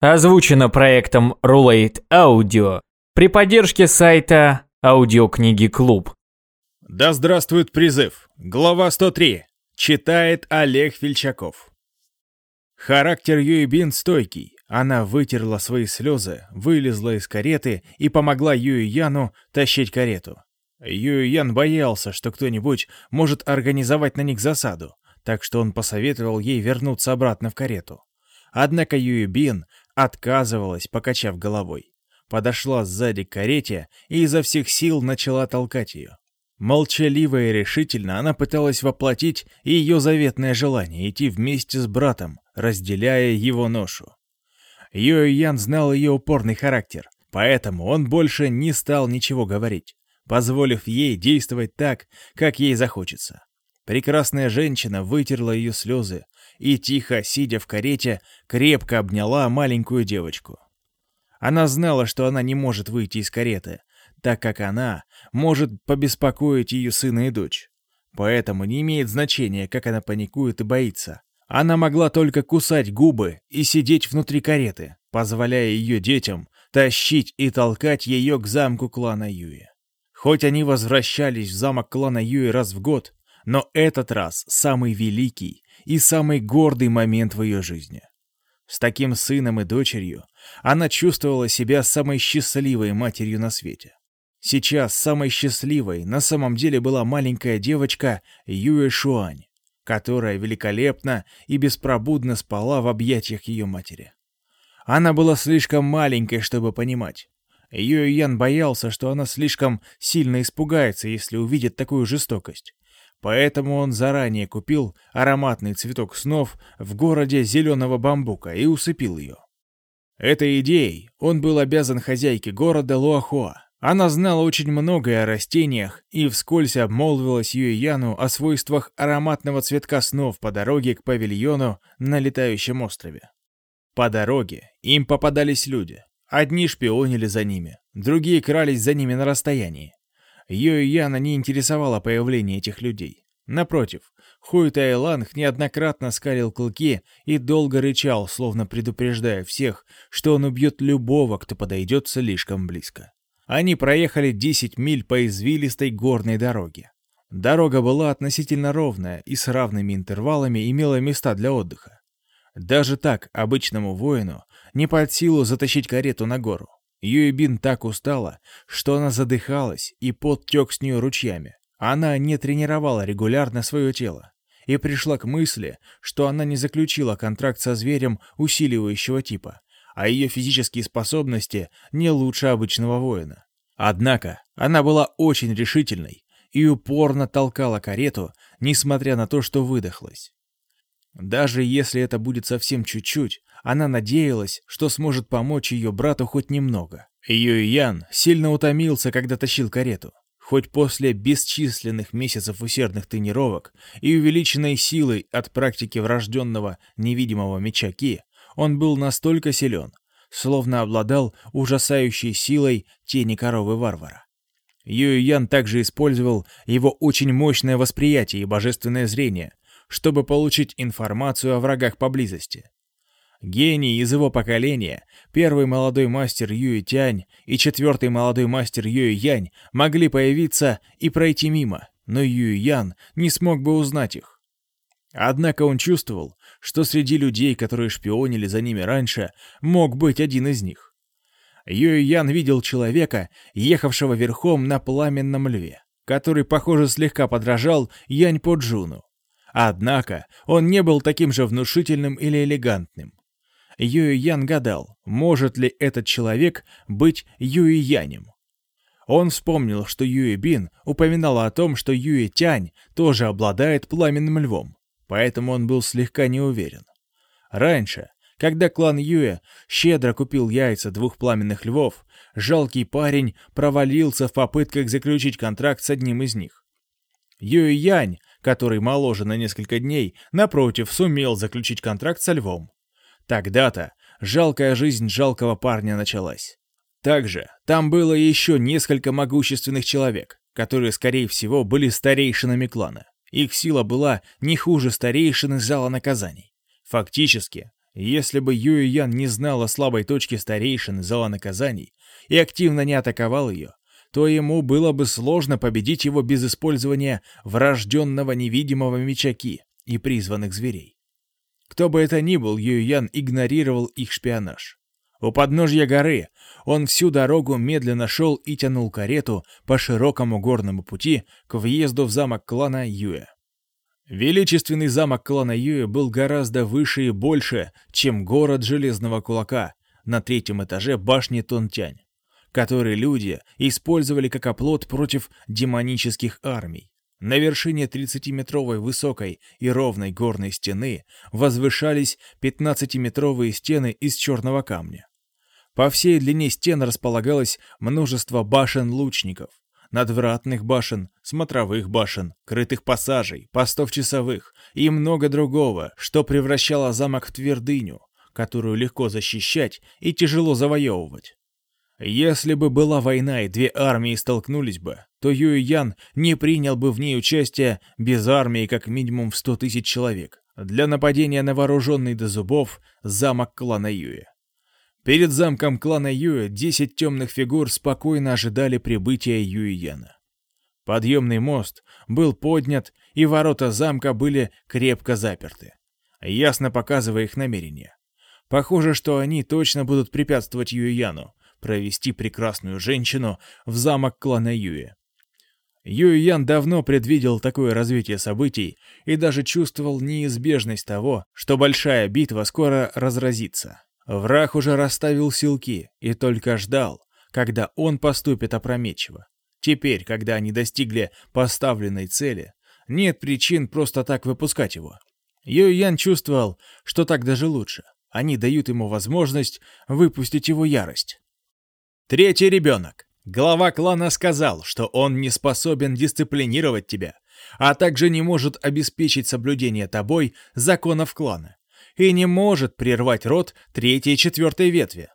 Озвучено проектом Rulate Audio при поддержке сайта Аудиокниги Клуб. Да здравствует призыв. Глава 103. Читает Олег Фельчаков. Характер Юи Бин стойкий. Она вытерла свои слезы, вылезла из кареты и помогла Юи Яну тащить карету. Юи Ян боялся, что кто-нибудь может организовать на них засаду, так что он посоветовал ей вернуться обратно в карету. Однако Юи Бин отказывалась, покачав головой. Подошла сзади к карете и изо всех сил начала толкать ее. Молчаливо и решительно она пыталась воплотить ее заветное желание идти вместе с братом, разделяя его ношу. Ян знал ее упорный характер, поэтому он больше не стал ничего говорить, позволив ей действовать так, как ей захочется. Прекрасная женщина вытерла ее слезы, и, тихо сидя в карете, крепко обняла маленькую девочку. Она знала, что она не может выйти из кареты, так как она может побеспокоить ее сына и дочь. Поэтому не имеет значения, как она паникует и боится. Она могла только кусать губы и сидеть внутри кареты, позволяя ее детям тащить и толкать ее к замку клана Юи. Хоть они возвращались в замок клана Юи раз в год, но этот раз самый великий и самый гордый момент в ее жизни. С таким сыном и дочерью она чувствовала себя самой счастливой матерью на свете. Сейчас самой счастливой на самом деле была маленькая девочка Юэ Шуань, которая великолепно и беспробудно спала в объятиях ее матери. Она была слишком маленькой, чтобы понимать. Юэ Ян боялся, что она слишком сильно испугается, если увидит такую жестокость. Поэтому он заранее купил ароматный цветок снов в городе зеленого бамбука и усыпил ее. Этой идеей он был обязан хозяйке города Луахуа. Она знала очень многое о растениях и вскользь обмолвилась Юэяну о свойствах ароматного цветка снов по дороге к павильону на летающем острове. По дороге им попадались люди. Одни шпионили за ними, другие крались за ними на расстоянии. Ее и Яна не интересовало появление этих людей. Напротив, Хуй Тайланг неоднократно скалил клыки и долго рычал, словно предупреждая всех, что он убьет любого, кто подойдет слишком близко. Они проехали 10 миль по извилистой горной дороге. Дорога была относительно ровная и с равными интервалами имела места для отдыха. Даже так обычному воину не под силу затащить карету на гору. Юйбин так устала, что она задыхалась, и пот тек с нее ручьями. Она не тренировала регулярно свое тело и пришла к мысли, что она не заключила контракт со зверем усиливающего типа, а ее физические способности не лучше обычного воина. Однако она была очень решительной и упорно толкала карету, несмотря на то, что выдохлась. Даже если это будет совсем чуть-чуть, она надеялась, что сможет помочь ее брату хоть немного. Ее Ян сильно утомился, когда тащил карету. Хоть после бесчисленных месяцев усердных тренировок и увеличенной силой от практики врожденного невидимого меча Ки, он был настолько силен, словно обладал ужасающей силой тени коровы-варвара. Юй Ян также использовал его очень мощное восприятие и божественное зрение, чтобы получить информацию о врагах поблизости. Гений из его поколения, первый молодой мастер Юй Тянь и четвертый молодой мастер Юй Янь могли появиться и пройти мимо, но Юй Ян не смог бы узнать их. Однако он чувствовал, что среди людей, которые шпионили за ними раньше, мог быть один из них. Юй Ян видел человека, ехавшего верхом на пламенном льве, который, похоже, слегка подражал Янь Поджуну. Однако он не был таким же внушительным или элегантным. Юй Ян гадал, может ли этот человек быть Юй Янем. Он вспомнил, что Юй Бин упоминала о том, что Юй Тянь тоже обладает пламенным львом, поэтому он был слегка неуверен. Раньше, когда клан Юэ щедро купил яйца двух пламенных львов, жалкий парень провалился в попытках заключить контракт с одним из них. Юй Янь, который моложе на несколько дней, напротив, сумел заключить контракт со львом. Тогда-то жалкая жизнь жалкого парня началась. Также там было еще несколько могущественных человек, которые, скорее всего, были старейшинами клана. Их сила была не хуже старейшины зала наказаний. Фактически, Если бы Юй Ян не знал о слабой точке старейшины зала наказаний и активно не атаковал ее, то ему было бы сложно победить его без использования врожденного невидимого мечаки и призванных зверей. Кто бы это ни был, Юйян игнорировал их шпионаж. У подножья горы он всю дорогу медленно шел и тянул карету по широкому горному пути к въезду в замок клана Юэ. Величественный замок клана Юэ был гораздо выше и больше, чем город Железного Кулака на третьем этаже башни Тонтянь который люди использовали как оплот против демонических армий. На вершине 30-метровой высокой и ровной горной стены возвышались 15-метровые стены из черного камня. По всей длине стен располагалось множество башен-лучников, надвратных башен, смотровых башен, крытых пассажей, постов часовых и много другого, что превращало замок в твердыню, которую легко защищать и тяжело завоевывать. Если бы была война и две армии столкнулись бы, то Юй Ян не принял бы в ней участие без армии как минимум в 100 тысяч человек для нападения на вооруженный до зубов замок клана Юя. Перед замком клана Юя 10 темных фигур спокойно ожидали прибытия Юй Яна. Подъемный мост был поднят, и ворота замка были крепко заперты, ясно показывая их намерения. Похоже, что они точно будут препятствовать Юйяну, провести прекрасную женщину в замок клана Юи. Юй Ян давно предвидел такое развитие событий и даже чувствовал неизбежность того, что большая битва скоро разразится. Враг уже расставил силки и только ждал, когда он поступит опрометчиво. Теперь, когда они достигли поставленной цели, нет причин просто так выпускать его. Юй Ян чувствовал, что так даже лучше. Они дают ему возможность выпустить его ярость. Третий ребенок. Глава клана сказал, что он не способен дисциплинировать тебя, а также не может обеспечить соблюдение тобой законов клана и не может прервать род третьей и четвертой ветви.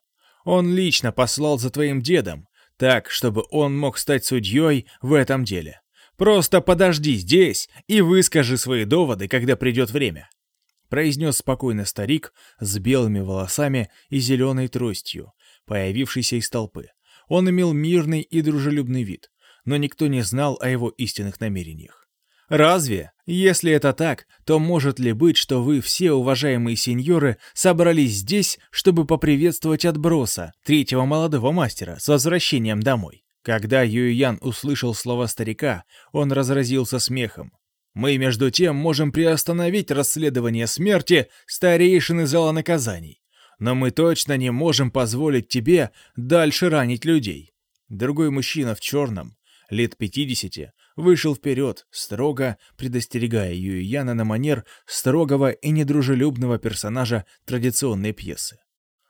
Он лично послал за твоим дедом, так, чтобы он мог стать судьей в этом деле. Просто подожди здесь и выскажи свои доводы, когда придет время», — произнес спокойно старик с белыми волосами и зеленой тростью, появившийся из толпы. Он имел мирный и дружелюбный вид, но никто не знал о его истинных намерениях. Разве? Если это так, то может ли быть, что вы все, уважаемые сеньоры, собрались здесь, чтобы поприветствовать отброса, третьего молодого мастера, с возвращением домой? Когда Юйян услышал слова старика, он разразился смехом. Мы, между тем, можем приостановить расследование смерти старейшины зала наказаний но мы точно не можем позволить тебе дальше ранить людей. Другой мужчина в черном, лет 50, вышел вперед, строго предостерегая Юйяна на манер строгого и недружелюбного персонажа традиционной пьесы.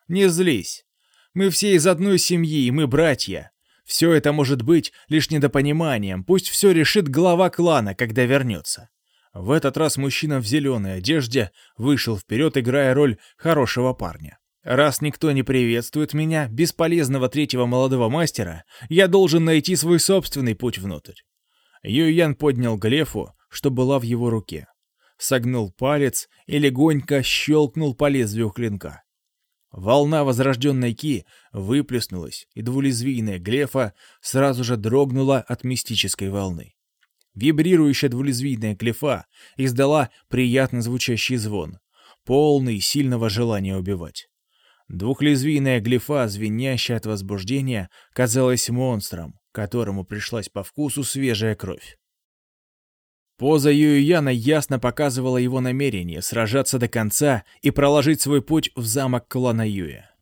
«Не злись. Мы все из одной семьи, и мы братья. Все это может быть лишь недопониманием, пусть все решит глава клана, когда вернется». В этот раз мужчина в зеленой одежде вышел вперед, играя роль хорошего парня. «Раз никто не приветствует меня, бесполезного третьего молодого мастера, я должен найти свой собственный путь внутрь». Юйян поднял глефу, что была в его руке, согнул палец и легонько щелкнул по лезвию клинка. Волна возрожденной ки выплеснулась, и двулезвийная глефа сразу же дрогнула от мистической волны. Вибрирующая двулезвийная клефа издала приятно звучащий звон, полный сильного желания убивать. Двухлезвийная глифа, звенящая от возбуждения, казалась монстром, которому пришлась по вкусу свежая кровь. Поза Ююяна ясно показывала его намерение сражаться до конца и проложить свой путь в замок клана Юя.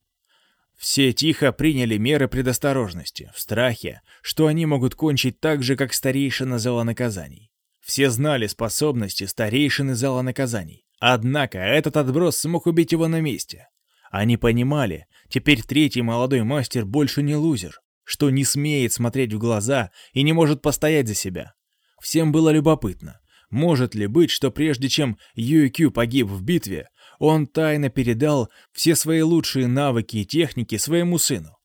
Все тихо приняли меры предосторожности, в страхе, что они могут кончить так же, как старейшина зала наказаний. Все знали способности старейшины зала наказаний. Однако этот отброс смог убить его на месте. Они понимали, теперь третий молодой мастер больше не лузер, что не смеет смотреть в глаза и не может постоять за себя. Всем было любопытно, может ли быть, что прежде чем Юэкю погиб в битве, он тайно передал все свои лучшие навыки и техники своему сыну.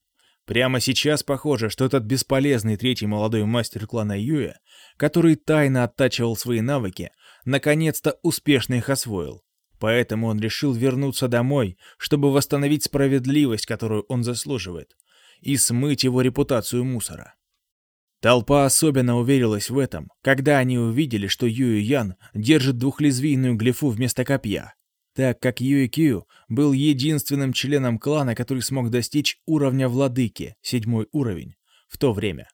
Прямо сейчас похоже, что этот бесполезный третий молодой мастер клана Юя, который тайно оттачивал свои навыки, наконец-то успешно их освоил. Поэтому он решил вернуться домой, чтобы восстановить справедливость, которую он заслуживает, и смыть его репутацию мусора. Толпа особенно уверилась в этом, когда они увидели, что Юй Ян держит двухлезвийную глифу вместо копья, так как Юй Кью был единственным членом клана, который смог достичь уровня владыки, седьмой уровень, в то время.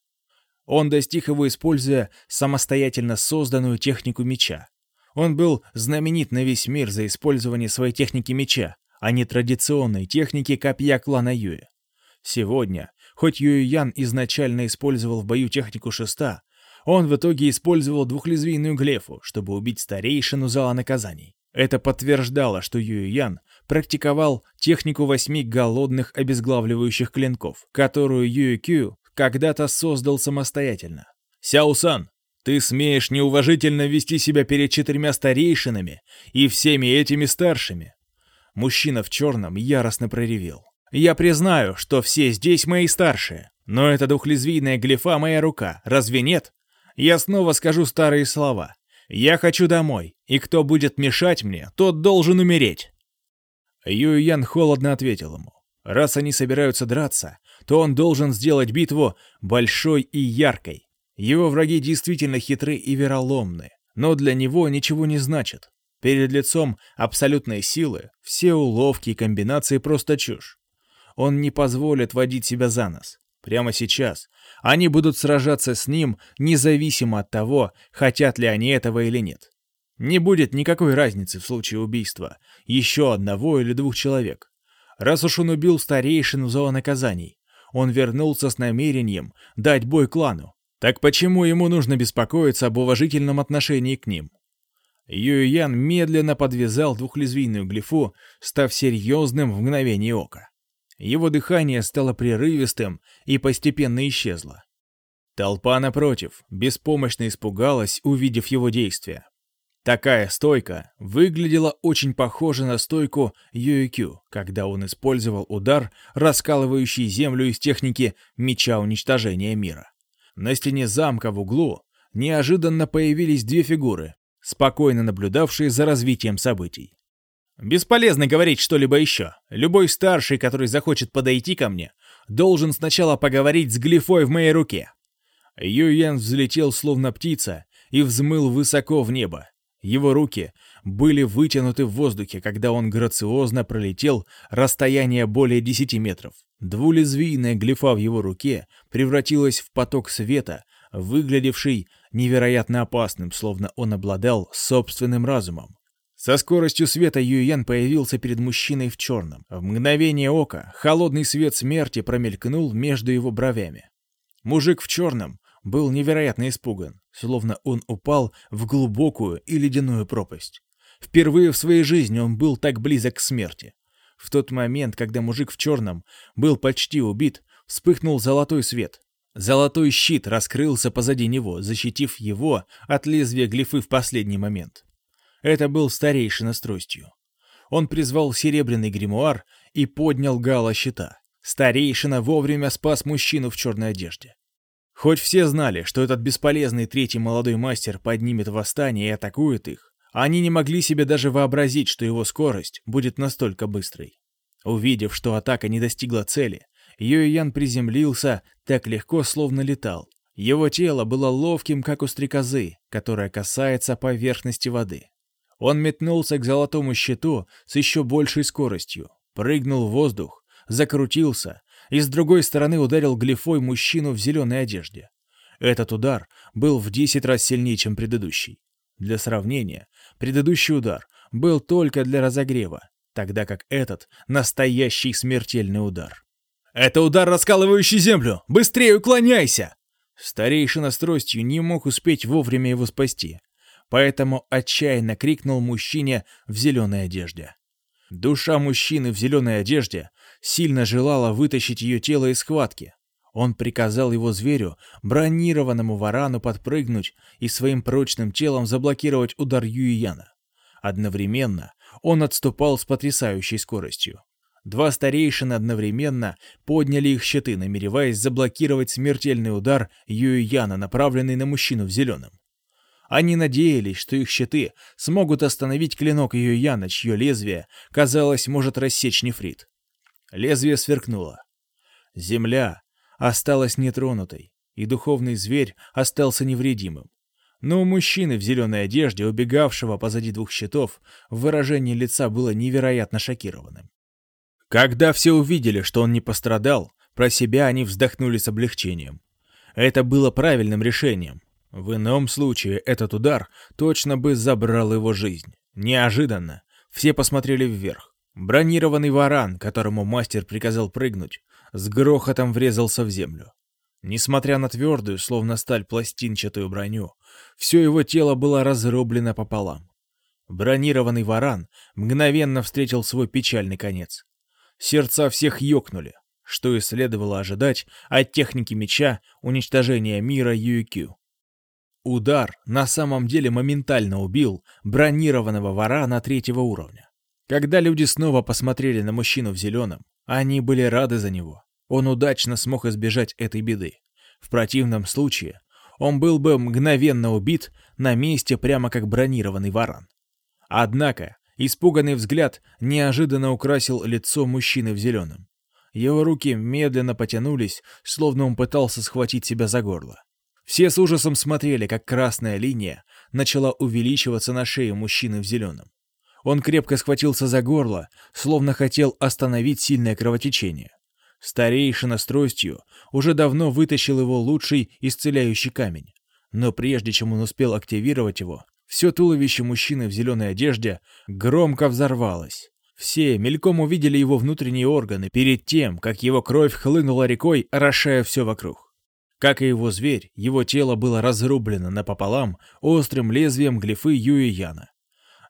Он достиг его, используя самостоятельно созданную технику меча. Он был знаменит на весь мир за использование своей техники меча, а не традиционной техники копья клана Юэ. Сегодня, хоть Юэ Ян изначально использовал в бою технику шеста, он в итоге использовал двухлезвийную глефу, чтобы убить старейшину зала наказаний. Это подтверждало, что Юэ Ян практиковал технику восьми голодных обезглавливающих клинков, которую Юэ Кю когда-то создал самостоятельно. «Сяо-сан, ты смеешь неуважительно вести себя перед четырьмя старейшинами и всеми этими старшими!» Мужчина в черном яростно проревел. «Я признаю, что все здесь мои старшие, но эта двухлезвийная глифа моя рука, разве нет? Я снова скажу старые слова. Я хочу домой, и кто будет мешать мне, тот должен умереть!» Юй Ян холодно ответил ему. Раз они собираются драться, то он должен сделать битву большой и яркой. Его враги действительно хитры и вероломны, но для него ничего не значит. Перед лицом абсолютной силы все уловки и комбинации просто чушь. Он не позволит водить себя за нос. Прямо сейчас они будут сражаться с ним, независимо от того, хотят ли они этого или нет. Не будет никакой разницы в случае убийства еще одного или двух человек. Раз уж он убил старейшину зала наказаний, он вернулся с намерением дать бой клану. Так почему ему нужно беспокоиться об уважительном отношении к ним? Юйян медленно подвязал двухлезвийную глифу, став серьезным в мгновение ока. Его дыхание стало прерывистым и постепенно исчезло. Толпа, напротив, беспомощно испугалась, увидев его действия. Такая стойка выглядела очень похоже на стойку Юэкю, когда он использовал удар, раскалывающий землю из техники меча уничтожения мира. На стене замка в углу неожиданно появились две фигуры, спокойно наблюдавшие за развитием событий. Бесполезно говорить что-либо еще. Любой старший, который захочет подойти ко мне, должен сначала поговорить с глифой в моей руке. Юйян взлетел словно птица и взмыл высоко в небо, его руки были вытянуты в воздухе, когда он грациозно пролетел расстояние более 10 метров. Двулезвийная глифа в его руке превратилась в поток света, выглядевший невероятно опасным, словно он обладал собственным разумом. Со скоростью света Юйян появился перед мужчиной в черном. В мгновение ока холодный свет смерти промелькнул между его бровями. Мужик в черном был невероятно испуган, словно он упал в глубокую и ледяную пропасть. Впервые в своей жизни он был так близок к смерти. В тот момент, когда мужик в черном был почти убит, вспыхнул золотой свет. Золотой щит раскрылся позади него, защитив его от лезвия глифы в последний момент. Это был старейшина с тростью. Он призвал серебряный гримуар и поднял гала щита. Старейшина вовремя спас мужчину в черной одежде. Хоть все знали, что этот бесполезный третий молодой мастер поднимет восстание и атакует их, они не могли себе даже вообразить, что его скорость будет настолько быстрой. Увидев, что атака не достигла цели, Юэян приземлился так легко, словно летал. Его тело было ловким, как у стрекозы, которая касается поверхности воды. Он метнулся к золотому щиту с еще большей скоростью, прыгнул в воздух, закрутился и с другой стороны ударил глифой мужчину в зеленой одежде. Этот удар был в 10 раз сильнее, чем предыдущий. Для сравнения, предыдущий удар был только для разогрева, тогда как этот — настоящий смертельный удар. «Это удар, раскалывающий землю! Быстрее уклоняйся!» Старейшина с тростью не мог успеть вовремя его спасти, поэтому отчаянно крикнул мужчине в зеленой одежде. Душа мужчины в зеленой одежде сильно желала вытащить ее тело из схватки. Он приказал его зверю, бронированному варану, подпрыгнуть и своим прочным телом заблокировать удар Юияна. Одновременно он отступал с потрясающей скоростью. Два старейшины одновременно подняли их щиты, намереваясь заблокировать смертельный удар Юияна, направленный на мужчину в зеленом. Они надеялись, что их щиты смогут остановить клинок ее Яна, чье лезвие, казалось, может рассечь нефрит. Лезвие сверкнуло. Земля осталась нетронутой, и духовный зверь остался невредимым. Но у мужчины в зеленой одежде, убегавшего позади двух щитов, выражение лица было невероятно шокированным. Когда все увидели, что он не пострадал, про себя они вздохнули с облегчением. Это было правильным решением. В ином случае этот удар точно бы забрал его жизнь. Неожиданно все посмотрели вверх. Бронированный варан, которому мастер приказал прыгнуть, с грохотом врезался в землю. Несмотря на твердую, словно сталь пластинчатую броню, все его тело было разрублено пополам. Бронированный варан мгновенно встретил свой печальный конец. Сердца всех ёкнули, что и следовало ожидать от техники меча уничтожения мира Юикю. Удар на самом деле моментально убил бронированного варана третьего уровня. Когда люди снова посмотрели на мужчину в зеленом, они были рады за него. Он удачно смог избежать этой беды. В противном случае он был бы мгновенно убит на месте прямо как бронированный варан. Однако испуганный взгляд неожиданно украсил лицо мужчины в зеленом. Его руки медленно потянулись, словно он пытался схватить себя за горло. Все с ужасом смотрели, как красная линия начала увеличиваться на шее мужчины в зеленом. Он крепко схватился за горло, словно хотел остановить сильное кровотечение. Старейшина с тростью уже давно вытащил его лучший исцеляющий камень. Но прежде чем он успел активировать его, все туловище мужчины в зеленой одежде громко взорвалось. Все мельком увидели его внутренние органы перед тем, как его кровь хлынула рекой, орошая все вокруг. Как и его зверь, его тело было разрублено напополам острым лезвием глифы Юи Яна.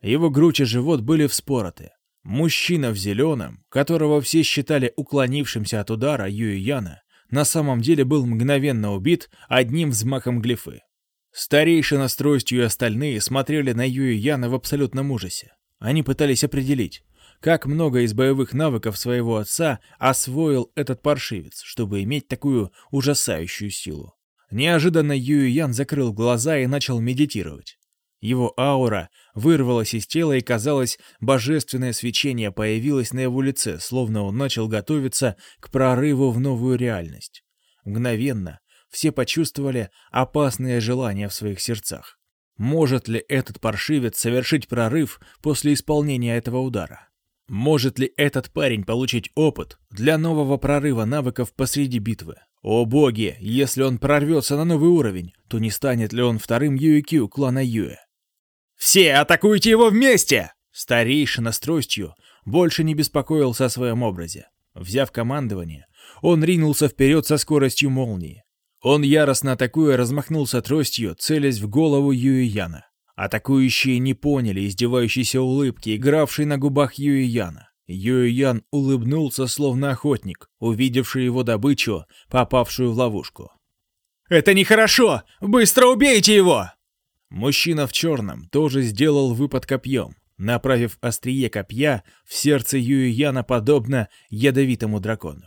Его грудь и живот были вспороты. Мужчина в зеленом, которого все считали уклонившимся от удара Юи Яна, на самом деле был мгновенно убит одним взмахом глифы. Старейшина с тростью и остальные смотрели на Юи Яна в абсолютном ужасе. Они пытались определить, как много из боевых навыков своего отца освоил этот паршивец, чтобы иметь такую ужасающую силу. Неожиданно Юй Ян закрыл глаза и начал медитировать. Его аура вырвалась из тела, и, казалось, божественное свечение появилось на его лице, словно он начал готовиться к прорыву в новую реальность. Мгновенно все почувствовали опасное желание в своих сердцах. Может ли этот паршивец совершить прорыв после исполнения этого удара? Может ли этот парень получить опыт для нового прорыва навыков посреди битвы? О боги, если он прорвется на новый уровень, то не станет ли он вторым Юэкю клана Юэ? «Все атакуйте его вместе!» Старейшина с тростью больше не беспокоился о своем образе. Взяв командование, он ринулся вперед со скоростью молнии. Он яростно атакуя размахнулся тростью, целясь в голову Юэяна. Атакующие не поняли издевающейся улыбки, игравшей на губах Юэяна. Юэян улыбнулся, словно охотник, увидевший его добычу, попавшую в ловушку. «Это нехорошо! Быстро убейте его!» Мужчина в черном тоже сделал выпад копьем, направив острие копья в сердце Юйяна подобно ядовитому дракону.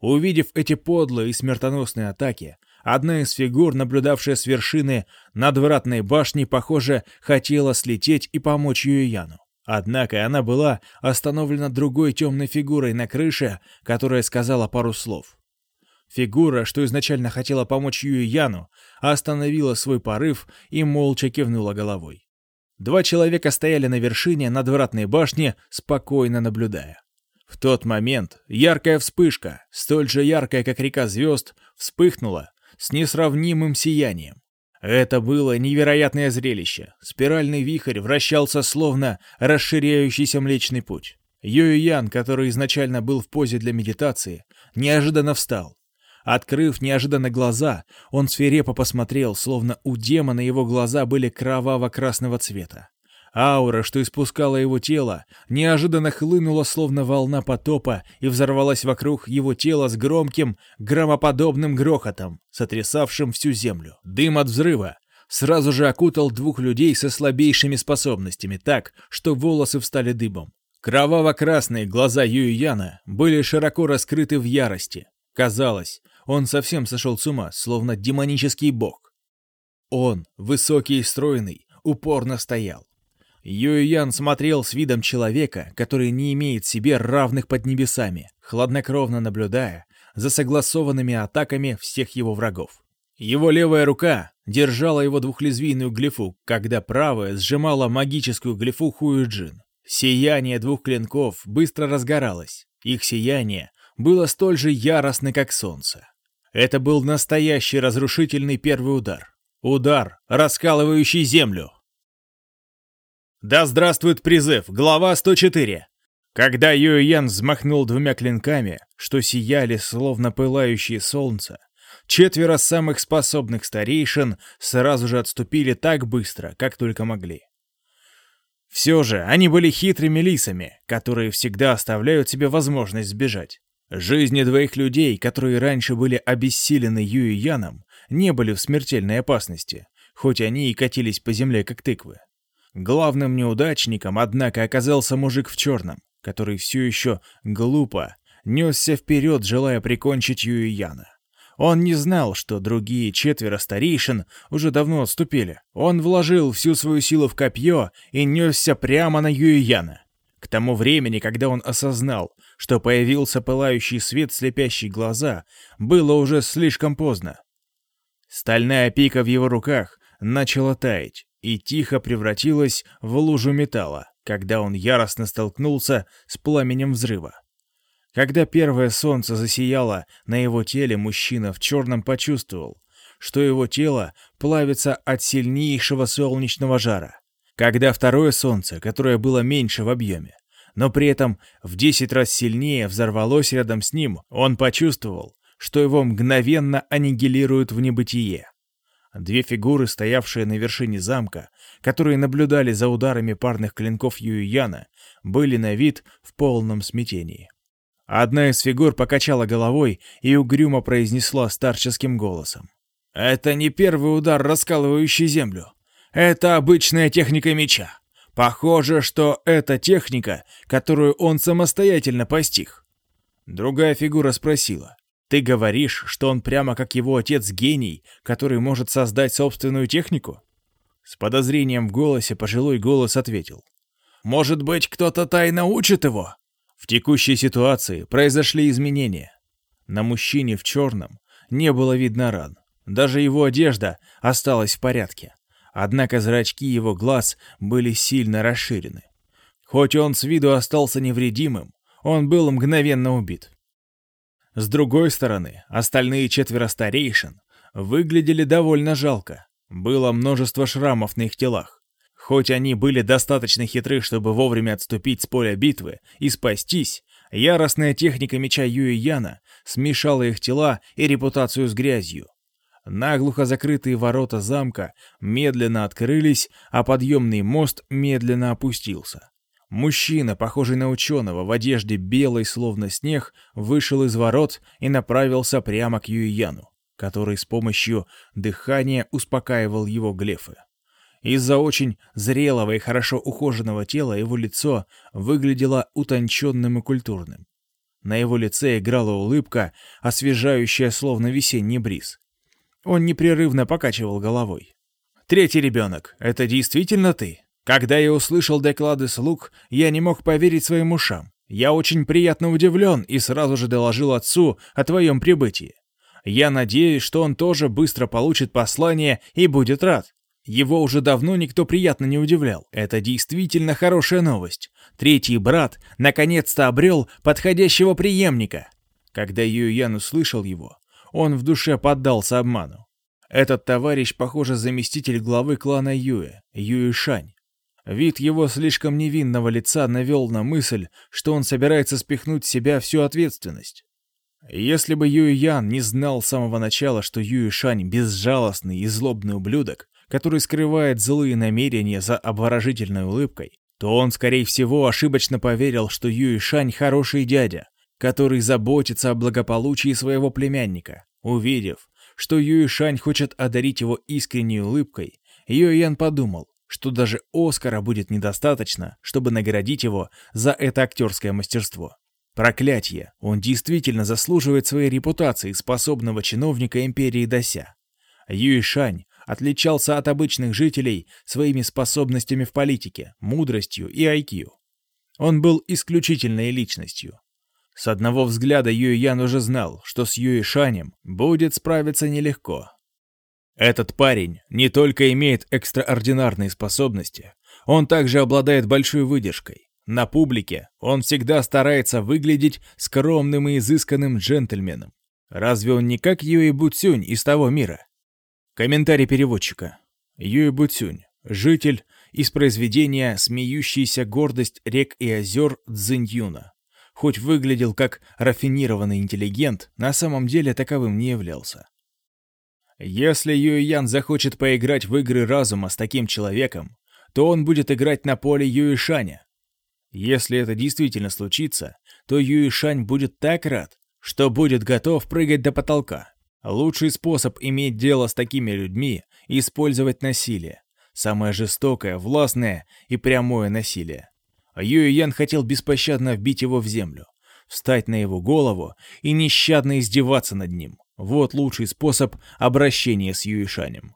Увидев эти подлые и смертоносные атаки, одна из фигур, наблюдавшая с вершины надвратной башни, похоже, хотела слететь и помочь Юйяну. Однако она была остановлена другой темной фигурой на крыше, которая сказала пару слов. Фигура, что изначально хотела помочь Юи Яну, остановила свой порыв и молча кивнула головой. Два человека стояли на вершине надвратной башни, спокойно наблюдая. В тот момент яркая вспышка, столь же яркая, как река звезд, вспыхнула с несравнимым сиянием. Это было невероятное зрелище. Спиральный вихрь вращался словно расширяющийся Млечный Путь. Юй Ян, который изначально был в позе для медитации, неожиданно встал. Открыв неожиданно глаза, он свирепо посмотрел, словно у демона его глаза были кроваво-красного цвета. Аура, что испускала его тело, неожиданно хлынула, словно волна потопа, и взорвалась вокруг его тела с громким, громоподобным грохотом, сотрясавшим всю землю. Дым от взрыва сразу же окутал двух людей со слабейшими способностями так, что волосы встали дыбом. Кроваво-красные глаза Юйяна были широко раскрыты в ярости. Казалось, он совсем сошел с ума, словно демонический бог. он, высокий и стройный, упорно стоял. Юй Ян смотрел с видом человека, который не имеет себе равных под небесами, хладнокровно наблюдая за согласованными атаками всех его врагов. Его левая рука держала его двухлезвийную глифу, когда правая сжимала магическую глифу Хуюджин. Сияние двух клинков быстро разгоралось. Их сияние было столь же яростно, как солнце. Это был настоящий разрушительный первый удар. Удар, раскалывающий землю. Да здравствует призыв, глава 104. Когда Юй Ян взмахнул двумя клинками, что сияли словно пылающее солнце, четверо самых способных старейшин сразу же отступили так быстро, как только могли. Все же они были хитрыми лисами, которые всегда оставляют себе возможность сбежать. Жизни двоих людей, которые раньше были обессилены Юй Яном, не были в смертельной опасности, хоть они и катились по земле как тыквы. Главным неудачником, однако, оказался мужик в черном, который все еще глупо несся вперед, желая прикончить Юйяна. Он не знал, что другие четверо старейшин уже давно отступили. Он вложил всю свою силу в копье и несся прямо на Юйяна. К тому времени, когда он осознал, что появился пылающий свет слепящий глаза, было уже слишком поздно. Стальная пика в его руках начала таять, и тихо превратилась в лужу металла, когда он яростно столкнулся с пламенем взрыва. Когда первое солнце засияло на его теле, мужчина в черном почувствовал, что его тело плавится от сильнейшего солнечного жара. Когда второе солнце, которое было меньше в объеме, но при этом в десять раз сильнее взорвалось рядом с ним, он почувствовал, что его мгновенно аннигилируют в небытие. Две фигуры, стоявшие на вершине замка, которые наблюдали за ударами парных клинков Юйяна, были на вид в полном смятении. Одна из фигур покачала головой и угрюмо произнесла старческим голосом. «Это не первый удар, раскалывающий землю. Это обычная техника меча. Похоже, что это техника, которую он самостоятельно постиг». Другая фигура спросила. Ты говоришь, что он прямо как его отец гений, который может создать собственную технику? С подозрением в голосе пожилой голос ответил. Может быть, кто-то тайно учит его? В текущей ситуации произошли изменения. На мужчине в черном не было видно ран. Даже его одежда осталась в порядке. Однако зрачки его глаз были сильно расширены. Хоть он с виду остался невредимым, он был мгновенно убит. С другой стороны, остальные четверо старейшин выглядели довольно жалко. Было множество шрамов на их телах. Хоть они были достаточно хитры, чтобы вовремя отступить с поля битвы и спастись, яростная техника меча Юи Яна смешала их тела и репутацию с грязью. Наглухо закрытые ворота замка медленно открылись, а подъемный мост медленно опустился. Мужчина, похожий на ученого, в одежде белой, словно снег, вышел из ворот и направился прямо к Юйяну, который с помощью дыхания успокаивал его глефы. Из-за очень зрелого и хорошо ухоженного тела его лицо выглядело утонченным и культурным. На его лице играла улыбка, освежающая словно весенний бриз. Он непрерывно покачивал головой. «Третий ребенок, это действительно ты?» Когда я услышал доклады слуг, я не мог поверить своим ушам. Я очень приятно удивлен и сразу же доложил отцу о твоем прибытии. Я надеюсь, что он тоже быстро получит послание и будет рад. Его уже давно никто приятно не удивлял. Это действительно хорошая новость. Третий брат наконец-то обрел подходящего преемника. Когда Юйян услышал его, он в душе поддался обману. Этот товарищ, похоже, заместитель главы клана Юэ, Юишань. Вид его слишком невинного лица навел на мысль, что он собирается спихнуть с себя всю ответственность. Если бы Юй Ян не знал с самого начала, что Юй Шань безжалостный и злобный ублюдок, который скрывает злые намерения за обворожительной улыбкой, то он, скорее всего, ошибочно поверил, что Юй Шань хороший дядя, который заботится о благополучии своего племянника. Увидев, что Юй Шань хочет одарить его искренней улыбкой, Юй Ян подумал, что даже Оскара будет недостаточно, чтобы наградить его за это актерское мастерство. Проклятье, он действительно заслуживает своей репутации способного чиновника империи Дося. Юй Шань отличался от обычных жителей своими способностями в политике, мудростью и IQ. Он был исключительной личностью. С одного взгляда Юй Ян уже знал, что с Юй Шанем будет справиться нелегко. Этот парень не только имеет экстраординарные способности, он также обладает большой выдержкой. На публике он всегда старается выглядеть скромным и изысканным джентльменом. Разве он не как Юй Буцюнь из того мира? Комментарий переводчика. Юй Буцюнь, житель из произведения «Смеющаяся гордость рек и озер» Цзиньюна. Хоть выглядел как рафинированный интеллигент, на самом деле таковым не являлся. Если Юй Ян захочет поиграть в игры разума с таким человеком, то он будет играть на поле Юй Шаня. Если это действительно случится, то Юй Шань будет так рад, что будет готов прыгать до потолка. Лучший способ иметь дело с такими людьми – использовать насилие. Самое жестокое, властное и прямое насилие. Юй Ян хотел беспощадно вбить его в землю, встать на его голову и нещадно издеваться над ним. Вот лучший способ обращения с Юишанем.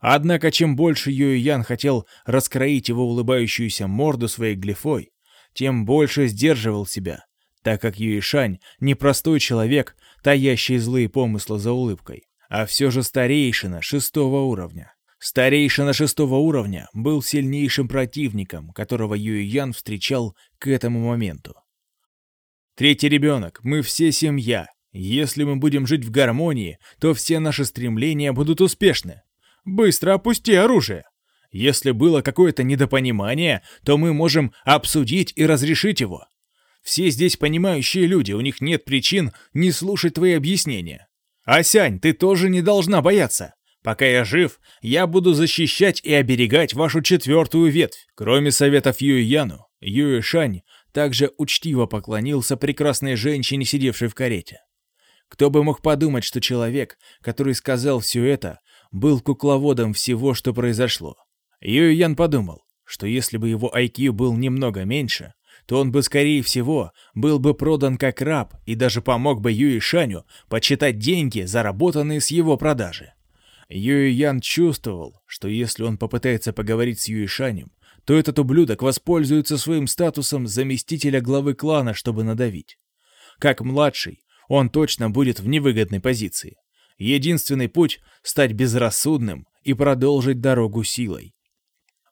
Однако, чем больше Юй хотел раскроить его улыбающуюся морду своей глифой, тем больше сдерживал себя, так как Юишань — непростой человек, таящий злые помыслы за улыбкой, а все же старейшина шестого уровня. Старейшина шестого уровня был сильнейшим противником, которого Юй встречал к этому моменту. Третий ребенок, мы все семья, если мы будем жить в гармонии, то все наши стремления будут успешны. Быстро опусти оружие. Если было какое-то недопонимание, то мы можем обсудить и разрешить его. Все здесь понимающие люди, у них нет причин не слушать твои объяснения. Асянь, ты тоже не должна бояться. Пока я жив, я буду защищать и оберегать вашу четвертую ветвь. Кроме советов Юй Яну, Юй Шань также учтиво поклонился прекрасной женщине, сидевшей в карете. Кто бы мог подумать, что человек, который сказал все это, был кукловодом всего, что произошло. Юй Ян подумал, что если бы его IQ был немного меньше, то он бы, скорее всего, был бы продан как раб и даже помог бы Юй Шаню подсчитать деньги, заработанные с его продажи. Юй Ян чувствовал, что если он попытается поговорить с Юй Шанем, то этот ублюдок воспользуется своим статусом заместителя главы клана, чтобы надавить. Как младший, он точно будет в невыгодной позиции. Единственный путь — стать безрассудным и продолжить дорогу силой.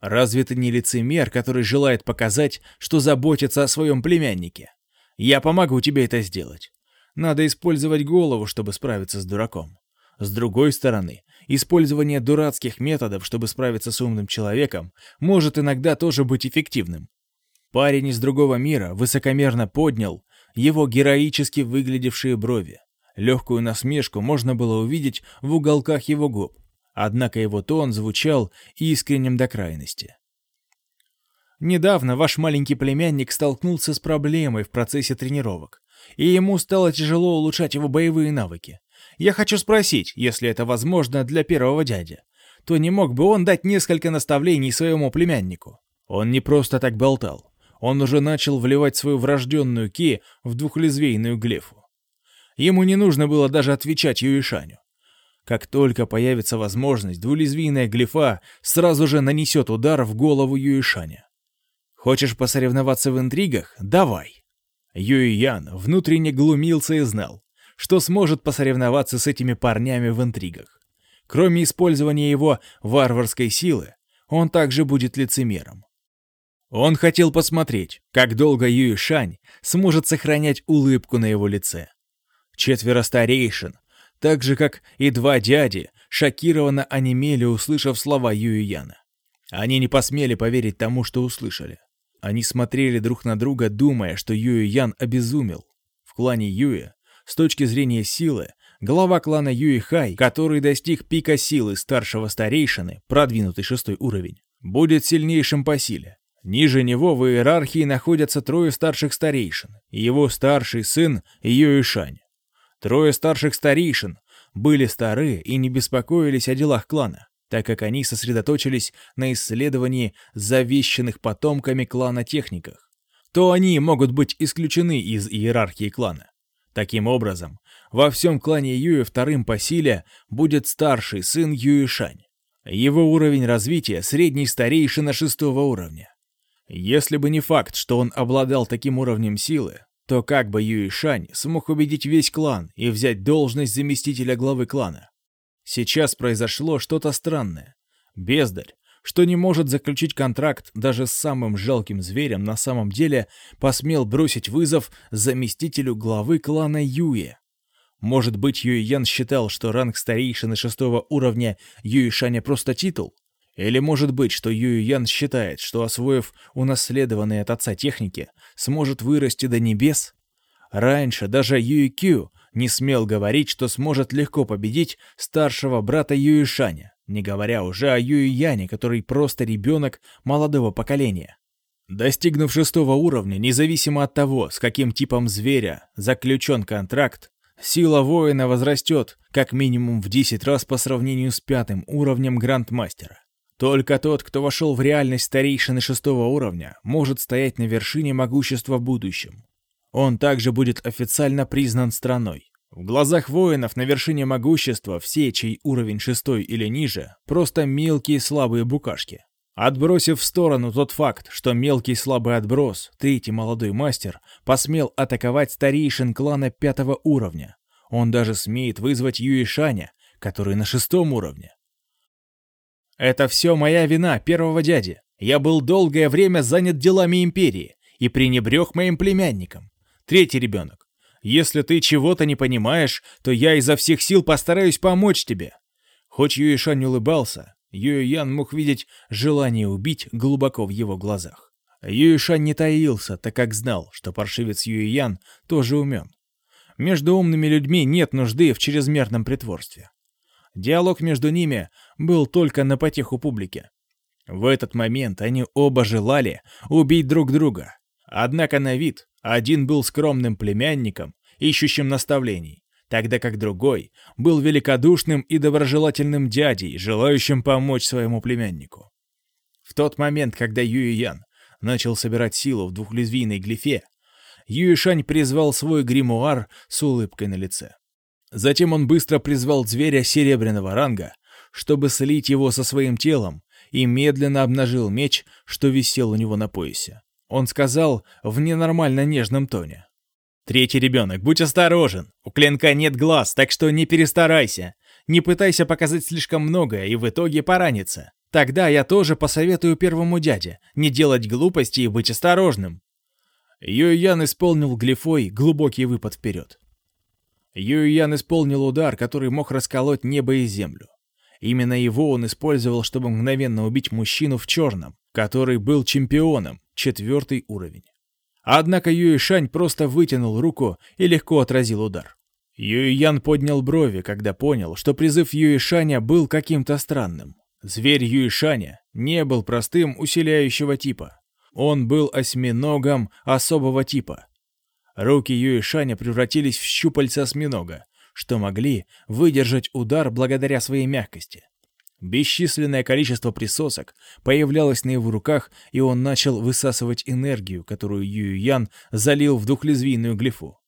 Разве ты не лицемер, который желает показать, что заботится о своем племяннике? Я помогу тебе это сделать. Надо использовать голову, чтобы справиться с дураком. С другой стороны, использование дурацких методов, чтобы справиться с умным человеком, может иногда тоже быть эффективным. Парень из другого мира высокомерно поднял его героически выглядевшие брови. Легкую насмешку можно было увидеть в уголках его губ, однако его тон звучал искренним до крайности. Недавно ваш маленький племянник столкнулся с проблемой в процессе тренировок, и ему стало тяжело улучшать его боевые навыки. Я хочу спросить, если это возможно для первого дяди, то не мог бы он дать несколько наставлений своему племяннику? Он не просто так болтал. Он уже начал вливать свою врожденную ки в двухлезвейную глефу. Ему не нужно было даже отвечать Юишаню. Как только появится возможность, двулезвийная глифа сразу же нанесет удар в голову Юишаня. Хочешь посоревноваться в интригах? Давай. Юйян внутренне глумился и знал, что сможет посоревноваться с этими парнями в интригах. Кроме использования его варварской силы, он также будет лицемером. Он хотел посмотреть, как долго Юй Шань сможет сохранять улыбку на его лице. Четверо старейшин, так же как и два дяди, шокированно онемели, услышав слова Юй Яна. Они не посмели поверить тому, что услышали. Они смотрели друг на друга, думая, что Юй Ян обезумел. В клане Юя, с точки зрения силы, глава клана Юй Хай, который достиг пика силы старшего старейшины, продвинутый шестой уровень, будет сильнейшим по силе. Ниже него в иерархии находятся трое старших старейшин, его старший сын Юишань. Трое старших старейшин были стары и не беспокоились о делах клана, так как они сосредоточились на исследовании завещанных потомками клана техниках, то они могут быть исключены из иерархии клана. Таким образом, во всем клане Юэ вторым по силе будет старший сын Юишань. Его уровень развития средний старейшина шестого уровня. Если бы не факт, что он обладал таким уровнем силы, то как бы Юй Шань смог убедить весь клан и взять должность заместителя главы клана? Сейчас произошло что-то странное. Бездарь, что не может заключить контракт даже с самым жалким зверем, на самом деле посмел бросить вызов заместителю главы клана Юе. Может быть, Юй Ян считал, что ранг старейшины шестого уровня Юй Шаня просто титул? Или может быть, что Юй Ян считает, что, освоив унаследованные от отца техники, сможет вырасти до небес? Раньше даже Юй Кю не смел говорить, что сможет легко победить старшего брата Юй Шаня, не говоря уже о Юй Яне, который просто ребенок молодого поколения. Достигнув шестого уровня, независимо от того, с каким типом зверя заключен контракт, сила воина возрастет как минимум в 10 раз по сравнению с пятым уровнем Грандмастера. Только тот, кто вошел в реальность старейшины шестого уровня, может стоять на вершине могущества в будущем. Он также будет официально признан страной. В глазах воинов на вершине могущества все, чей уровень шестой или ниже, просто мелкие слабые букашки. Отбросив в сторону тот факт, что мелкий слабый отброс, третий молодой мастер, посмел атаковать старейшин клана пятого уровня. Он даже смеет вызвать Юишаня, который на шестом уровне. Это все моя вина, первого дяди. Я был долгое время занят делами империи и пренебрег моим племянником. Третий ребенок. Если ты чего-то не понимаешь, то я изо всех сил постараюсь помочь тебе. Хоть Юишань улыбался, Юйян мог видеть желание убить глубоко в его глазах. Юишань не таился, так как знал, что паршивец Юйян тоже умен. Между умными людьми нет нужды в чрезмерном притворстве. Диалог между ними был только на потеху публике. В этот момент они оба желали убить друг друга. Однако на вид один был скромным племянником, ищущим наставлений, тогда как другой был великодушным и доброжелательным дядей, желающим помочь своему племяннику. В тот момент, когда Юй Ян начал собирать силу в двухлезвийной глифе, Юишань призвал свой гримуар с улыбкой на лице. Затем он быстро призвал зверя серебряного ранга, чтобы слить его со своим телом, и медленно обнажил меч, что висел у него на поясе. Он сказал в ненормально нежном тоне. «Третий ребенок, будь осторожен. У клинка нет глаз, так что не перестарайся. Не пытайся показать слишком многое и в итоге пораниться. Тогда я тоже посоветую первому дяде не делать глупости и быть осторожным». Юйян исполнил глифой глубокий выпад вперед. Юйян исполнил удар, который мог расколоть небо и землю. Именно его он использовал, чтобы мгновенно убить мужчину в черном, который был чемпионом, четвертый уровень. Однако Юишань просто вытянул руку и легко отразил удар. Юйян поднял брови, когда понял, что призыв Юишаня был каким-то странным. Зверь Юишаня не был простым усиляющего типа. Он был осьминогом особого типа. Руки Юишаня превратились в щупальца осьминога, что могли выдержать удар благодаря своей мягкости. Бесчисленное количество присосок появлялось на его руках, и он начал высасывать энергию, которую Юй залил в двухлезвийную глифу.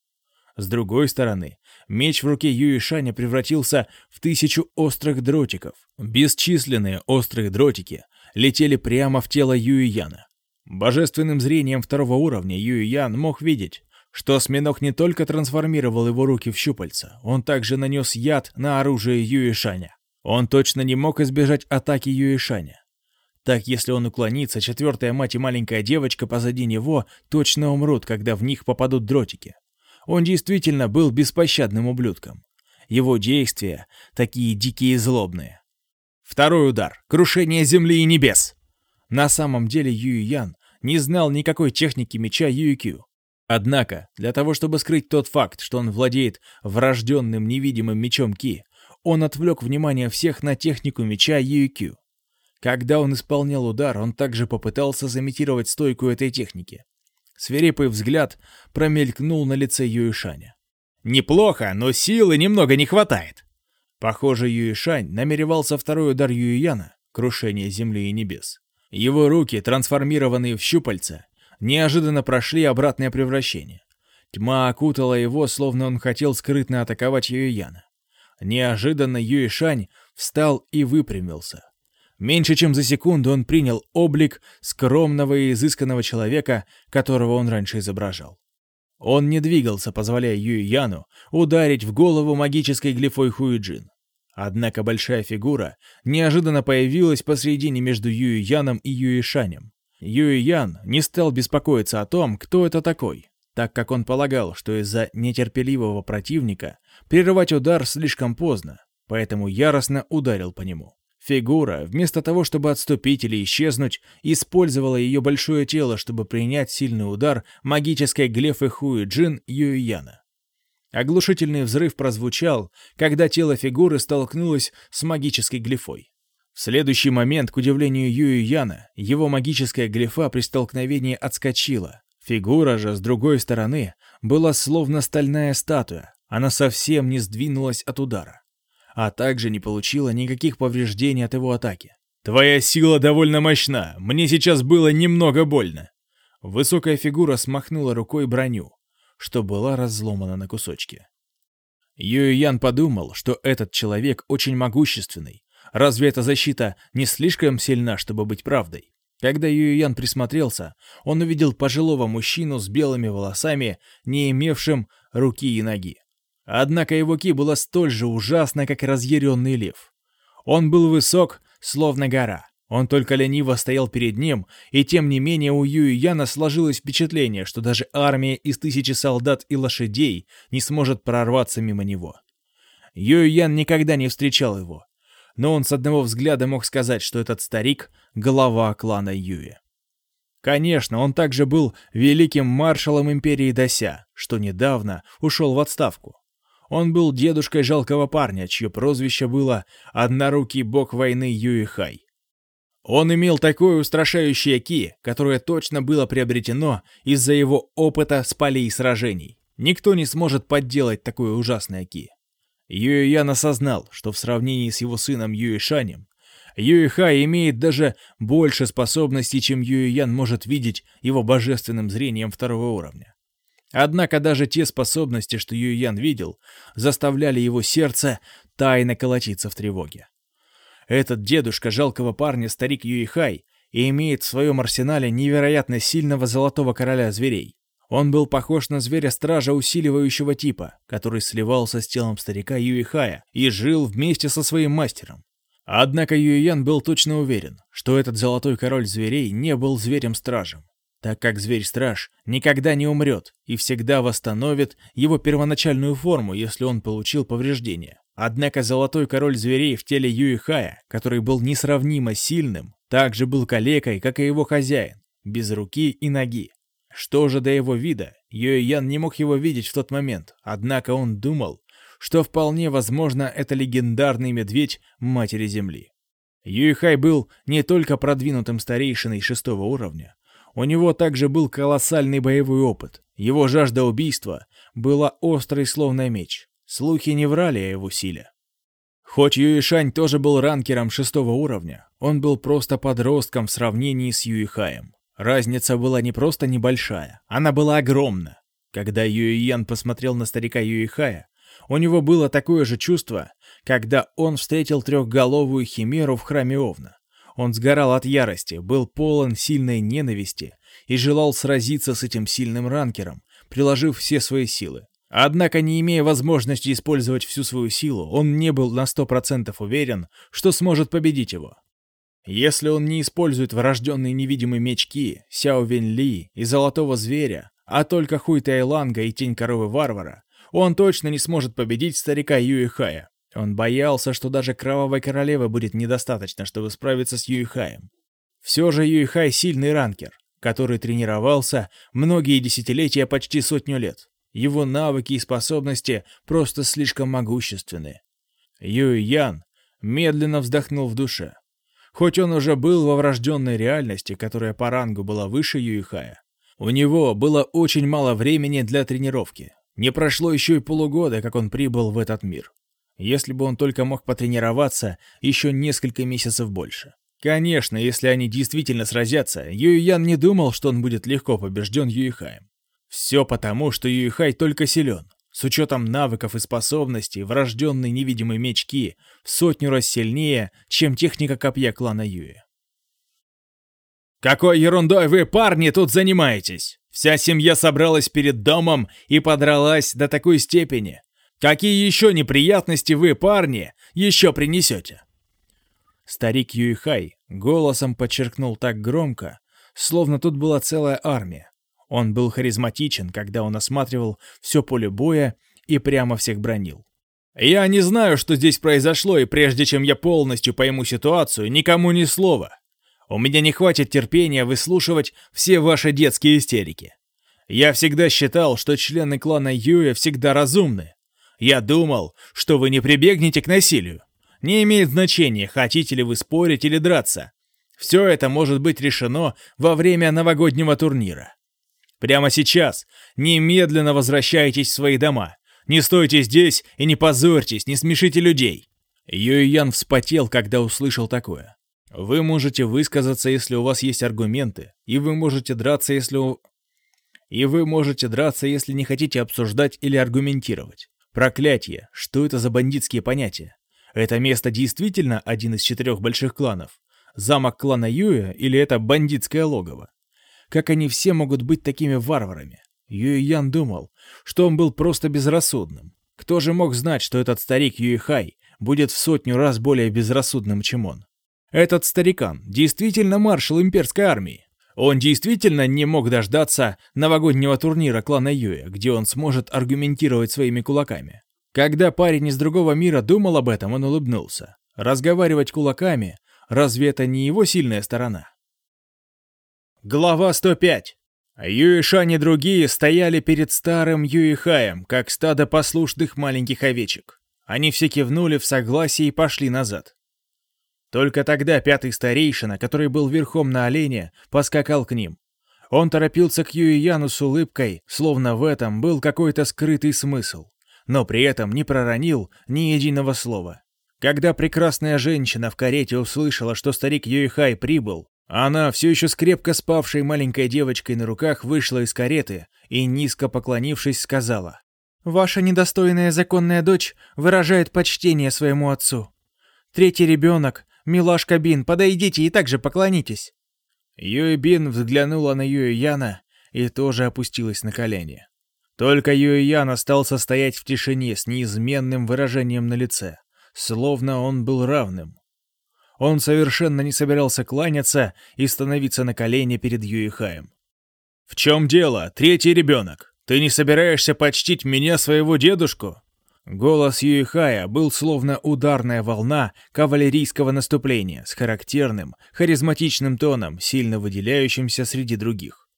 С другой стороны, меч в руке Юишаня превратился в тысячу острых дротиков. Бесчисленные острые дротики летели прямо в тело Юйяна. Божественным зрением второго уровня Юйян мог видеть, что осьминог не только трансформировал его руки в щупальца, он также нанес яд на оружие Юишаня. Он точно не мог избежать атаки Юишаня. Так, если он уклонится, четвертая мать и маленькая девочка позади него точно умрут, когда в них попадут дротики. Он действительно был беспощадным ублюдком. Его действия такие дикие и злобные. Второй удар. Крушение земли и небес. На самом деле Юй Ян не знал никакой техники меча Юйкю. Однако, для того, чтобы скрыть тот факт, что он владеет врожденным невидимым мечом Ки, он отвлек внимание всех на технику меча Юикю. Когда он исполнял удар, он также попытался замитировать стойку этой техники. Свирепый взгляд промелькнул на лице Юишаня. «Неплохо, но силы немного не хватает». Похоже, Юишань намеревался второй удар Юияна, крушение земли и небес. Его руки, трансформированные в щупальца, неожиданно прошли обратное превращение. Тьма окутала его, словно он хотел скрытно атаковать Юйяна. Неожиданно Юишань встал и выпрямился. Меньше чем за секунду он принял облик скромного и изысканного человека, которого он раньше изображал. Он не двигался, позволяя Юй Яну ударить в голову магической глифой Хуиджин. Однако большая фигура неожиданно появилась посредине между Юй Яном и Юй Шанем. Юй Ян не стал беспокоиться о том, кто это такой, так как он полагал, что из-за нетерпеливого противника прерывать удар слишком поздно, поэтому яростно ударил по нему. Фигура, вместо того, чтобы отступить или исчезнуть, использовала ее большое тело, чтобы принять сильный удар магической глефы Хуи Джин Юйяна. Оглушительный взрыв прозвучал, когда тело фигуры столкнулось с магической глифой. В следующий момент, к удивлению Юи Яна, его магическая глифа при столкновении отскочила. Фигура же, с другой стороны, была словно стальная статуя, она совсем не сдвинулась от удара а также не получила никаких повреждений от его атаки. «Твоя сила довольно мощна, мне сейчас было немного больно». Высокая фигура смахнула рукой броню, что была разломана на кусочки. Юй подумал, что этот человек очень могущественный. Разве эта защита не слишком сильна, чтобы быть правдой? Когда Юй присмотрелся, он увидел пожилого мужчину с белыми волосами, не имевшим руки и ноги. Однако его ки была столь же ужасна, как разъяренный лев. Он был высок, словно гора. Он только лениво стоял перед ним, и тем не менее у Юи Яна сложилось впечатление, что даже армия из тысячи солдат и лошадей не сможет прорваться мимо него. Юй Ян никогда не встречал его, но он с одного взгляда мог сказать, что этот старик — глава клана Юи. Конечно, он также был великим маршалом империи Дося, что недавно ушел в отставку. Он был дедушкой жалкого парня, чье прозвище было «Однорукий бог войны Юихай». Он имел такое устрашающее ки, которое точно было приобретено из-за его опыта с полей сражений. Никто не сможет подделать такое ужасное ки. Юэян осознал, что в сравнении с его сыном Юэшанем, Юэхай имеет даже больше способностей, чем Юэян может видеть его божественным зрением второго уровня. Однако даже те способности, что Юйян видел, заставляли его сердце тайно колотиться в тревоге. Этот дедушка жалкого парня, старик Юихай, имеет в своем арсенале невероятно сильного золотого короля зверей. Он был похож на зверя-стража усиливающего типа, который сливался с телом старика Юихая и жил вместе со своим мастером. Однако Юйян был точно уверен, что этот золотой король зверей не был зверем-стражем так как зверь-страж никогда не умрет и всегда восстановит его первоначальную форму, если он получил повреждения. Однако золотой король зверей в теле Юихая, который был несравнимо сильным, также был калекой, как и его хозяин, без руки и ноги. Что же до его вида, Юэян не мог его видеть в тот момент, однако он думал, что вполне возможно это легендарный медведь Матери Земли. Юихай был не только продвинутым старейшиной шестого уровня, у него также был колоссальный боевой опыт. Его жажда убийства была острой, словно меч. Слухи не врали о его силе. Хоть Юишань тоже был ранкером шестого уровня, он был просто подростком в сравнении с Юихаем. Разница была не просто небольшая, она была огромна. Когда Юйян посмотрел на старика Юихая, у него было такое же чувство, когда он встретил трехголовую химеру в храме Овна. Он сгорал от ярости, был полон сильной ненависти и желал сразиться с этим сильным ранкером, приложив все свои силы. Однако, не имея возможности использовать всю свою силу, он не был на сто процентов уверен, что сможет победить его. Если он не использует врожденные невидимые мечки, Сяо Вень Ли и Золотого Зверя, а только Хуй Тайланга и Тень Коровы Варвара, он точно не сможет победить старика Юихая. Он боялся, что даже Кровавой Королевы будет недостаточно, чтобы справиться с Юйхаем. Все же Юйхай сильный ранкер, который тренировался многие десятилетия, почти сотню лет. Его навыки и способности просто слишком могущественны. Юй Ян медленно вздохнул в душе. Хоть он уже был во врожденной реальности, которая по рангу была выше Юйхая, у него было очень мало времени для тренировки. Не прошло еще и полугода, как он прибыл в этот мир. Если бы он только мог потренироваться еще несколько месяцев больше. Конечно, если они действительно сразятся, Юйян не думал, что он будет легко побежден Юйхаем. Все потому, что Юйхай только силен. С учетом навыков и способностей, врожденный невидимый мечки в сотню раз сильнее, чем техника копья клана Юи. «Какой ерундой вы, парни, тут занимаетесь? Вся семья собралась перед домом и подралась до такой степени. Какие еще неприятности вы, парни, еще принесете?» Старик Юйхай голосом подчеркнул так громко, словно тут была целая армия. Он был харизматичен, когда он осматривал все поле боя и прямо всех бронил. «Я не знаю, что здесь произошло, и прежде чем я полностью пойму ситуацию, никому ни слова. У меня не хватит терпения выслушивать все ваши детские истерики. Я всегда считал, что члены клана Юя всегда разумны. Я думал, что вы не прибегнете к насилию. Не имеет значения, хотите ли вы спорить или драться. Все это может быть решено во время новогоднего турнира. Прямо сейчас немедленно возвращайтесь в свои дома. Не стойте здесь и не позорьтесь, не смешите людей. Юй Ян вспотел, когда услышал такое. Вы можете высказаться, если у вас есть аргументы, и вы можете драться, если у... И вы можете драться, если не хотите обсуждать или аргументировать. Проклятие, что это за бандитские понятия? Это место действительно один из четырех больших кланов? Замок клана Юя или это бандитское логово? Как они все могут быть такими варварами? Юй Ян думал, что он был просто безрассудным. Кто же мог знать, что этот старик Юй Хай будет в сотню раз более безрассудным, чем он? Этот старикан действительно маршал имперской армии. Он действительно не мог дождаться новогоднего турнира клана Юя, где он сможет аргументировать своими кулаками. Когда парень из другого мира думал об этом, он улыбнулся. Разговаривать кулаками – разве это не его сильная сторона? Глава 105. Юишань и другие стояли перед старым Юихаем, как стадо послушных маленьких овечек. Они все кивнули в согласии и пошли назад. Только тогда пятый старейшина, который был верхом на олене, поскакал к ним. Он торопился к Юияну с улыбкой, словно в этом был какой-то скрытый смысл, но при этом не проронил ни единого слова. Когда прекрасная женщина в карете услышала, что старик Юихай прибыл, она, все еще с крепко спавшей маленькой девочкой на руках, вышла из кареты и, низко поклонившись, сказала. «Ваша недостойная законная дочь выражает почтение своему отцу. Третий ребенок, милашка Бин, подойдите и также поклонитесь». Юй Бин взглянула на Юй Яна и тоже опустилась на колени. Только Юй Ян остался стоять в тишине с неизменным выражением на лице, словно он был равным. Он совершенно не собирался кланяться и становиться на колени перед Юихаем. «В чем дело, третий ребенок? Ты не собираешься почтить меня, своего дедушку?» Голос Юихая был словно ударная волна кавалерийского наступления с характерным, харизматичным тоном, сильно выделяющимся среди других.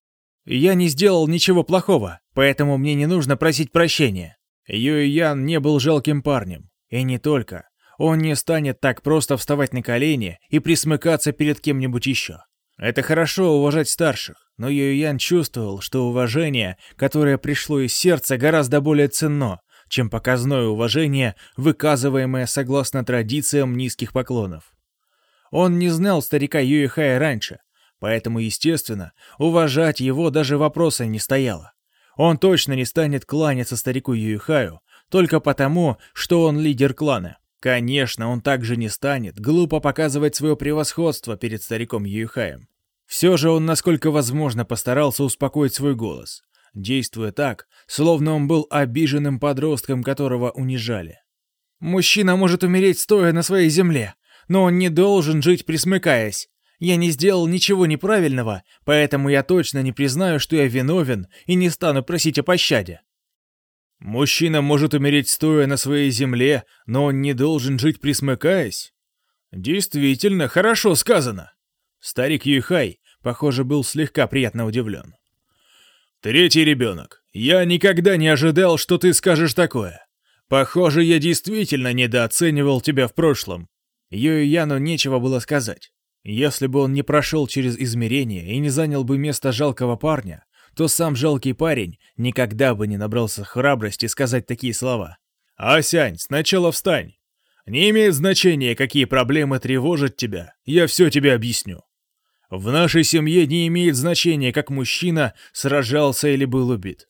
«Я не сделал ничего плохого, поэтому мне не нужно просить прощения». Юй не был жалким парнем. И не только. Он не станет так просто вставать на колени и присмыкаться перед кем-нибудь еще. Это хорошо уважать старших, но Юйян чувствовал, что уважение, которое пришло из сердца, гораздо более ценно, чем показное уважение, выказываемое согласно традициям низких поклонов. Он не знал старика Юихая раньше, поэтому, естественно, уважать его даже вопроса не стояло. Он точно не станет кланяться старику Юихаю только потому, что он лидер клана. Конечно, он также не станет глупо показывать свое превосходство перед стариком Юйхаем. Все же он, насколько возможно, постарался успокоить свой голос, действуя так, словно он был обиженным подростком, которого унижали. «Мужчина может умереть, стоя на своей земле, но он не должен жить, присмыкаясь. Я не сделал ничего неправильного, поэтому я точно не признаю, что я виновен и не стану просить о пощаде. Мужчина может умереть стоя на своей земле, но он не должен жить присмыкаясь? Действительно, хорошо сказано. Старик Юхай, похоже, был слегка приятно удивлен. Третий ребенок. Я никогда не ожидал, что ты скажешь такое. Похоже, я действительно недооценивал тебя в прошлом. Юяну нечего было сказать. Если бы он не прошел через измерение и не занял бы место жалкого парня, то сам жалкий парень никогда бы не набрался храбрости сказать такие слова. «Асянь, сначала встань. Не имеет значения, какие проблемы тревожат тебя, я все тебе объясню. В нашей семье не имеет значения, как мужчина сражался или был убит.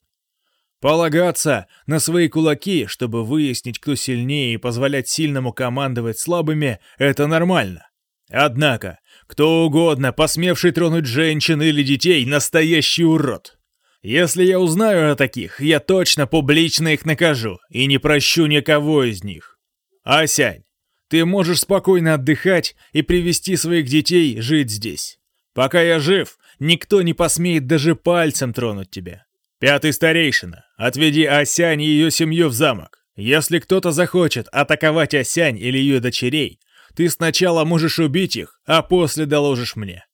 Полагаться на свои кулаки, чтобы выяснить, кто сильнее и позволять сильному командовать слабыми, это нормально. Однако, кто угодно, посмевший тронуть женщин или детей, настоящий урод. Если я узнаю о таких, я точно публично их накажу и не прощу никого из них. Асянь, ты можешь спокойно отдыхать и привести своих детей жить здесь. Пока я жив, никто не посмеет даже пальцем тронуть тебя. Пятый старейшина, отведи Асянь и ее семью в замок. Если кто-то захочет атаковать Асянь или ее дочерей, ты сначала можешь убить их, а после доложишь мне.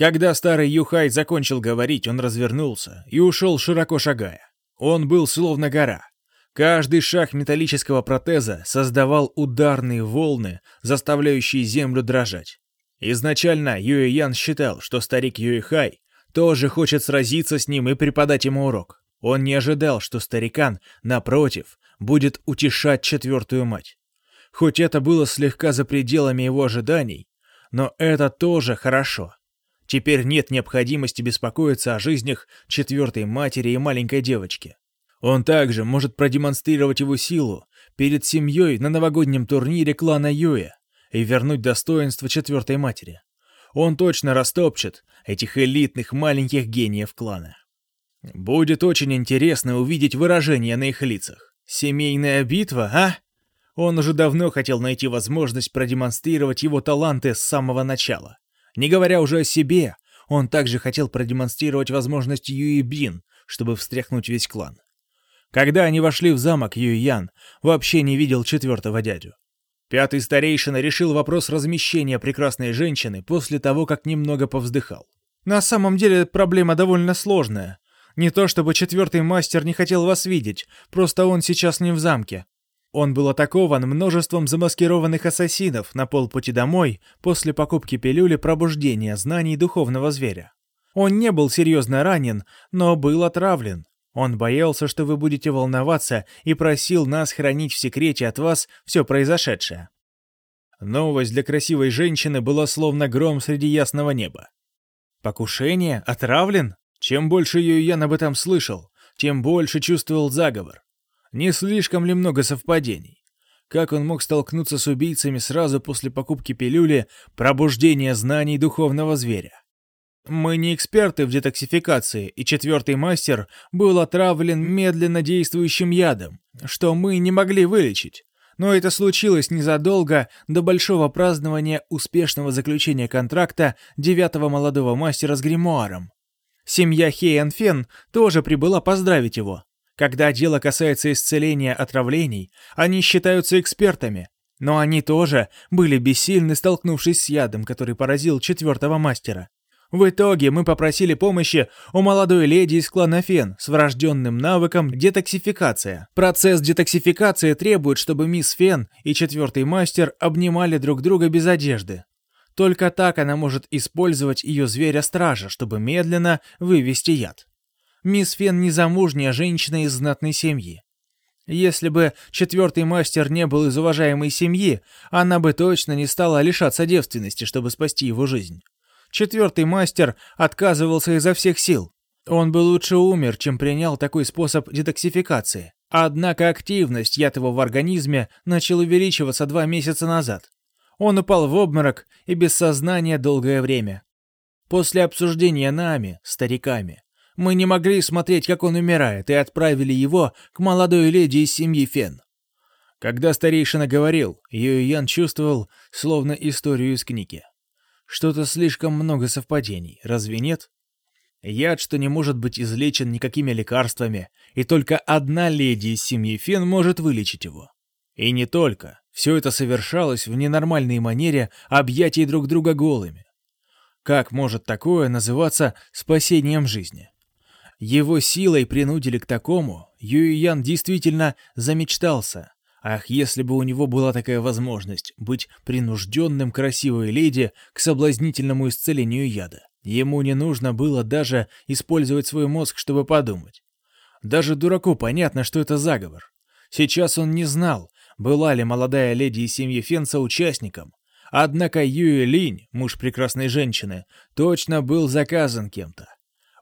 Когда старый Юхай закончил говорить, он развернулся и ушел широко шагая. Он был словно гора. Каждый шаг металлического протеза создавал ударные волны, заставляющие землю дрожать. Изначально Юэ Ян считал, что старик Юэхай тоже хочет сразиться с ним и преподать ему урок. Он не ожидал, что старикан, напротив, будет утешать четвертую мать. Хоть это было слегка за пределами его ожиданий, но это тоже хорошо. Теперь нет необходимости беспокоиться о жизнях четвертой матери и маленькой девочки. Он также может продемонстрировать его силу перед семьей на новогоднем турнире клана Юэ и вернуть достоинство четвертой матери. Он точно растопчет этих элитных маленьких гениев клана. Будет очень интересно увидеть выражение на их лицах. Семейная битва, а? Он уже давно хотел найти возможность продемонстрировать его таланты с самого начала. Не говоря уже о себе, он также хотел продемонстрировать возможность Юи Бин, чтобы встряхнуть весь клан. Когда они вошли в замок, Юй Ян вообще не видел четвертого дядю. Пятый старейшина решил вопрос размещения прекрасной женщины после того, как немного повздыхал. На самом деле проблема довольно сложная. Не то чтобы четвертый мастер не хотел вас видеть, просто он сейчас не в замке. Он был атакован множеством замаскированных ассасинов на полпути домой после покупки пилюли пробуждения знаний духовного зверя. Он не был серьезно ранен, но был отравлен. Он боялся, что вы будете волноваться, и просил нас хранить в секрете от вас все произошедшее. Новость для красивой женщины была словно гром среди ясного неба. Покушение? Отравлен? Чем больше ее Ян об этом слышал, тем больше чувствовал заговор. Не слишком ли много совпадений? Как он мог столкнуться с убийцами сразу после покупки пилюли пробуждения знаний духовного зверя? Мы не эксперты в детоксификации, и четвертый мастер был отравлен медленно действующим ядом, что мы не могли вылечить. Но это случилось незадолго до большого празднования успешного заключения контракта девятого молодого мастера с гримуаром. Семья Хейен Фен тоже прибыла поздравить его. Когда дело касается исцеления отравлений, они считаются экспертами, но они тоже были бессильны, столкнувшись с ядом, который поразил четвертого мастера. В итоге мы попросили помощи у молодой леди из клана Фен с врожденным навыком детоксификация. Процесс детоксификации требует, чтобы мисс Фен и четвертый мастер обнимали друг друга без одежды. Только так она может использовать ее зверя-стража, чтобы медленно вывести яд. Мисс Фен незамужняя женщина из знатной семьи. Если бы четвертый мастер не был из уважаемой семьи, она бы точно не стала лишаться девственности, чтобы спасти его жизнь. Четвертый мастер отказывался изо всех сил. Он бы лучше умер, чем принял такой способ детоксификации. Однако активность ятого в организме начала увеличиваться два месяца назад. Он упал в обморок и без сознания долгое время. После обсуждения нами, стариками, мы не могли смотреть, как он умирает, и отправили его к молодой леди из семьи Фен. Когда старейшина говорил, Юйян чувствовал, словно историю из книги. Что-то слишком много совпадений, разве нет? Яд, что не может быть излечен никакими лекарствами, и только одна леди из семьи Фен может вылечить его. И не только. Все это совершалось в ненормальной манере объятий друг друга голыми. Как может такое называться спасением жизни? Его силой принудили к такому, Юйян действительно замечтался, Ах, если бы у него была такая возможность быть принужденным красивой леди к соблазнительному исцелению яда. Ему не нужно было даже использовать свой мозг, чтобы подумать. Даже дураку понятно, что это заговор. Сейчас он не знал, была ли молодая леди из семьи Фенса участником. Однако Юэ Линь, муж прекрасной женщины, точно был заказан кем-то.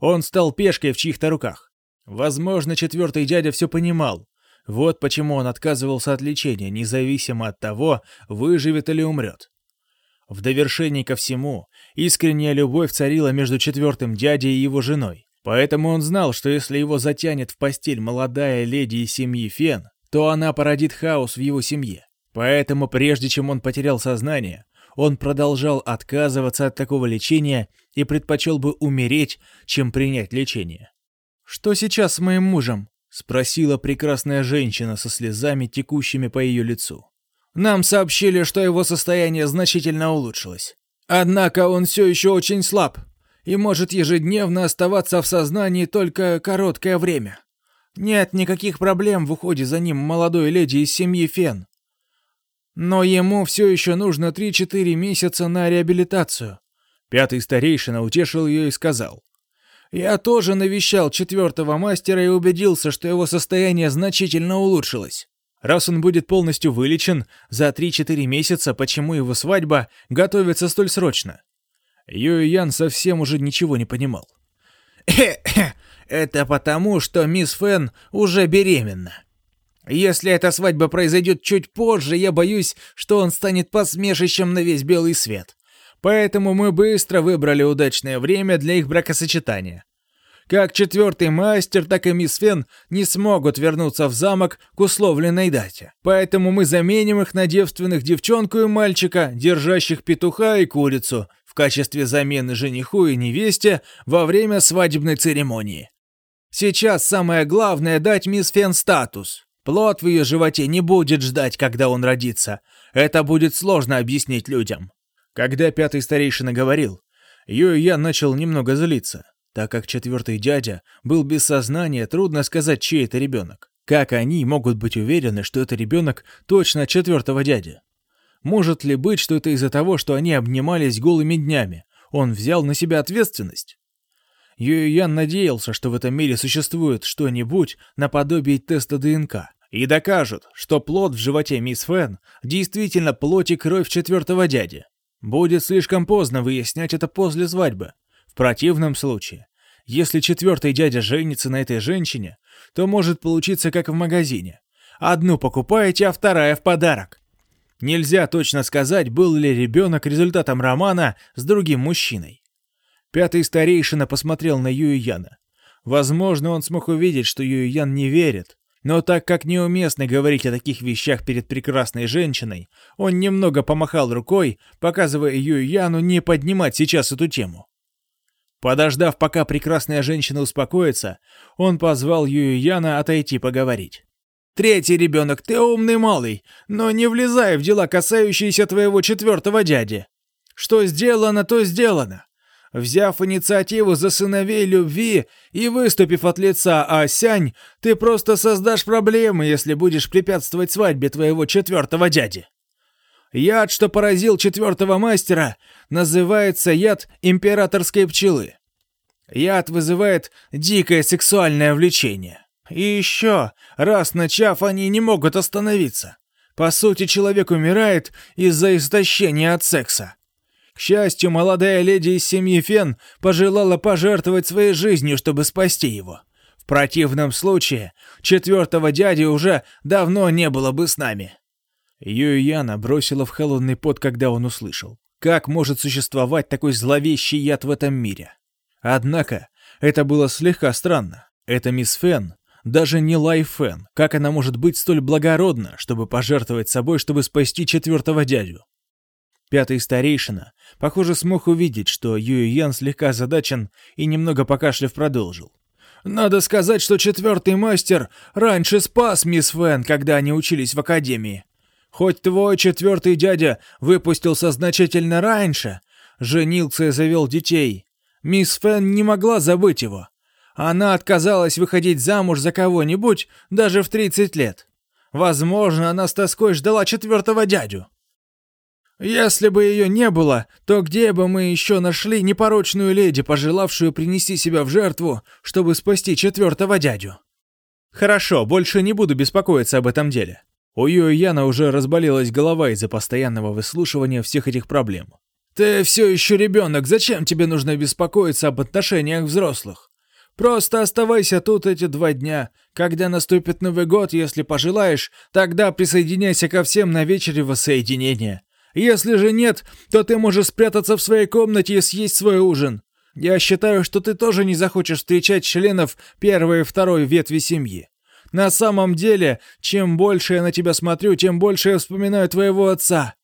Он стал пешкой в чьих-то руках. Возможно, четвертый дядя все понимал. Вот почему он отказывался от лечения, независимо от того, выживет или умрет. В довершении ко всему, искренняя любовь царила между четвертым дядей и его женой. Поэтому он знал, что если его затянет в постель молодая леди из семьи Фен, то она породит хаос в его семье. Поэтому прежде чем он потерял сознание, он продолжал отказываться от такого лечения и предпочел бы умереть, чем принять лечение. «Что сейчас с моим мужем?» — спросила прекрасная женщина со слезами, текущими по ее лицу. «Нам сообщили, что его состояние значительно улучшилось. Однако он все еще очень слаб и может ежедневно оставаться в сознании только короткое время. Нет никаких проблем в уходе за ним молодой леди из семьи Фен. Но ему все еще нужно 3-4 месяца на реабилитацию. Пятый старейшина утешил ее и сказал. «Я тоже навещал четвертого мастера и убедился, что его состояние значительно улучшилось. Раз он будет полностью вылечен за 3-4 месяца, почему его свадьба готовится столь срочно?» Юй Ян совсем уже ничего не понимал. «Это потому, что мисс Фэн уже беременна», если эта свадьба произойдет чуть позже, я боюсь, что он станет посмешищем на весь белый свет. Поэтому мы быстро выбрали удачное время для их бракосочетания. Как четвертый мастер, так и мисс Фен не смогут вернуться в замок к условленной дате. Поэтому мы заменим их на девственных девчонку и мальчика, держащих петуха и курицу, в качестве замены жениху и невесте во время свадебной церемонии. Сейчас самое главное дать мисс Фен статус. Плод в ее животе не будет ждать, когда он родится. Это будет сложно объяснить людям. Когда пятый старейшина говорил, Юй я начал немного злиться. Так как четвертый дядя был без сознания, трудно сказать, чей это ребенок. Как они могут быть уверены, что это ребенок точно четвертого дяди? Может ли быть, что это из-за того, что они обнимались голыми днями? Он взял на себя ответственность? Юй Ян надеялся, что в этом мире существует что-нибудь наподобие теста ДНК и докажут, что плод в животе мисс Фэн действительно плоть и кровь четвертого дяди. Будет слишком поздно выяснять это после свадьбы. В противном случае, если четвертый дядя женится на этой женщине, то может получиться как в магазине. Одну покупаете, а вторая в подарок. Нельзя точно сказать, был ли ребенок результатом романа с другим мужчиной. Пятый старейшина посмотрел на Юю Яна. Возможно, он смог увидеть, что Юю Ян не верит, но так как неуместно говорить о таких вещах перед прекрасной женщиной, он немного помахал рукой, показывая Юй Яну не поднимать сейчас эту тему. Подождав, пока прекрасная женщина успокоится, он позвал Юй Яна отойти поговорить. «Третий ребенок, ты умный малый, но не влезай в дела, касающиеся твоего четвертого дяди. Что сделано, то сделано. Взяв инициативу за сыновей любви и выступив от лица Асянь, ты просто создашь проблемы, если будешь препятствовать свадьбе твоего четвертого дяди. Яд, что поразил четвертого мастера, называется яд императорской пчелы. Яд вызывает дикое сексуальное влечение. И еще, раз начав, они не могут остановиться. По сути, человек умирает из-за истощения от секса. К счастью, молодая леди из семьи Фен пожелала пожертвовать своей жизнью, чтобы спасти его. В противном случае, четвертого дяди уже давно не было бы с нами. Юйяна бросила в холодный пот, когда он услышал. Как может существовать такой зловещий яд в этом мире? Однако, это было слегка странно. Это мисс Фен, даже не Лай Фен. Как она может быть столь благородна, чтобы пожертвовать собой, чтобы спасти четвертого дядю? Пятый старейшина, похоже, смог увидеть, что Юй Ян слегка задачен и немного покашляв продолжил. «Надо сказать, что четвертый мастер раньше спас мисс Фэн, когда они учились в академии. Хоть твой четвертый дядя выпустился значительно раньше, женился и завел детей, мисс Фэн не могла забыть его. Она отказалась выходить замуж за кого-нибудь даже в 30 лет. Возможно, она с тоской ждала четвертого дядю. Если бы ее не было, то где бы мы еще нашли непорочную леди, пожелавшую принести себя в жертву, чтобы спасти четвертого дядю? Хорошо, больше не буду беспокоиться об этом деле. У Юи Яна уже разболелась голова из-за постоянного выслушивания всех этих проблем. Ты все еще ребенок, зачем тебе нужно беспокоиться об отношениях взрослых? Просто оставайся тут эти два дня. Когда наступит Новый год, если пожелаешь, тогда присоединяйся ко всем на вечере воссоединения. Если же нет, то ты можешь спрятаться в своей комнате и съесть свой ужин. Я считаю, что ты тоже не захочешь встречать членов первой и второй ветви семьи. На самом деле, чем больше я на тебя смотрю, тем больше я вспоминаю твоего отца.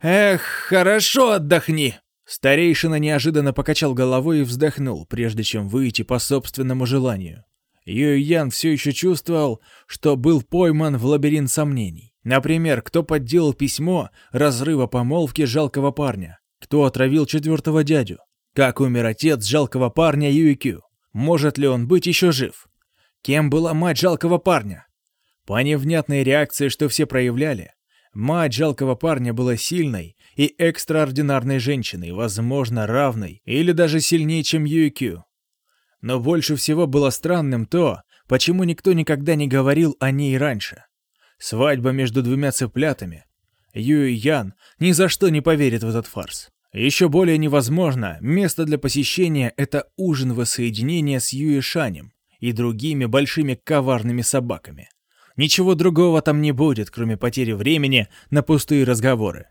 Эх, хорошо отдохни!» Старейшина неожиданно покачал головой и вздохнул, прежде чем выйти по собственному желанию. Юй Ян все еще чувствовал, что был пойман в лабиринт сомнений. Например, кто подделал письмо разрыва помолвки жалкого парня? Кто отравил четвертого дядю? Как умер отец жалкого парня Юикю? Может ли он быть еще жив? Кем была мать жалкого парня? По невнятной реакции, что все проявляли, мать жалкого парня была сильной и экстраординарной женщиной, возможно, равной или даже сильнее, чем Юикю. Но больше всего было странным то, почему никто никогда не говорил о ней раньше. Свадьба между двумя цыплятами. Юй Ян ни за что не поверит в этот фарс. Еще более невозможно, место для посещения — это ужин воссоединения с Юи Шанем и другими большими коварными собаками. Ничего другого там не будет, кроме потери времени на пустые разговоры.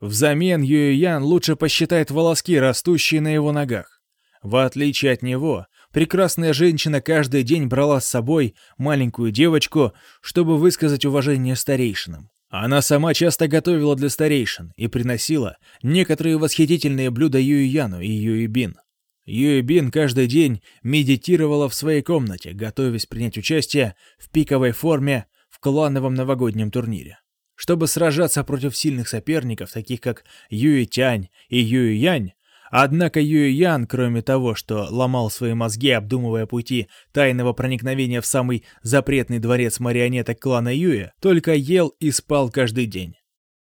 Взамен Юй Ян лучше посчитает волоски, растущие на его ногах. В отличие от него, прекрасная женщина каждый день брала с собой маленькую девочку, чтобы высказать уважение старейшинам. Она сама часто готовила для старейшин и приносила некоторые восхитительные блюда Юйяну и Юйбин. Юйбин каждый день медитировала в своей комнате, готовясь принять участие в пиковой форме в клановом новогоднем турнире. Чтобы сражаться против сильных соперников, таких как Юй Тянь и Юй Янь, Однако Юй Ян, кроме того, что ломал свои мозги, обдумывая пути тайного проникновения в самый запретный дворец марионеток клана Юя, только ел и спал каждый день.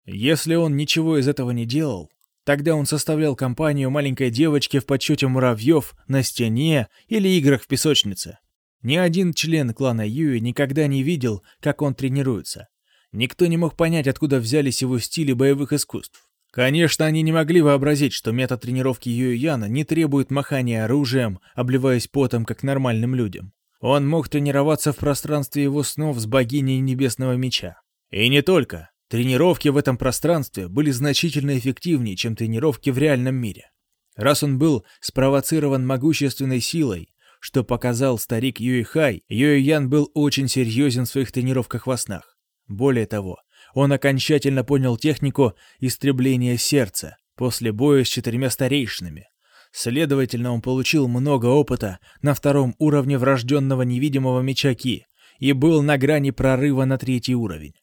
Если он ничего из этого не делал, тогда он составлял компанию маленькой девочки в подсчете муравьев на стене или играх в песочнице. Ни один член клана Юи никогда не видел, как он тренируется. Никто не мог понять, откуда взялись его стили боевых искусств. Конечно, они не могли вообразить, что метод тренировки Юйяна не требует махания оружием, обливаясь потом, как нормальным людям. Он мог тренироваться в пространстве его снов с богиней Небесного Меча. И не только. Тренировки в этом пространстве были значительно эффективнее, чем тренировки в реальном мире. Раз он был спровоцирован могущественной силой, что показал старик Юйхай, Юйян был очень серьезен в своих тренировках во снах. Более того, он окончательно понял технику истребления сердца после боя с четырьмя старейшинами. Следовательно, он получил много опыта на втором уровне врожденного невидимого меча Ки и был на грани прорыва на третий уровень.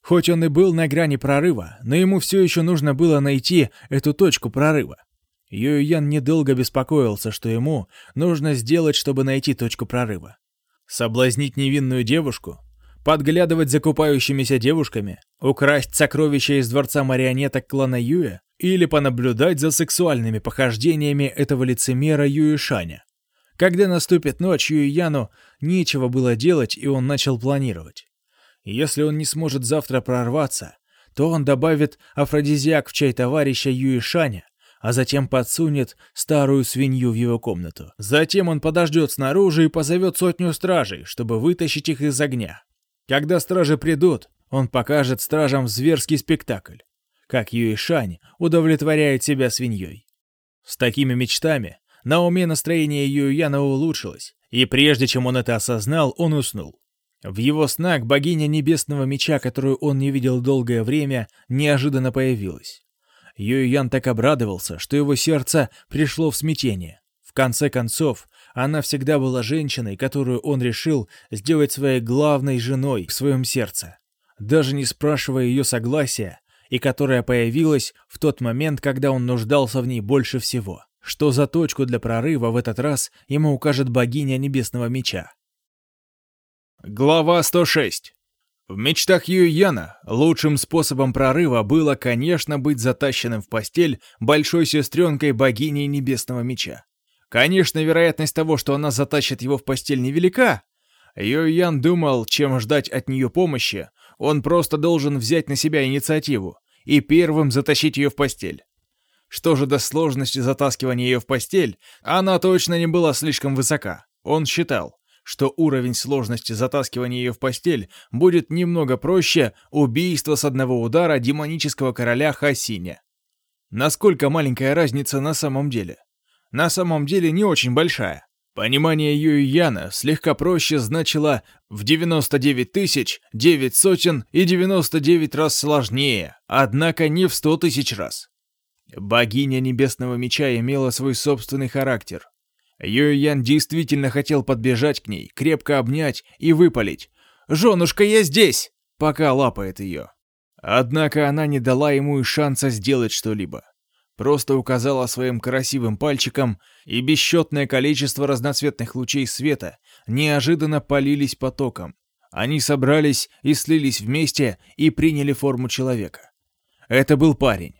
Хоть он и был на грани прорыва, но ему все еще нужно было найти эту точку прорыва. Юйян недолго беспокоился, что ему нужно сделать, чтобы найти точку прорыва. Соблазнить невинную девушку? Подглядывать за купающимися девушками, украсть сокровища из дворца марионеток клана Юя или понаблюдать за сексуальными похождениями этого лицемера Юишаня. Когда наступит ночь, Юяну нечего было делать, и он начал планировать. Если он не сможет завтра прорваться, то он добавит афродизиак в чай товарища Юишаня, а затем подсунет старую свинью в его комнату. Затем он подождет снаружи и позовет сотню стражей, чтобы вытащить их из огня. Когда стражи придут, он покажет стражам зверский спектакль, как Юишань удовлетворяет себя свиньей. С такими мечтами на уме настроение Юяна улучшилось, и прежде чем он это осознал, он уснул. В его снах богиня небесного меча, которую он не видел долгое время, неожиданно появилась. Юйян так обрадовался, что его сердце пришло в смятение. В конце концов, она всегда была женщиной, которую он решил сделать своей главной женой в своем сердце, даже не спрашивая ее согласия, и которая появилась в тот момент, когда он нуждался в ней больше всего. Что за точку для прорыва в этот раз ему укажет богиня Небесного Меча? Глава 106 в мечтах Юйяна лучшим способом прорыва было, конечно, быть затащенным в постель большой сестренкой богини Небесного Меча. Конечно, вероятность того, что она затащит его в постель, невелика. Йо-Ян думал, чем ждать от нее помощи, он просто должен взять на себя инициативу и первым затащить ее в постель. Что же до сложности затаскивания ее в постель, она точно не была слишком высока. Он считал, что уровень сложности затаскивания ее в постель будет немного проще убийства с одного удара демонического короля Хасиня. Насколько маленькая разница на самом деле? На самом деле не очень большая. Понимание Юи Яна слегка проще значило в 99 тысяч, 9 сотен и 99 раз сложнее, однако не в 100 тысяч раз. Богиня Небесного Меча имела свой собственный характер. Юй Ян действительно хотел подбежать к ней, крепко обнять и выпалить. «Женушка, я здесь!» пока лапает ее. Однако она не дала ему и шанса сделать что-либо просто указала своим красивым пальчиком, и бесчетное количество разноцветных лучей света неожиданно полились потоком. Они собрались и слились вместе и приняли форму человека. Это был парень.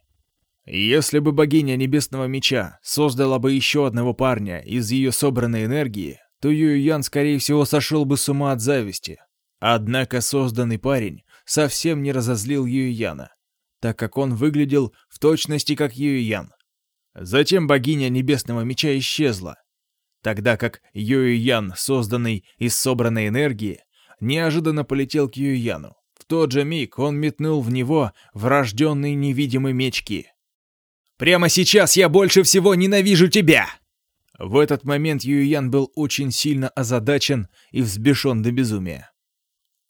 Если бы богиня Небесного Меча создала бы еще одного парня из ее собранной энергии, то Юй Ян, скорее всего, сошел бы с ума от зависти. Однако созданный парень совсем не разозлил Юй Яна так как он выглядел точности как Юй-Ян. Затем богиня Небесного Меча исчезла, тогда как Юй-Ян, созданный из собранной энергии, неожиданно полетел к Юй-Яну. В тот же миг он метнул в него врожденный невидимый мечки. «Прямо сейчас я больше всего ненавижу тебя!» В этот момент Юйян был очень сильно озадачен и взбешен до безумия.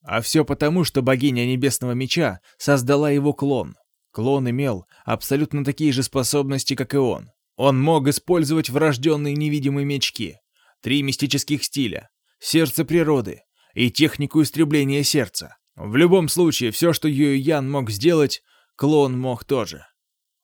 А все потому, что богиня Небесного Меча создала его клон. Клон имел абсолютно такие же способности, как и он. Он мог использовать врожденные невидимые мечки, три мистических стиля, сердце природы и технику истребления сердца. В любом случае, все, что Юй Ян мог сделать, клон мог тоже.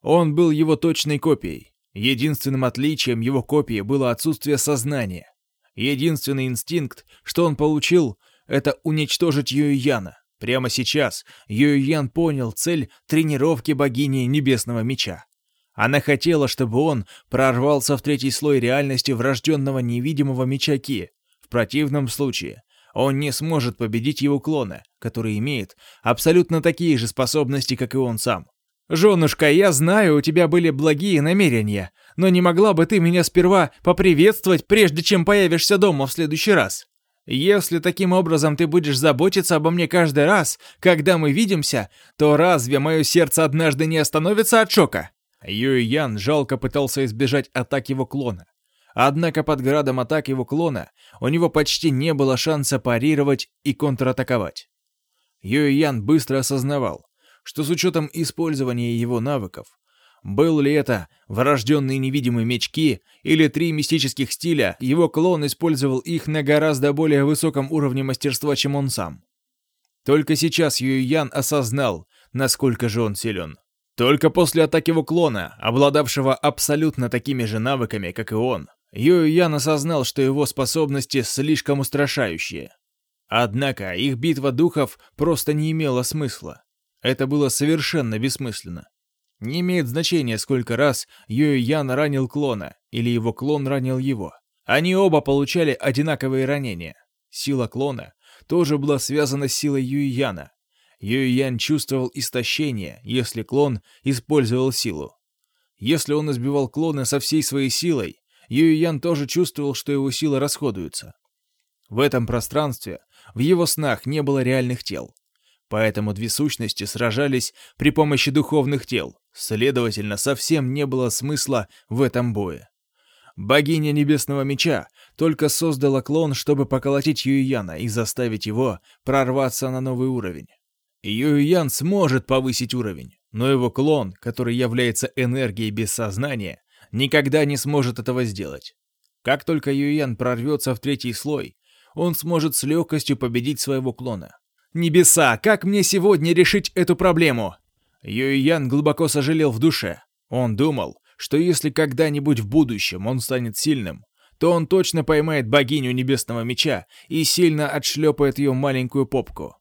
Он был его точной копией. Единственным отличием его копии было отсутствие сознания. Единственный инстинкт, что он получил, это уничтожить Юй Яна. Прямо сейчас Юй Ян понял цель тренировки богини Небесного Меча. Она хотела, чтобы он прорвался в третий слой реальности врожденного невидимого меча Ки. В противном случае он не сможет победить его клона, который имеет абсолютно такие же способности, как и он сам. «Женушка, я знаю, у тебя были благие намерения, но не могла бы ты меня сперва поприветствовать, прежде чем появишься дома в следующий раз?» Если таким образом ты будешь заботиться обо мне каждый раз, когда мы видимся, то разве мое сердце однажды не остановится от шока?» Юй Ян жалко пытался избежать атак его клона. Однако под градом атак его клона у него почти не было шанса парировать и контратаковать. Юй Ян быстро осознавал, что с учетом использования его навыков, был ли это врожденные невидимые мечки или три мистических стиля, его клон использовал их на гораздо более высоком уровне мастерства, чем он сам. Только сейчас Юй Ян осознал, насколько же он силен. Только после атаки его клона, обладавшего абсолютно такими же навыками, как и он, Юй Ян осознал, что его способности слишком устрашающие. Однако их битва духов просто не имела смысла. Это было совершенно бессмысленно. Не имеет значения, сколько раз Юй Ян ранил клона, или его клон ранил его. Они оба получали одинаковые ранения. Сила клона тоже была связана с силой Юй Яна. Юй Ян чувствовал истощение, если клон использовал силу. Если он избивал клона со всей своей силой, Юй Ян тоже чувствовал, что его силы расходуются. В этом пространстве, в его снах не было реальных тел. Поэтому две сущности сражались при помощи духовных тел. Следовательно, совсем не было смысла в этом бое. Богиня Небесного Меча только создала клон, чтобы поколотить Юйяна и заставить его прорваться на новый уровень. Юйян сможет повысить уровень, но его клон, который является энергией без сознания, никогда не сможет этого сделать. Как только Юйян прорвется в третий слой, он сможет с легкостью победить своего клона. Небеса, как мне сегодня решить эту проблему? Юй Ян глубоко сожалел в душе. Он думал, что если когда-нибудь в будущем он станет сильным, то он точно поймает богиню Небесного Меча и сильно отшлепает ее маленькую попку.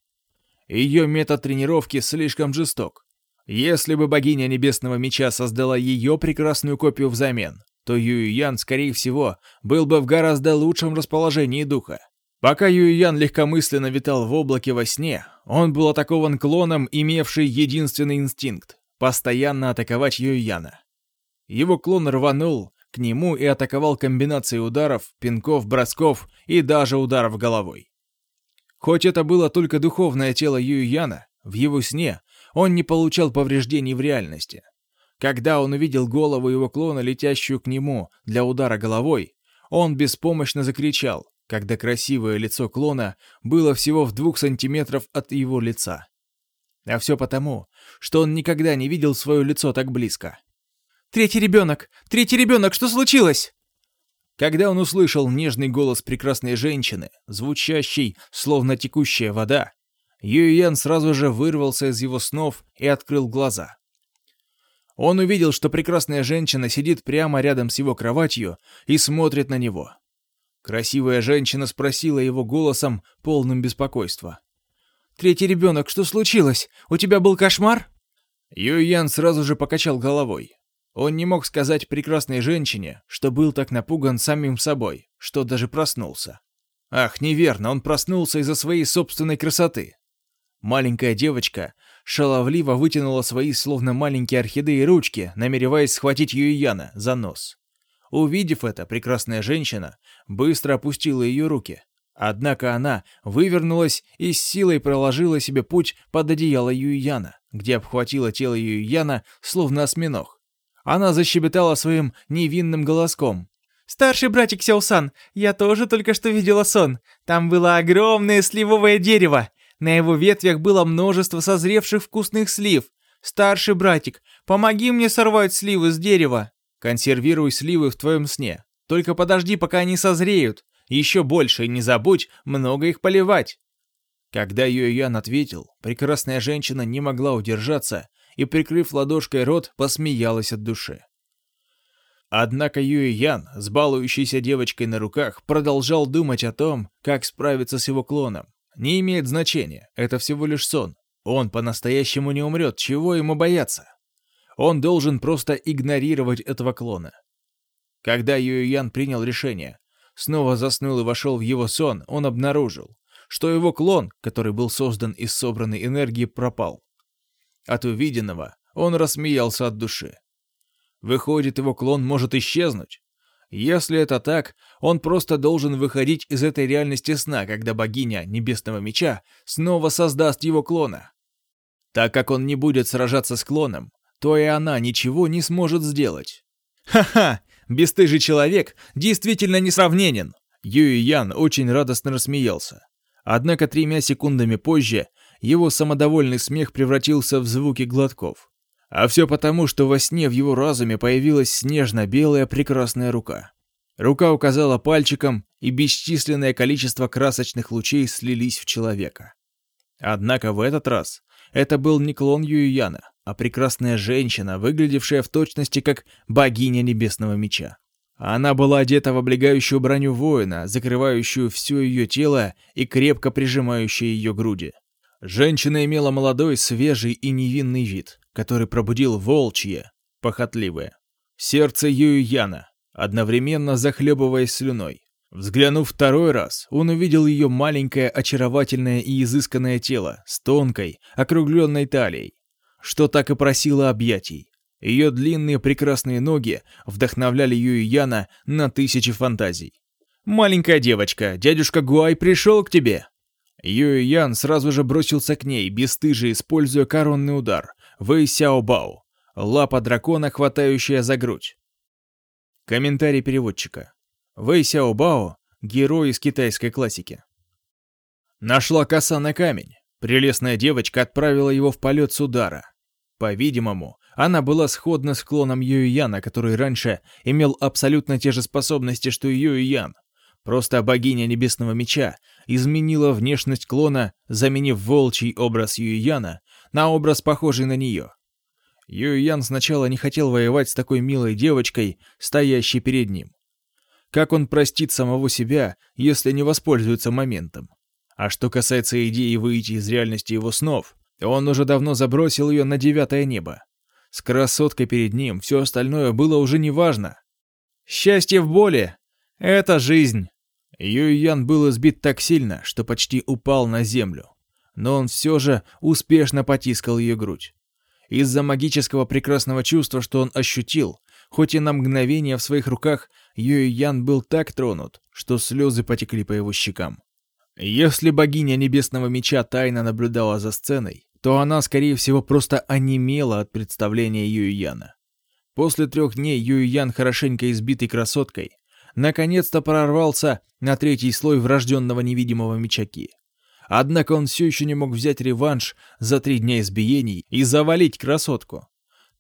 Ее метод тренировки слишком жесток. Если бы богиня Небесного Меча создала ее прекрасную копию взамен, то Юй Ян, скорее всего, был бы в гораздо лучшем расположении духа. Пока Юйян легкомысленно витал в облаке во сне, он был атакован клоном, имевший единственный инстинкт — постоянно атаковать Юйяна. Его клон рванул к нему и атаковал комбинацией ударов, пинков, бросков и даже ударов головой. Хоть это было только духовное тело Юйяна, в его сне он не получал повреждений в реальности. Когда он увидел голову его клона, летящую к нему для удара головой, он беспомощно закричал, когда красивое лицо клона было всего в двух сантиметров от его лица. А все потому, что он никогда не видел свое лицо так близко. «Третий ребенок! Третий ребенок! Что случилось?» Когда он услышал нежный голос прекрасной женщины, звучащий, словно текущая вода, Юйян сразу же вырвался из его снов и открыл глаза. Он увидел, что прекрасная женщина сидит прямо рядом с его кроватью и смотрит на него. Красивая женщина спросила его голосом, полным беспокойства. «Третий ребенок, что случилось? У тебя был кошмар?» Юйян сразу же покачал головой. Он не мог сказать прекрасной женщине, что был так напуган самим собой, что даже проснулся. Ах, неверно, он проснулся из-за своей собственной красоты. Маленькая девочка шаловливо вытянула свои словно маленькие орхидеи ручки, намереваясь схватить Юйяна за нос. Увидев это, прекрасная женщина быстро опустила ее руки. Однако она вывернулась и с силой проложила себе путь под одеяло Юйяна, где обхватила тело Юйяна, словно осьминог. Она защебетала своим невинным голоском. «Старший братик Сяосан, я тоже только что видела сон. Там было огромное сливовое дерево. На его ветвях было множество созревших вкусных слив. Старший братик, помоги мне сорвать сливы с дерева. Консервируй сливы в твоем сне. Только подожди, пока они созреют. Еще больше и не забудь много их поливать. Когда Юэян ответил, прекрасная женщина не могла удержаться и, прикрыв ладошкой рот, посмеялась от души. Однако Юэян, с балующейся девочкой на руках, продолжал думать о том, как справиться с его клоном. Не имеет значения, это всего лишь сон. Он по-настоящему не умрет, чего ему бояться? Он должен просто игнорировать этого клона. Когда Юйян принял решение, снова заснул и вошел в его сон, он обнаружил, что его клон, который был создан из собранной энергии, пропал. От увиденного он рассмеялся от души. Выходит, его клон может исчезнуть? Если это так, он просто должен выходить из этой реальности сна, когда богиня Небесного Меча снова создаст его клона. Так как он не будет сражаться с клоном, то и она ничего не сможет сделать. Ха-ха! Бестыжий человек действительно несравненен! Юй Ян очень радостно рассмеялся. Однако тремя секундами позже его самодовольный смех превратился в звуки глотков. А все потому, что во сне в его разуме появилась снежно-белая прекрасная рука. Рука указала пальчиком, и бесчисленное количество красочных лучей слились в человека. Однако в этот раз это был не клон Юйяна, а прекрасная женщина, выглядевшая в точности как богиня Небесного Меча. Она была одета в облегающую броню воина, закрывающую все ее тело и крепко прижимающую ее груди. Женщина имела молодой, свежий и невинный вид, который пробудил волчье, похотливое, сердце Юйяна, одновременно захлебываясь слюной. Взглянув второй раз, он увидел ее маленькое, очаровательное и изысканное тело с тонкой, округленной талией, что так и просило объятий. Ее длинные прекрасные ноги вдохновляли Юйяна на тысячи фантазий. «Маленькая девочка, дядюшка Гуай пришел к тебе!» Юй Ян сразу же бросился к ней, бесстыже используя коронный удар. Вэй Сяо Бао. Лапа дракона, хватающая за грудь. Комментарий переводчика. Вэй Сяо Бао — герой из китайской классики. Нашла коса на камень. Прелестная девочка отправила его в полет с удара. По-видимому, она была сходна с клоном Юйяна, который раньше имел абсолютно те же способности, что и Юйян. Просто богиня Небесного Меча изменила внешность клона, заменив волчий образ Юйяна на образ, похожий на нее. Юйян сначала не хотел воевать с такой милой девочкой, стоящей перед ним. Как он простит самого себя, если не воспользуется моментом? А что касается идеи выйти из реальности его снов, он уже давно забросил ее на девятое небо. С красоткой перед ним все остальное было уже неважно. Счастье в боли — это жизнь. Юйян был избит так сильно, что почти упал на землю. Но он все же успешно потискал ее грудь. Из-за магического прекрасного чувства, что он ощутил, хоть и на мгновение в своих руках Юй Ян был так тронут, что слезы потекли по его щекам. Если богиня Небесного Меча тайно наблюдала за сценой, то она, скорее всего, просто онемела от представления Юй Яна. После трех дней Юй Ян, хорошенько избитой красоткой, наконец-то прорвался на третий слой врожденного невидимого мечаки. Однако он все еще не мог взять реванш за три дня избиений и завалить красотку,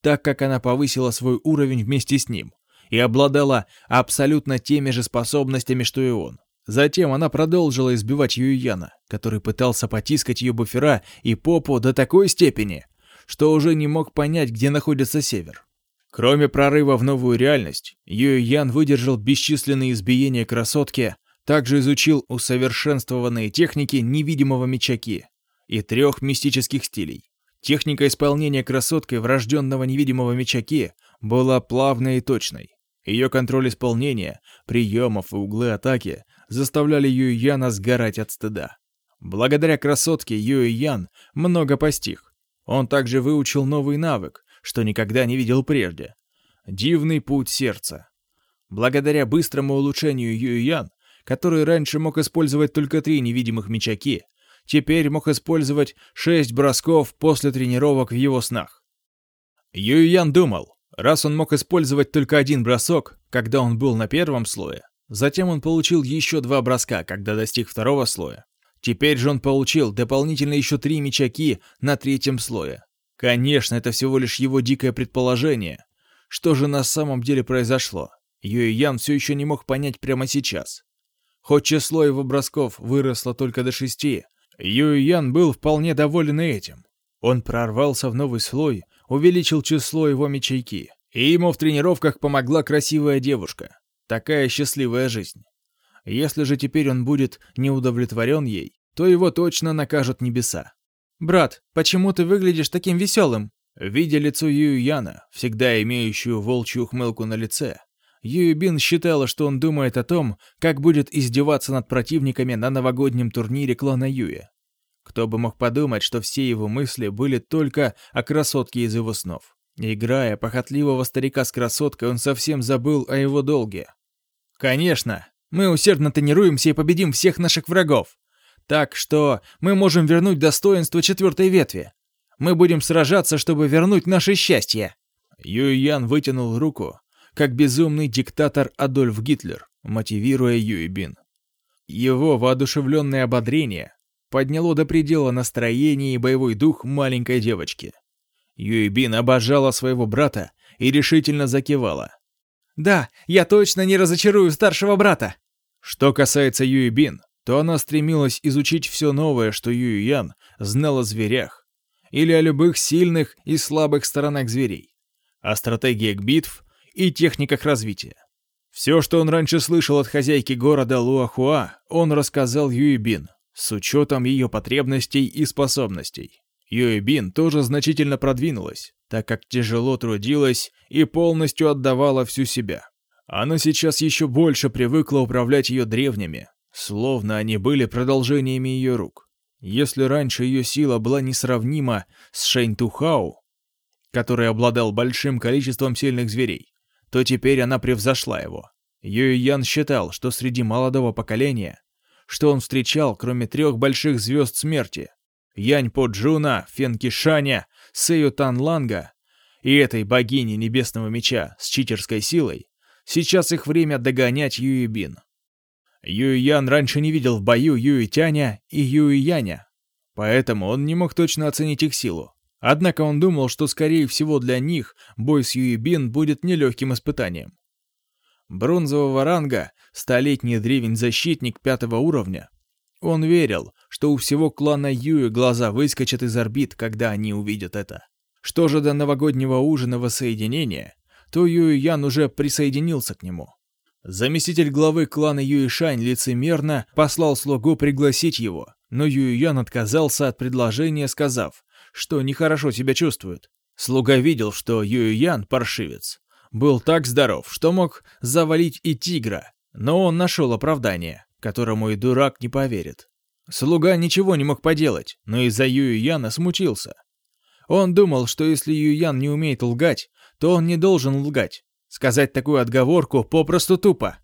так как она повысила свой уровень вместе с ним и обладала абсолютно теми же способностями, что и он. Затем она продолжила избивать Юйяна, который пытался потискать ее буфера и попу до такой степени, что уже не мог понять, где находится север. Кроме прорыва в новую реальность, Юйян выдержал бесчисленные избиения красотки, также изучил усовершенствованные техники невидимого мечаки и трех мистических стилей. Техника исполнения красоткой врожденного невидимого мечаки была плавной и точной. Ее контроль исполнения, приемов и углы атаки заставляли Юй Яна сгорать от стыда. Благодаря красотке Юй Ян много постиг. Он также выучил новый навык, что никогда не видел прежде. Дивный путь сердца. Благодаря быстрому улучшению Юй Ян, который раньше мог использовать только три невидимых мечаки, теперь мог использовать шесть бросков после тренировок в его снах. Юй Ян думал, Раз он мог использовать только один бросок, когда он был на первом слое, затем он получил еще два броска, когда достиг второго слоя. Теперь же он получил дополнительно еще три мечаки на третьем слое. Конечно, это всего лишь его дикое предположение. Что же на самом деле произошло? Юй Ян все еще не мог понять прямо сейчас. Хоть число его бросков выросло только до шести, Юй Ян был вполне доволен этим. Он прорвался в новый слой, увеличил число его мечайки, и ему в тренировках помогла красивая девушка. Такая счастливая жизнь. Если же теперь он будет не удовлетворен ей, то его точно накажут небеса. «Брат, почему ты выглядишь таким веселым?» Видя лицо Юю Яна, всегда имеющую волчью ухмылку на лице, Юю Бин считала, что он думает о том, как будет издеваться над противниками на новогоднем турнире клана Юя. Кто бы мог подумать, что все его мысли были только о красотке из его снов. Играя похотливого старика с красоткой, он совсем забыл о его долге. «Конечно, мы усердно тренируемся и победим всех наших врагов. Так что мы можем вернуть достоинство четвертой ветви. Мы будем сражаться, чтобы вернуть наше счастье». Юй Ян вытянул руку, как безумный диктатор Адольф Гитлер, мотивируя Юй Бин. Его воодушевленное ободрение подняло до предела настроение и боевой дух маленькой девочки. Юйбин обожала своего брата и решительно закивала. «Да, я точно не разочарую старшего брата!» Что касается Юйбин, то она стремилась изучить все новое, что Юйян знал о зверях, или о любых сильных и слабых сторонах зверей, о стратегиях битв и техниках развития. Все, что он раньше слышал от хозяйки города Луахуа, он рассказал Юйбин, с учетом ее потребностей и способностей. Юэбин тоже значительно продвинулась, так как тяжело трудилась и полностью отдавала всю себя. Она сейчас еще больше привыкла управлять ее древними, словно они были продолжениями ее рук. Если раньше ее сила была несравнима с Шэнь Тухау, который обладал большим количеством сильных зверей, то теперь она превзошла его. Юй Ян считал, что среди молодого поколения что он встречал, кроме трех больших звезд смерти. Янь По Джуна, Фен Кишаня, Сэю Тан Ланга и этой богини Небесного Меча с читерской силой, сейчас их время догонять Юи Бин. Юй Ян раньше не видел в бою Юи Тяня и Юи Яня, поэтому он не мог точно оценить их силу. Однако он думал, что скорее всего для них бой с Юи Бин будет нелегким испытанием. Бронзового ранга, столетний древень-защитник пятого уровня. Он верил, что у всего клана Юи глаза выскочат из орбит, когда они увидят это. Что же до новогоднего ужина воссоединения, то Юи Ян уже присоединился к нему. Заместитель главы клана Юи Шань лицемерно послал слугу пригласить его, но Юи Ян отказался от предложения, сказав, что нехорошо себя чувствует. Слуга видел, что Юи Ян паршивец, был так здоров, что мог завалить и тигра, но он нашел оправдание, которому и дурак не поверит. Слуга ничего не мог поделать, но из-за Юю Яна смутился. Он думал, что если Юян не умеет лгать, то он не должен лгать. Сказать такую отговорку попросту тупо.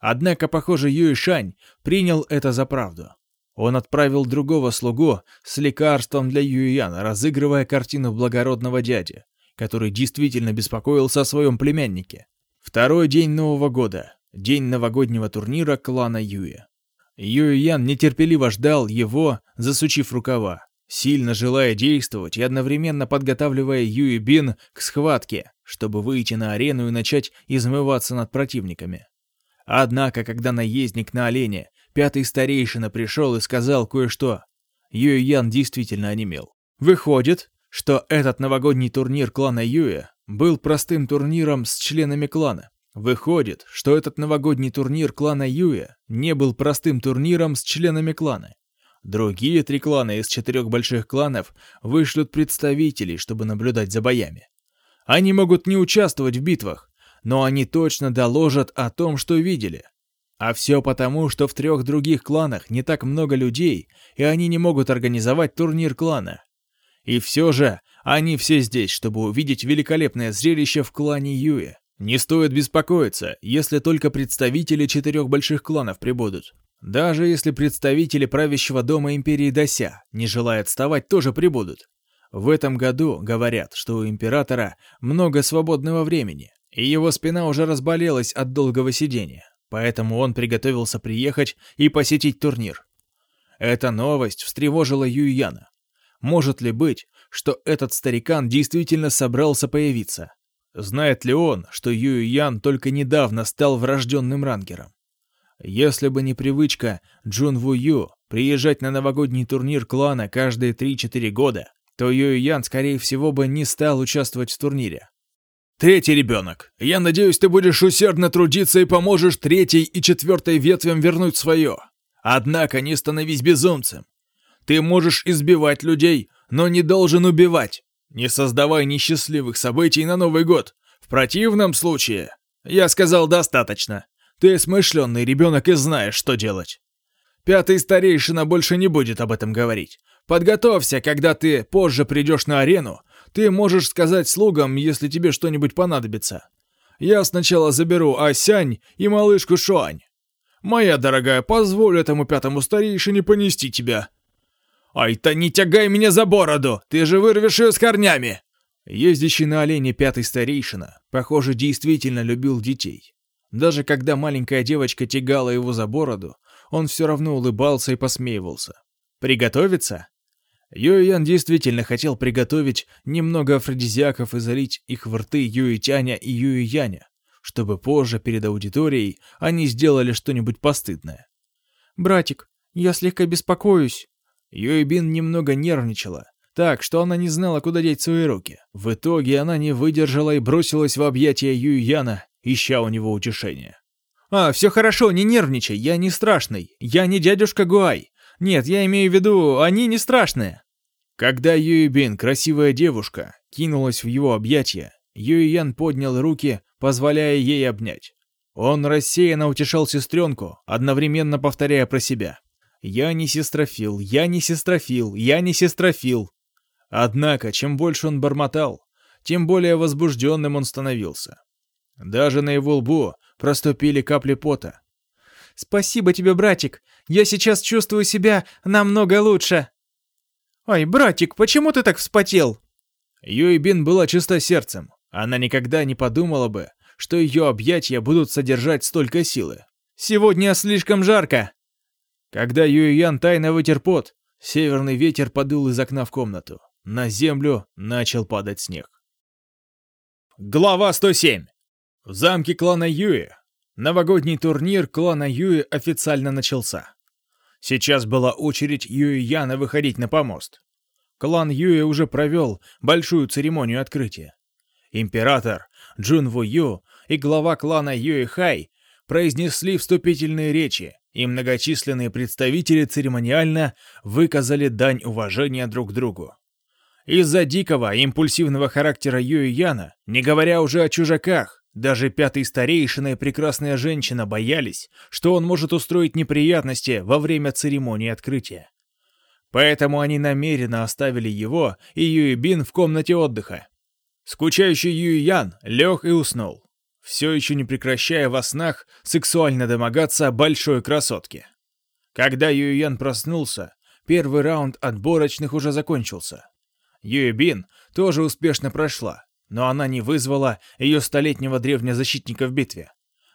Однако, похоже, Юй Шань принял это за правду. Он отправил другого слугу с лекарством для Юйяна, разыгрывая картину благородного дяди, который действительно беспокоился о своем племяннике. Второй день Нового года, день новогоднего турнира клана Юя. Юйян нетерпеливо ждал его, засучив рукава, сильно желая действовать и одновременно подготавливая Юи Бин к схватке, чтобы выйти на арену и начать измываться над противниками. Однако, когда наездник на олене Пятый старейшина пришел и сказал кое-что. Юэ Ян действительно онемел. Выходит, что этот новогодний турнир клана Юэ был простым турниром с членами клана. Выходит, что этот новогодний турнир клана Юэ не был простым турниром с членами клана. Другие три клана из четырех больших кланов вышлют представителей, чтобы наблюдать за боями. Они могут не участвовать в битвах, но они точно доложат о том, что видели. А все потому, что в трех других кланах не так много людей, и они не могут организовать турнир клана. И все же, они все здесь, чтобы увидеть великолепное зрелище в клане Юэ. Не стоит беспокоиться, если только представители четырех больших кланов прибудут. Даже если представители правящего дома Империи Дося, не желая отставать, тоже прибудут. В этом году говорят, что у Императора много свободного времени, и его спина уже разболелась от долгого сидения поэтому он приготовился приехать и посетить турнир. Эта новость встревожила Юйяна. Может ли быть, что этот старикан действительно собрался появиться? Знает ли он, что Юйян только недавно стал врожденным рангером? Если бы не привычка Джун Ву Ю приезжать на новогодний турнир клана каждые 3-4 года, то Юйян, скорее всего, бы не стал участвовать в турнире. Третий ребенок. Я надеюсь, ты будешь усердно трудиться и поможешь третьей и четвертой ветвям вернуть свое. Однако не становись безумцем. Ты можешь избивать людей, но не должен убивать. Не создавай несчастливых событий на Новый год. В противном случае... Я сказал достаточно. Ты смышленный ребенок и знаешь, что делать. Пятый старейшина больше не будет об этом говорить. Подготовься, когда ты позже придешь на арену, ты можешь сказать слугам, если тебе что-нибудь понадобится. Я сначала заберу Асянь и малышку Шуань. Моя дорогая, позволь этому пятому старейшине понести тебя. Ай-то не тягай меня за бороду, ты же вырвешь ее с корнями. Ездящий на олене пятый старейшина, похоже, действительно любил детей. Даже когда маленькая девочка тягала его за бороду, он все равно улыбался и посмеивался. Приготовиться? Юэян действительно хотел приготовить немного афродизиаков и залить их в рты Юэтяня и Юэяня, чтобы позже перед аудиторией они сделали что-нибудь постыдное. «Братик, я слегка беспокоюсь». Юэбин немного нервничала, так, что она не знала, куда деть свои руки. В итоге она не выдержала и бросилась в объятия Юэяна, ища у него утешения. «А, все хорошо, не нервничай, я не страшный, я не дядюшка Гуай. Нет, я имею в виду, они не страшные». Когда Юйбин, красивая девушка, кинулась в его объятия, Юйян поднял руки, позволяя ей обнять. Он рассеянно утешал сестренку, одновременно повторяя про себя. «Я не сестрофил, я не сестрофил, я не сестрофил». Однако, чем больше он бормотал, тем более возбужденным он становился. Даже на его лбу проступили капли пота. «Спасибо тебе, братик, я сейчас чувствую себя намного лучше!» «Ой, братик, почему ты так вспотел?» Юйбин была чиста сердцем. Она никогда не подумала бы, что ее объятия будут содержать столько силы. «Сегодня слишком жарко!» Когда Юйян тайно вытер пот, северный ветер подул из окна в комнату. На землю начал падать снег. Глава 107. В замке клана Юи. Новогодний турнир клана Юи официально начался. Сейчас была очередь Юи Яна выходить на помост. Клан Юи уже провел большую церемонию открытия. Император Джун Ву Ю и глава клана Юи Хай произнесли вступительные речи, и многочисленные представители церемониально выказали дань уважения друг другу. Из-за дикого, импульсивного характера Юи Яна, не говоря уже о чужаках, даже пятый старейшина и прекрасная женщина боялись, что он может устроить неприятности во время церемонии открытия. Поэтому они намеренно оставили его и Юйбин в комнате отдыха. Скучающий Юйян лег и уснул. Все еще не прекращая во снах сексуально домогаться большой красотке. Когда Юйян проснулся, первый раунд отборочных уже закончился. Юйбин тоже успешно прошла, но она не вызвала ее столетнего древнего защитника в битве.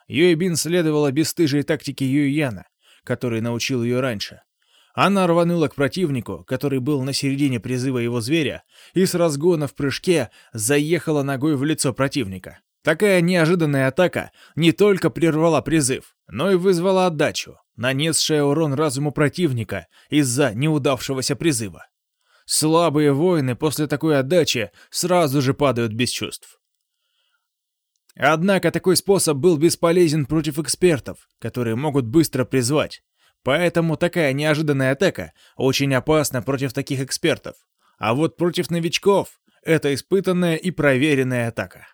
Юйбин следовала бесстыжей тактике Юйяна, который научил ее раньше. Она рванула к противнику, который был на середине призыва его зверя, и с разгона в прыжке заехала ногой в лицо противника. Такая неожиданная атака не только прервала призыв, но и вызвала отдачу, нанесшая урон разуму противника из-за неудавшегося призыва. Слабые воины после такой отдачи сразу же падают без чувств. Однако такой способ был бесполезен против экспертов, которые могут быстро призвать. Поэтому такая неожиданная атака очень опасна против таких экспертов. А вот против новичков это испытанная и проверенная атака.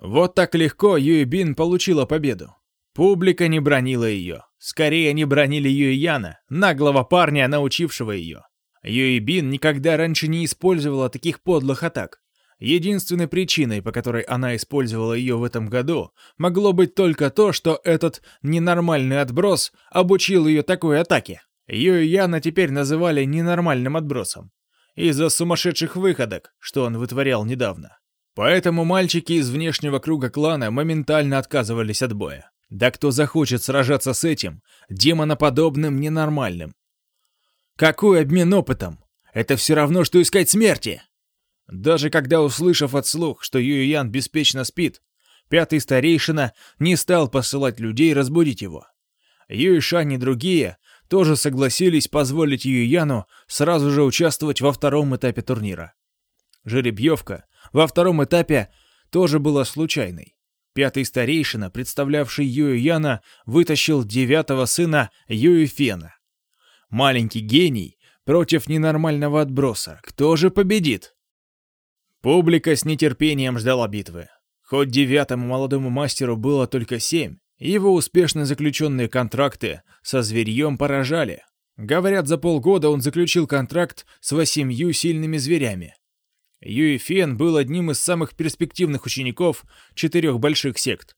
Вот так легко Юйбин получила победу. Публика не бронила ее. Скорее, не бронили Юйяна, наглого парня, научившего ее. Юйбин никогда раньше не использовала таких подлых атак. Единственной причиной, по которой она использовала ее в этом году, могло быть только то, что этот ненормальный отброс обучил ее такой атаке. Юйяна теперь называли ненормальным отбросом. Из-за сумасшедших выходок, что он вытворял недавно. Поэтому мальчики из внешнего круга клана моментально отказывались от боя. Да кто захочет сражаться с этим, демоноподобным ненормальным? Какой обмен опытом? Это все равно, что искать смерти. Даже когда, услышав от слух, что Юйян беспечно спит, пятый старейшина не стал посылать людей разбудить его. Юйшань и другие тоже согласились позволить Юйяну сразу же участвовать во втором этапе турнира. Жеребьевка во втором этапе тоже была случайной. Пятый старейшина, представлявший Юю Яна, вытащил девятого сына Юю Фена. Маленький гений против ненормального отброса. Кто же победит? Публика с нетерпением ждала битвы. Хоть девятому молодому мастеру было только семь, его успешно заключенные контракты со зверьем поражали. Говорят, за полгода он заключил контракт с восемью сильными зверями. Юй Фен был одним из самых перспективных учеников четырех больших сект.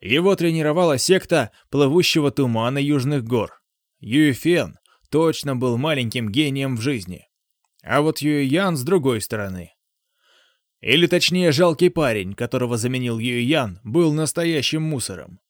Его тренировала секта плывущего тумана Южных гор. Юй Фен точно был маленьким гением в жизни. А вот Юй Ян с другой стороны. Или точнее, жалкий парень, которого заменил Юй Ян, был настоящим мусором.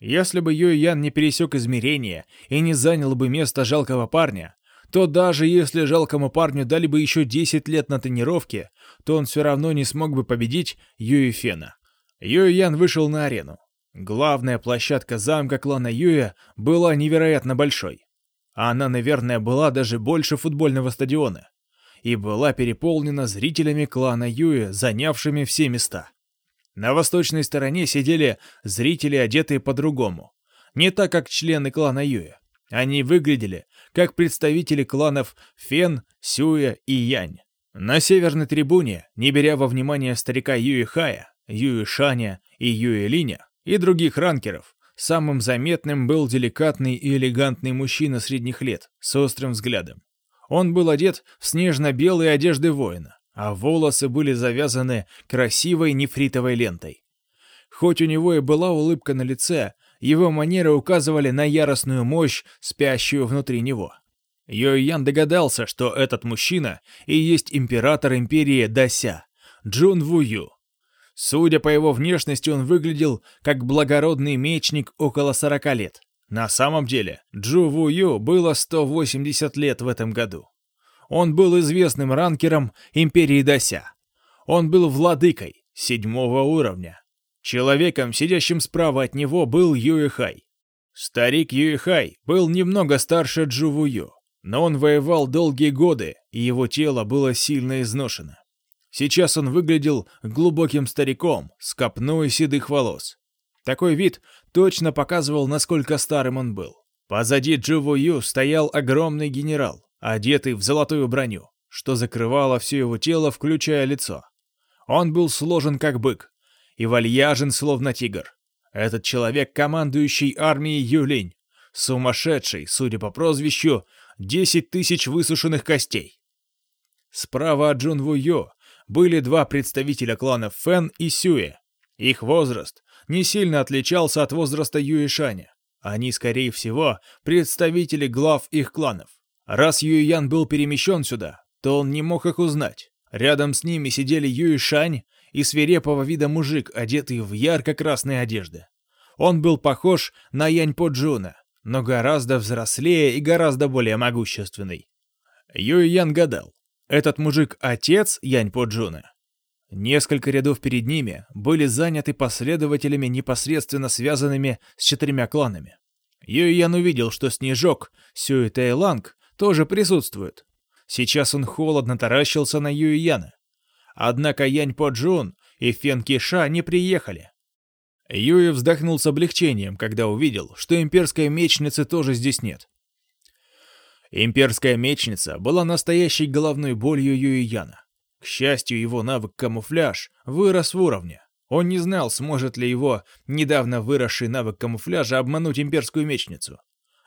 Если бы Юй Ян не пересек измерения и не занял бы место жалкого парня, то даже если жалкому парню дали бы еще 10 лет на тренировке, то он все равно не смог бы победить Юи Фена. Юй Ян вышел на арену. Главная площадка замка клана Юя была невероятно большой. Она, наверное, была даже больше футбольного стадиона. И была переполнена зрителями клана Юя, занявшими все места. На восточной стороне сидели зрители, одетые по-другому. Не так, как члены клана Юя. Они выглядели как представители кланов Фен, Сюя и Янь. На северной трибуне, не беря во внимание старика Юи Хая, Юи Шаня и Юи Линя и других ранкеров, самым заметным был деликатный и элегантный мужчина средних лет с острым взглядом. Он был одет в снежно-белые одежды воина, а волосы были завязаны красивой нефритовой лентой. Хоть у него и была улыбка на лице, его манеры указывали на яростную мощь, спящую внутри него. Йоян догадался, что этот мужчина и есть император империи Дася, Джун Вую. Судя по его внешности, он выглядел как благородный мечник около 40 лет. На самом деле, Джу Вую было 180 лет в этом году. Он был известным ранкером империи Дася. Он был владыкой седьмого уровня. Человеком, сидящим справа от него, был Юэхай. Старик Юэхай был немного старше Джувую, но он воевал долгие годы, и его тело было сильно изношено. Сейчас он выглядел глубоким стариком с копной седых волос. Такой вид точно показывал, насколько старым он был. Позади Джувую стоял огромный генерал, одетый в золотую броню, что закрывало все его тело, включая лицо. Он был сложен как бык, и вальяжен, словно тигр. Этот человек, командующий армией Юлинь, сумасшедший, судя по прозвищу, десять тысяч высушенных костей. Справа от Джун Ву Йо были два представителя кланов Фэн и Сюэ. Их возраст не сильно отличался от возраста Юишаня. Они, скорее всего, представители глав их кланов. Раз Юйян был перемещен сюда, то он не мог их узнать. Рядом с ними сидели Юишань и свирепого вида мужик, одетый в ярко-красные одежды. Он был похож на Янь Поджуна, но гораздо взрослее и гораздо более могущественный. Юйян гадал, этот мужик — отец Янь Поджуна? Несколько рядов перед ними были заняты последователями, непосредственно связанными с четырьмя кланами. Юйян увидел, что Снежок, Сюй Ланг тоже присутствует. Сейчас он холодно таращился на Юйяна. Однако Янь Поджун и Фен Киша не приехали. Юй вздохнул с облегчением, когда увидел, что имперской мечницы тоже здесь нет. Имперская мечница была настоящей головной болью Юйяна. К счастью, его навык камуфляж вырос в уровне. Он не знал, сможет ли его недавно выросший навык камуфляжа обмануть имперскую мечницу.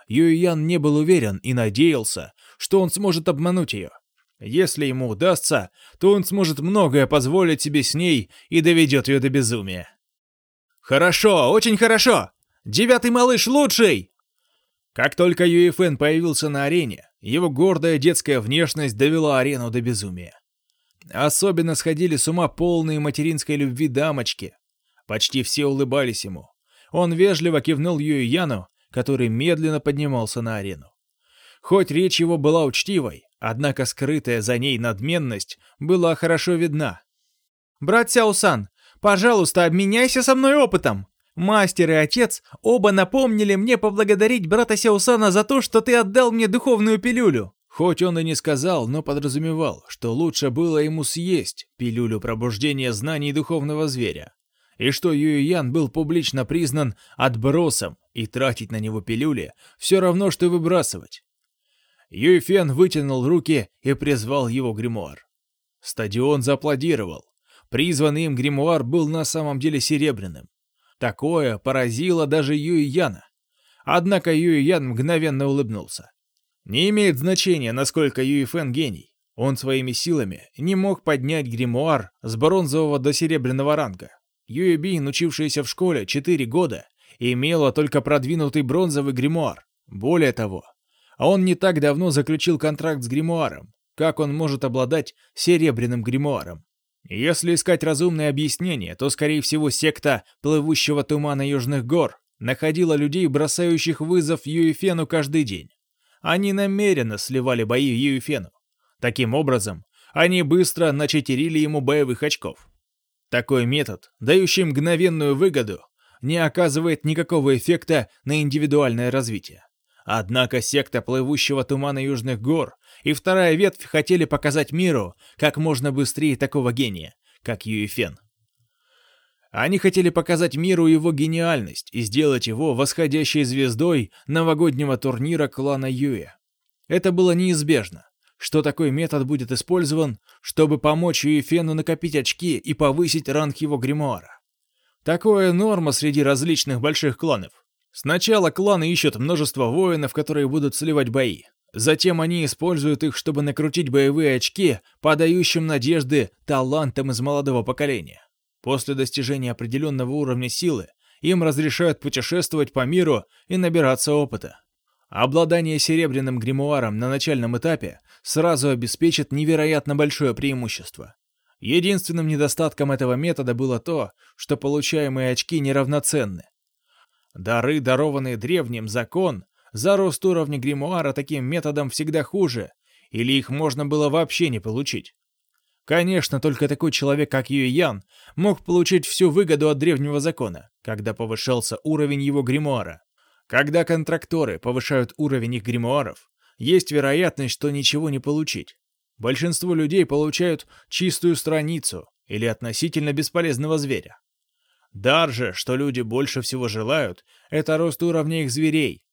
Юйян не был уверен и надеялся, что он сможет обмануть ее. Если ему удастся, то он сможет многое позволить себе с ней и доведет ее до безумия. «Хорошо, очень хорошо! Девятый малыш лучший!» Как только Юэфэн появился на арене, его гордая детская внешность довела арену до безумия. Особенно сходили с ума полные материнской любви дамочки. Почти все улыбались ему. Он вежливо кивнул Юйяну, который медленно поднимался на арену. Хоть речь его была учтивой, однако скрытая за ней надменность была хорошо видна. «Брат Сяусан, пожалуйста, обменяйся со мной опытом!» Мастер и отец оба напомнили мне поблагодарить брата Сяусана за то, что ты отдал мне духовную пилюлю. Хоть он и не сказал, но подразумевал, что лучше было ему съесть пилюлю пробуждения знаний духовного зверя, и что Юйян был публично признан отбросом, и тратить на него пилюли все равно, что выбрасывать. Юйфен вытянул руки и призвал его гримуар. Стадион зааплодировал. Призванный им гримуар был на самом деле серебряным. Такое поразило даже Юйяна. Однако Юйян мгновенно улыбнулся. Не имеет значения, насколько Юйфен гений. Он своими силами не мог поднять гримуар с бронзового до серебряного ранга. Юэбин, учившаяся в школе 4 года, имела только продвинутый бронзовый гримуар. Более того, он не так давно заключил контракт с гримуаром. Как он может обладать серебряным гримуаром? Если искать разумное объяснение, то, скорее всего, секта плывущего тумана Южных гор находила людей, бросающих вызов Юэфену каждый день. Они намеренно сливали бои Юэфену. Таким образом, они быстро начетерили ему боевых очков. Такой метод, дающий мгновенную выгоду, не оказывает никакого эффекта на индивидуальное развитие. Однако секта плывущего тумана Южных гор и вторая ветвь хотели показать миру как можно быстрее такого гения, как Юэфен. Они хотели показать миру его гениальность и сделать его восходящей звездой новогоднего турнира клана Юэ. Это было неизбежно, что такой метод будет использован, чтобы помочь Юэфену накопить очки и повысить ранг его гримуара. Такое норма среди различных больших кланов. Сначала кланы ищут множество воинов, которые будут сливать бои. Затем они используют их, чтобы накрутить боевые очки, подающим надежды талантам из молодого поколения. После достижения определенного уровня силы им разрешают путешествовать по миру и набираться опыта. Обладание серебряным гримуаром на начальном этапе сразу обеспечит невероятно большое преимущество. Единственным недостатком этого метода было то, что получаемые очки неравноценны. Дары, дарованные древним, закон, за рост уровня гримуара таким методом всегда хуже, или их можно было вообще не получить. Конечно, только такой человек, как Юй Ян, мог получить всю выгоду от древнего закона, когда повышался уровень его гримуара. Когда контракторы повышают уровень их гримуаров, есть вероятность, что ничего не получить. Большинство людей получают чистую страницу или относительно бесполезного зверя. Дар же, что люди больше всего желают, это рост уровня их зверей.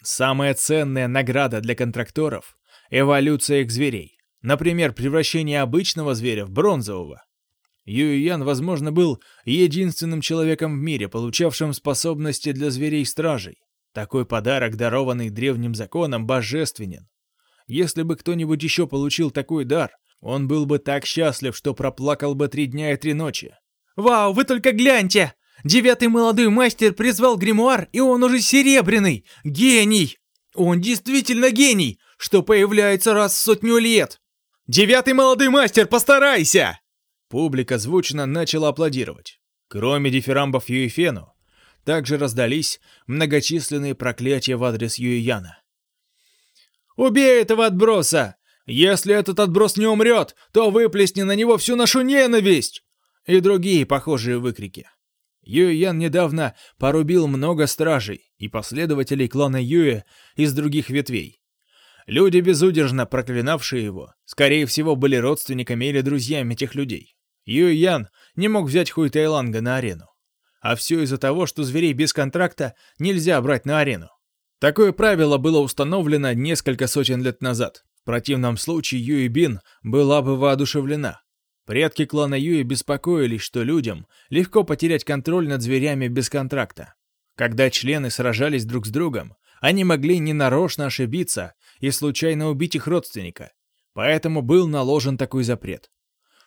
Самая ценная награда для контракторов — эволюция их зверей. Например, превращение обычного зверя в бронзового. Юйян, возможно, был единственным человеком в мире, получавшим способности для зверей-стражей. Такой подарок, дарованный древним законом, божественен. Если бы кто-нибудь еще получил такой дар, он был бы так счастлив, что проплакал бы три дня и три ночи. Вау, вы только гляньте! Девятый молодой мастер призвал гримуар, и он уже серебряный! Гений! Он действительно гений, что появляется раз в сотню лет! Девятый молодой мастер, постарайся!» Публика звучно начала аплодировать. Кроме дифирамбов Юэфену, также раздались многочисленные проклятия в адрес Юэяна. «Убей этого отброса! Если этот отброс не умрет, то выплесни на него всю нашу ненависть!» И другие похожие выкрики. Юэян недавно порубил много стражей и последователей клана Юэ из других ветвей. Люди, безудержно проклинавшие его, скорее всего, были родственниками или друзьями этих людей. Юэян не мог взять Хуй Тайланга на арену. А все из-за того, что зверей без контракта нельзя брать на арену. Такое правило было установлено несколько сотен лет назад. В противном случае Юи Бин была бы воодушевлена. Предки клана Юи беспокоились, что людям легко потерять контроль над зверями без контракта. Когда члены сражались друг с другом, они могли ненарочно ошибиться и случайно убить их родственника. Поэтому был наложен такой запрет.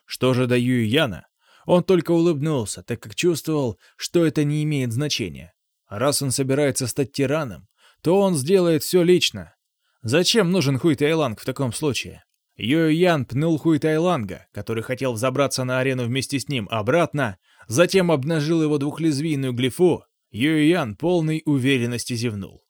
Что же до Юи Яна, он только улыбнулся, так как чувствовал, что это не имеет значения. раз он собирается стать тираном, то он сделает все лично. Зачем нужен Хуй Тайланг в таком случае? Юй Ян пнул Хуй Тайланга, который хотел взобраться на арену вместе с ним, обратно, затем обнажил его двухлезвийную глифу. Юй Ян полной уверенности зевнул.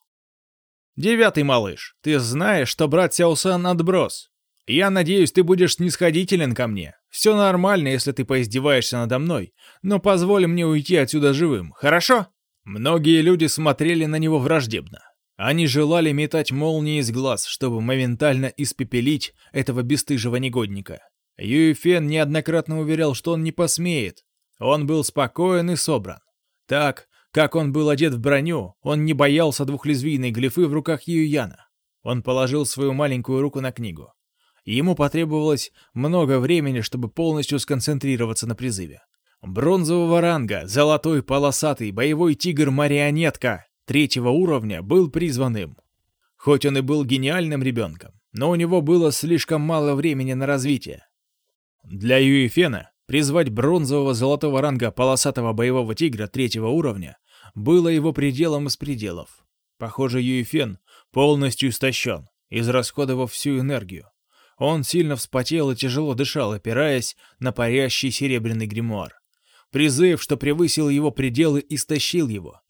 «Девятый малыш, ты знаешь, что брат Сяосан отброс. Я надеюсь, ты будешь снисходителен ко мне. Все нормально, если ты поиздеваешься надо мной, но позволь мне уйти отсюда живым, хорошо?» Многие люди смотрели на него враждебно. Они желали метать молнии из глаз, чтобы моментально испепелить этого бесстыжего негодника. Юйфен неоднократно уверял, что он не посмеет. Он был спокоен и собран. Так, как он был одет в броню, он не боялся двухлезвийной глифы в руках Юяна. Он положил свою маленькую руку на книгу. Ему потребовалось много времени, чтобы полностью сконцентрироваться на призыве. Бронзового ранга, золотой полосатый боевой тигр-марионетка третьего уровня был призванным. Хоть он и был гениальным ребенком, но у него было слишком мало времени на развитие. Для Юэфена призвать бронзового золотого ранга полосатого боевого тигра третьего уровня было его пределом из пределов. Похоже, Юэфен полностью истощен, израсходовав всю энергию. Он сильно вспотел и тяжело дышал, опираясь на парящий серебряный гримуар. Призыв, что превысил его пределы, истощил его.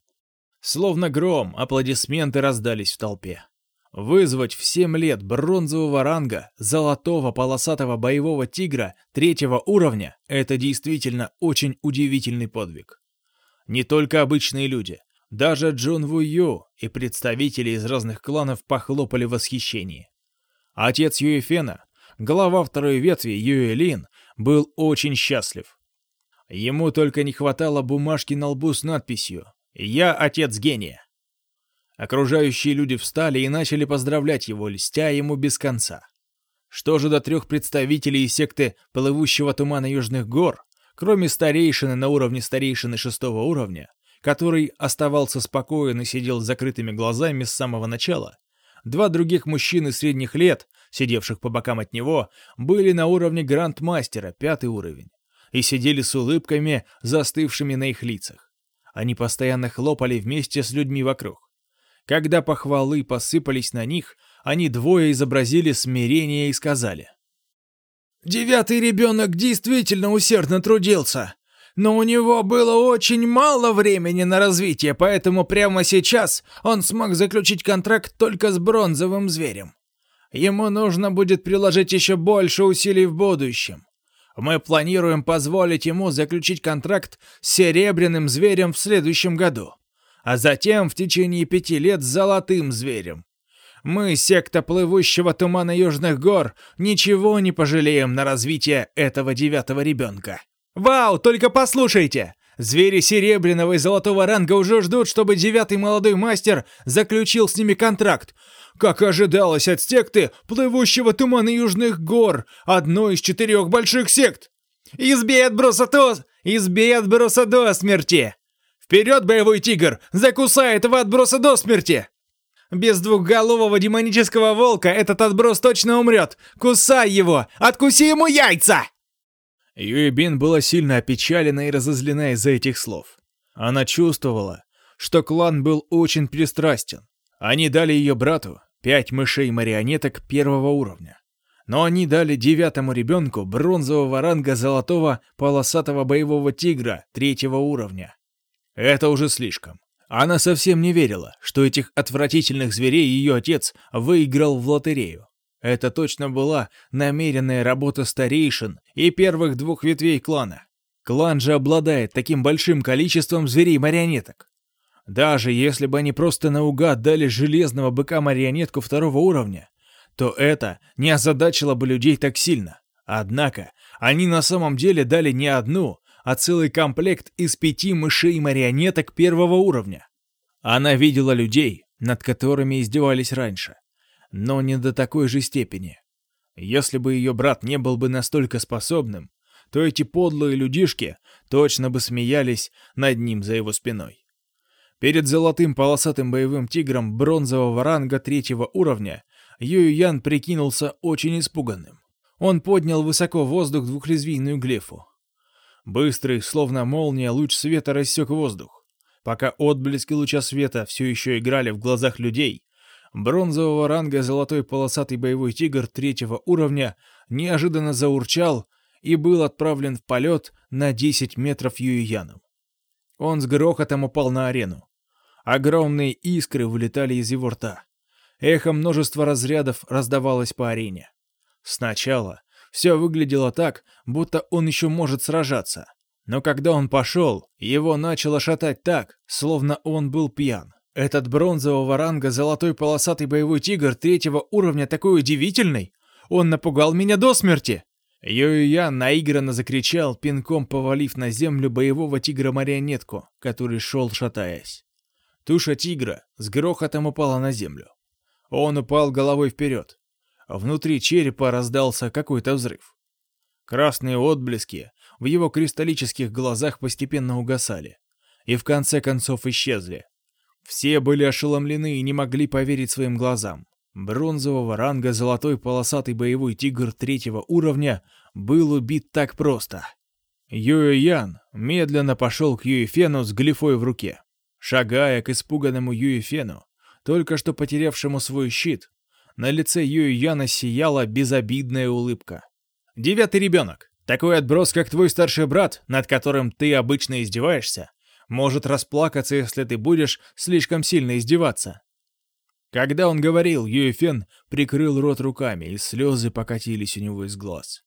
Словно гром, аплодисменты раздались в толпе. Вызвать в 7 лет бронзового ранга золотого полосатого боевого тигра третьего уровня — это действительно очень удивительный подвиг. Не только обычные люди, даже Джон Ву Ю и представители из разных кланов похлопали в восхищении. Отец Юэфена, глава второй ветви Юэлин, был очень счастлив. Ему только не хватало бумажки на лбу с надписью «Я отец гения». Окружающие люди встали и начали поздравлять его, льстя ему без конца. Что же до трех представителей секты плывущего тумана Южных гор, кроме старейшины на уровне старейшины шестого уровня, который оставался спокоен и сидел с закрытыми глазами с самого начала, два других мужчины средних лет, сидевших по бокам от него, были на уровне грандмастера, пятый уровень, и сидели с улыбками, застывшими на их лицах. Они постоянно хлопали вместе с людьми вокруг. Когда похвалы посыпались на них, они двое изобразили смирение и сказали. «Девятый ребенок действительно усердно трудился, но у него было очень мало времени на развитие, поэтому прямо сейчас он смог заключить контракт только с бронзовым зверем. Ему нужно будет приложить еще больше усилий в будущем. Мы планируем позволить ему заключить контракт с серебряным зверем в следующем году, а затем в течение пяти лет с золотым зверем. Мы, секта плывущего тумана Южных гор, ничего не пожалеем на развитие этого девятого ребенка. Вау, только послушайте! Звери серебряного и золотого ранга уже ждут, чтобы девятый молодой мастер заключил с ними контракт. Как ожидалось от секты, плывущего тумана Южных гор, одной из четырех больших сект. Избей отброса то... Избей отброса до смерти! Вперед, боевой тигр! Закусай этого отброса до смерти! Без двухголового демонического волка этот отброс точно умрет! Кусай его! Откуси ему яйца! Юэбин была сильно опечалена и разозлена из-за этих слов. Она чувствовала, что клан был очень пристрастен. Они дали ее брату пять мышей-марионеток первого уровня. Но они дали девятому ребенку бронзового ранга золотого полосатого боевого тигра третьего уровня. Это уже слишком. Она совсем не верила, что этих отвратительных зверей ее отец выиграл в лотерею. Это точно была намеренная работа старейшин и первых двух ветвей клана. Клан же обладает таким большим количеством зверей-марионеток. Даже если бы они просто наугад дали железного быка-марионетку второго уровня, то это не озадачило бы людей так сильно. Однако, они на самом деле дали не одну, а целый комплект из пяти мышей-марионеток первого уровня. Она видела людей, над которыми издевались раньше, но не до такой же степени. Если бы ее брат не был бы настолько способным, то эти подлые людишки точно бы смеялись над ним за его спиной. Перед золотым полосатым боевым тигром бронзового ранга третьего уровня Юй Ян прикинулся очень испуганным. Он поднял высоко в воздух двухлезвийную глефу. Быстрый, словно молния, луч света рассек воздух. Пока отблески луча света все еще играли в глазах людей, бронзового ранга золотой полосатый боевой тигр третьего уровня неожиданно заурчал и был отправлен в полет на 10 метров Юйяном. Он с грохотом упал на арену. Огромные искры вылетали из его рта. Эхо множества разрядов раздавалось по арене. Сначала все выглядело так, будто он еще может сражаться. Но когда он пошел, его начало шатать так, словно он был пьян. Этот бронзового ранга золотой полосатый боевой тигр третьего уровня такой удивительный! Он напугал меня до смерти! Йо-Я наигранно закричал, пинком повалив на землю боевого тигра-марионетку, который шел шатаясь. Туша тигра с грохотом упала на землю. Он упал головой вперед. Внутри черепа раздался какой-то взрыв. Красные отблески в его кристаллических глазах постепенно угасали и в конце концов исчезли. Все были ошеломлены и не могли поверить своим глазам. Бронзового ранга золотой полосатый боевой тигр третьего уровня был убит так просто. Юэ Ян медленно пошел к Юэфену с глифой в руке. Шагая к испуганному Юэфену, только что потерявшему свой щит, на лице Юэ Яна сияла безобидная улыбка. «Девятый ребенок, такой отброс, как твой старший брат, над которым ты обычно издеваешься, может расплакаться, если ты будешь слишком сильно издеваться. Когда он говорил, Юэфен прикрыл рот руками, и слезы покатились у него из глаз.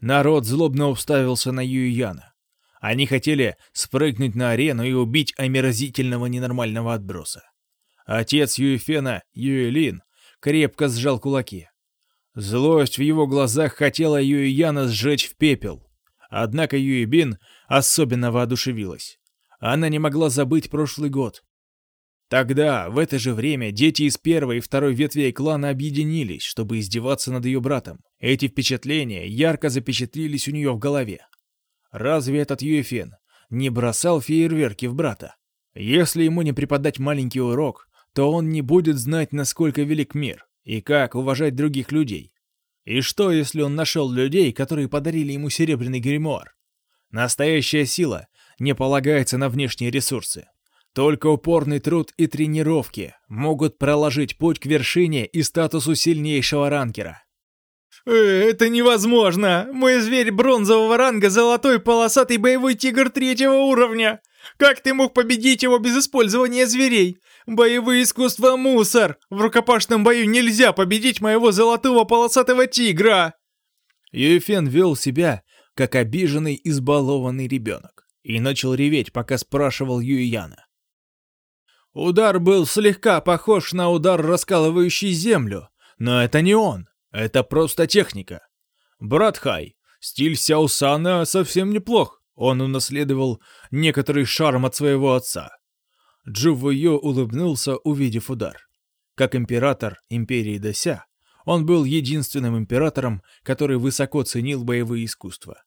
Народ злобно уставился на Юйяна. Они хотели спрыгнуть на арену и убить омерзительного ненормального отброса. Отец Юэфена, Юэлин, крепко сжал кулаки. Злость в его глазах хотела Юэяна сжечь в пепел. Однако Юэбин особенно воодушевилась. Она не могла забыть прошлый год, Тогда, в это же время, дети из первой и второй ветвей клана объединились, чтобы издеваться над ее братом. Эти впечатления ярко запечатлелись у нее в голове. Разве этот Юэфен не бросал фейерверки в брата? Если ему не преподать маленький урок, то он не будет знать, насколько велик мир и как уважать других людей. И что, если он нашел людей, которые подарили ему серебряный гримуар? Настоящая сила не полагается на внешние ресурсы. Только упорный труд и тренировки могут проложить путь к вершине и статусу сильнейшего ранкера. Э, «Это невозможно! Мой зверь бронзового ранга — золотой полосатый боевой тигр третьего уровня! Как ты мог победить его без использования зверей? Боевые искусства — мусор! В рукопашном бою нельзя победить моего золотого полосатого тигра!» Юэфен вел себя, как обиженный, избалованный ребенок, и начал реветь, пока спрашивал Юйяна. Удар был слегка похож на удар, раскалывающий землю, но это не он, это просто техника. Брат Хай, стиль Сяосана совсем неплох, он унаследовал некоторый шарм от своего отца. Джувуё улыбнулся, увидев удар. Как император империи Дося, он был единственным императором, который высоко ценил боевые искусства.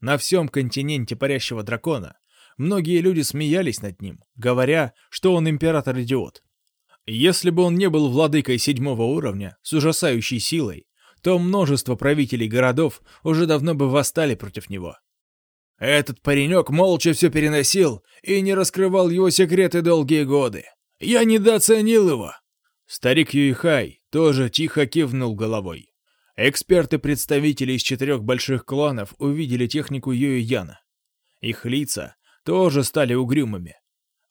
На всем континенте парящего дракона Многие люди смеялись над ним, говоря, что он император-идиот. Если бы он не был владыкой седьмого уровня с ужасающей силой, то множество правителей городов уже давно бы восстали против него. Этот паренек молча все переносил и не раскрывал его секреты долгие годы. Я недооценил его. Старик Юихай тоже тихо кивнул головой. Эксперты-представители из четырех больших кланов увидели технику Юи-Яна. Их лица тоже стали угрюмыми.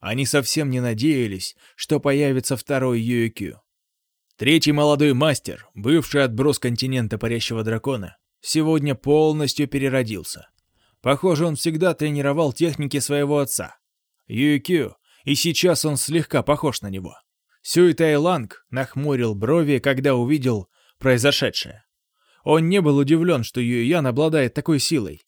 Они совсем не надеялись, что появится второй Юикю. Третий молодой мастер, бывший отброс континента Парящего Дракона, сегодня полностью переродился. Похоже, он всегда тренировал техники своего отца. Юикю, и сейчас он слегка похож на него. Сюй Тайланг нахмурил брови, когда увидел произошедшее. Он не был удивлен, что Юйян обладает такой силой,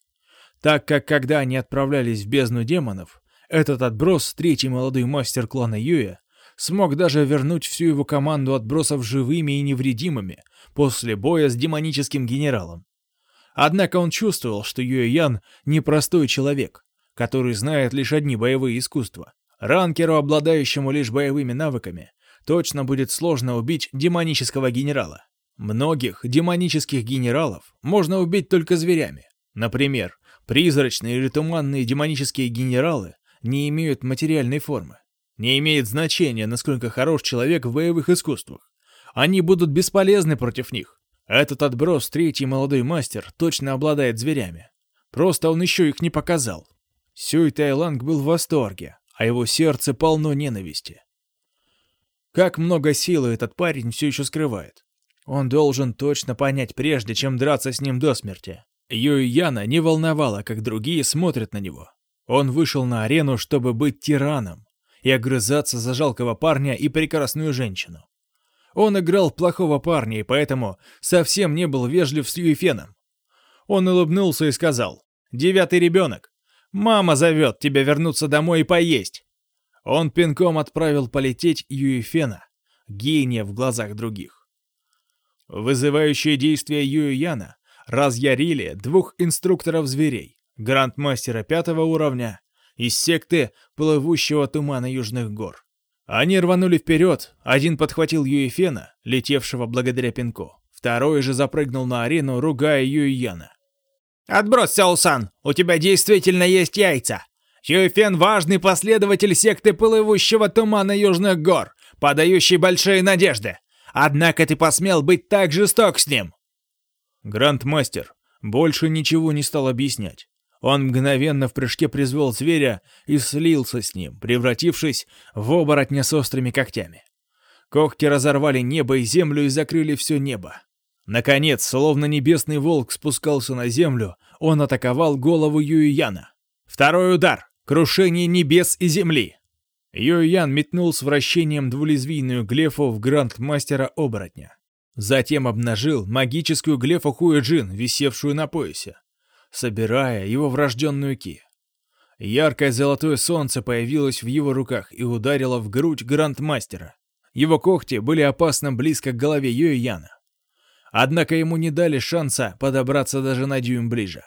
так как когда они отправлялись в бездну демонов, этот отброс, третий молодой мастер клана Юя, смог даже вернуть всю его команду отбросов живыми и невредимыми после боя с демоническим генералом. Однако он чувствовал, что Юэ Ян непростой человек, который знает лишь одни боевые искусства. Ранкеру, обладающему лишь боевыми навыками, точно будет сложно убить демонического генерала. Многих демонических генералов можно убить только зверями. Например, призрачные или туманные демонические генералы не имеют материальной формы. Не имеет значения, насколько хорош человек в боевых искусствах. Они будут бесполезны против них. Этот отброс, третий молодой мастер, точно обладает зверями. Просто он еще их не показал. Сюй Тайланг был в восторге, а его сердце полно ненависти. Как много силы этот парень все еще скрывает. Он должен точно понять прежде, чем драться с ним до смерти. Юй Яна не волновало, как другие смотрят на него. Он вышел на арену, чтобы быть тираном и огрызаться за жалкого парня и прекрасную женщину. Он играл плохого парня и поэтому совсем не был вежлив с Юйфеном. Он улыбнулся и сказал, «Девятый ребенок, мама зовет тебя вернуться домой и поесть». Он пинком отправил полететь Юйфена, гения в глазах других. Вызывающие действия Юйяна разъярили двух инструкторов зверей, грандмастера пятого уровня из секты плывущего тумана Южных гор. Они рванули вперед, один подхватил Юефена, летевшего благодаря пинку, второй же запрыгнул на арену, ругая Юйяна. «Отбрось, Сяосан, у тебя действительно есть яйца! Юэфен — важный последователь секты плывущего тумана Южных гор, подающий большие надежды. Однако ты посмел быть так жесток с ним!» Грандмастер больше ничего не стал объяснять. Он мгновенно в прыжке призвал зверя и слился с ним, превратившись в оборотня с острыми когтями. Когти разорвали небо и землю и закрыли все небо. Наконец, словно небесный волк спускался на землю, он атаковал голову Юйяна. Второй удар! Крушение небес и земли! Юйян метнул с вращением двулезвийную глефу в грандмастера-оборотня. Затем обнажил магическую глефу Хуэджин, висевшую на поясе, собирая его врожденную ки. Яркое золотое солнце появилось в его руках и ударило в грудь грандмастера. Его когти были опасно близко к голове Юэяна. Однако ему не дали шанса подобраться даже на дюйм ближе.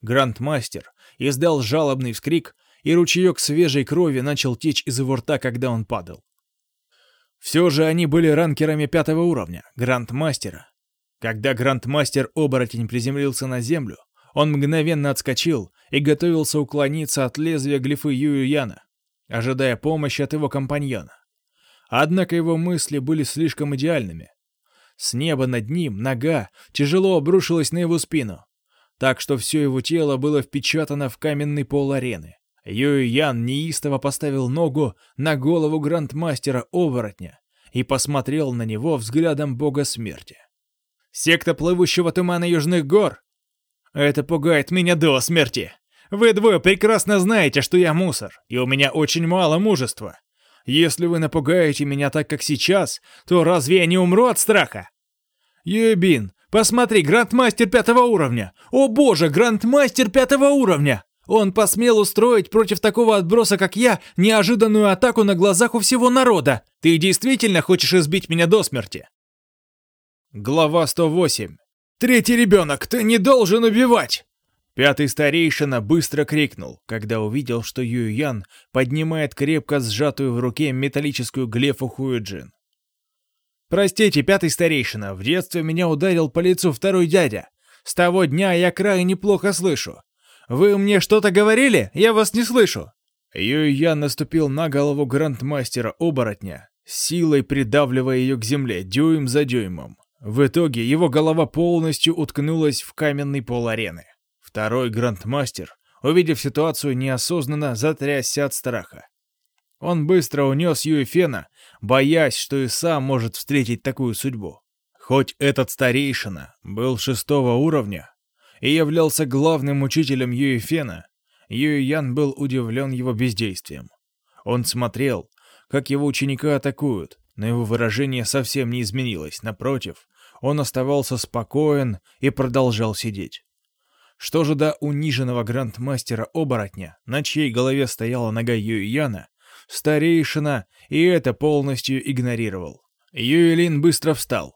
Грандмастер издал жалобный вскрик и ручеек свежей крови начал течь из его рта, когда он падал. Все же они были ранкерами пятого уровня, грандмастера. Когда грандмастер-оборотень приземлился на землю, он мгновенно отскочил и готовился уклониться от лезвия глифы Юю Яна, ожидая помощи от его компаньона. Однако его мысли были слишком идеальными. С неба над ним нога тяжело обрушилась на его спину, так что все его тело было впечатано в каменный пол арены. Юй Ян неистово поставил ногу на голову грандмастера-оборотня и посмотрел на него взглядом бога смерти. «Секта плывущего тумана Южных гор? Это пугает меня до смерти. Вы двое прекрасно знаете, что я мусор, и у меня очень мало мужества. Если вы напугаете меня так, как сейчас, то разве я не умру от страха?» «Юбин, посмотри, грандмастер пятого уровня! О боже, грандмастер пятого уровня!» Он посмел устроить против такого отброса, как я, неожиданную атаку на глазах у всего народа. Ты действительно хочешь избить меня до смерти? Глава 108. Третий ребенок, ты не должен убивать! Пятый старейшина быстро крикнул, когда увидел, что Юйян поднимает крепко сжатую в руке металлическую глефу Хуэджин. «Простите, пятый старейшина, в детстве меня ударил по лицу второй дядя. С того дня я крайне плохо слышу. Вы мне что-то говорили? Я вас не слышу!» Юй Ян наступил на голову грандмастера-оборотня, силой придавливая ее к земле дюйм за дюймом. В итоге его голова полностью уткнулась в каменный пол арены. Второй грандмастер, увидев ситуацию, неосознанно затрясся от страха. Он быстро унес Юэфена, боясь, что и сам может встретить такую судьбу. Хоть этот старейшина был шестого уровня и являлся главным учителем Юэфена, Юэян был удивлен его бездействием. Он смотрел, как его ученика атакуют, но его выражение совсем не изменилось. Напротив, он оставался спокоен и продолжал сидеть. Что же до униженного грандмастера-оборотня, на чьей голове стояла нога Юйяна, старейшина и это полностью игнорировал. Юэлин быстро встал.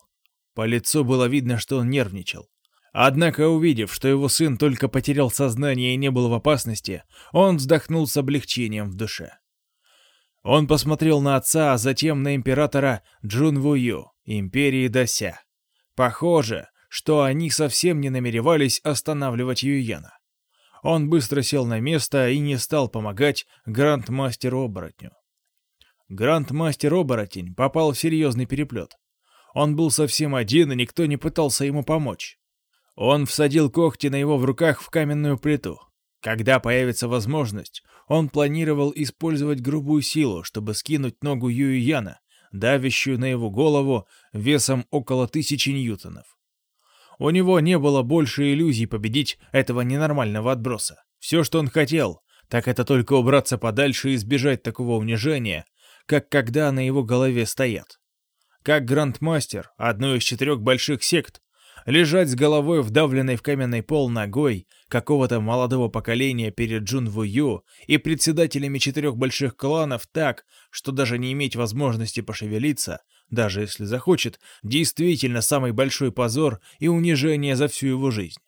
По лицу было видно, что он нервничал. Однако, увидев, что его сын только потерял сознание и не был в опасности, он вздохнул с облегчением в душе. Он посмотрел на отца, а затем на императора Джун Вую, империи Дася. Похоже, что они совсем не намеревались останавливать Юйена. Он быстро сел на место и не стал помогать Грандмастеру-оборотню. Грандмастер-оборотень попал в серьезный переплет. Он был совсем один, и никто не пытался ему помочь. Он всадил когти на его в руках в каменную плиту. Когда появится возможность, он планировал использовать грубую силу, чтобы скинуть ногу Юйяна, давящую на его голову весом около тысячи ньютонов. У него не было больше иллюзий победить этого ненормального отброса. Все, что он хотел, так это только убраться подальше и избежать такого унижения, как когда на его голове стоят. Как грандмастер одной из четырех больших сект, лежать с головой вдавленной в каменный пол ногой какого-то молодого поколения перед Джун Вую и председателями четырех больших кланов так, что даже не иметь возможности пошевелиться, даже если захочет, действительно самый большой позор и унижение за всю его жизнь.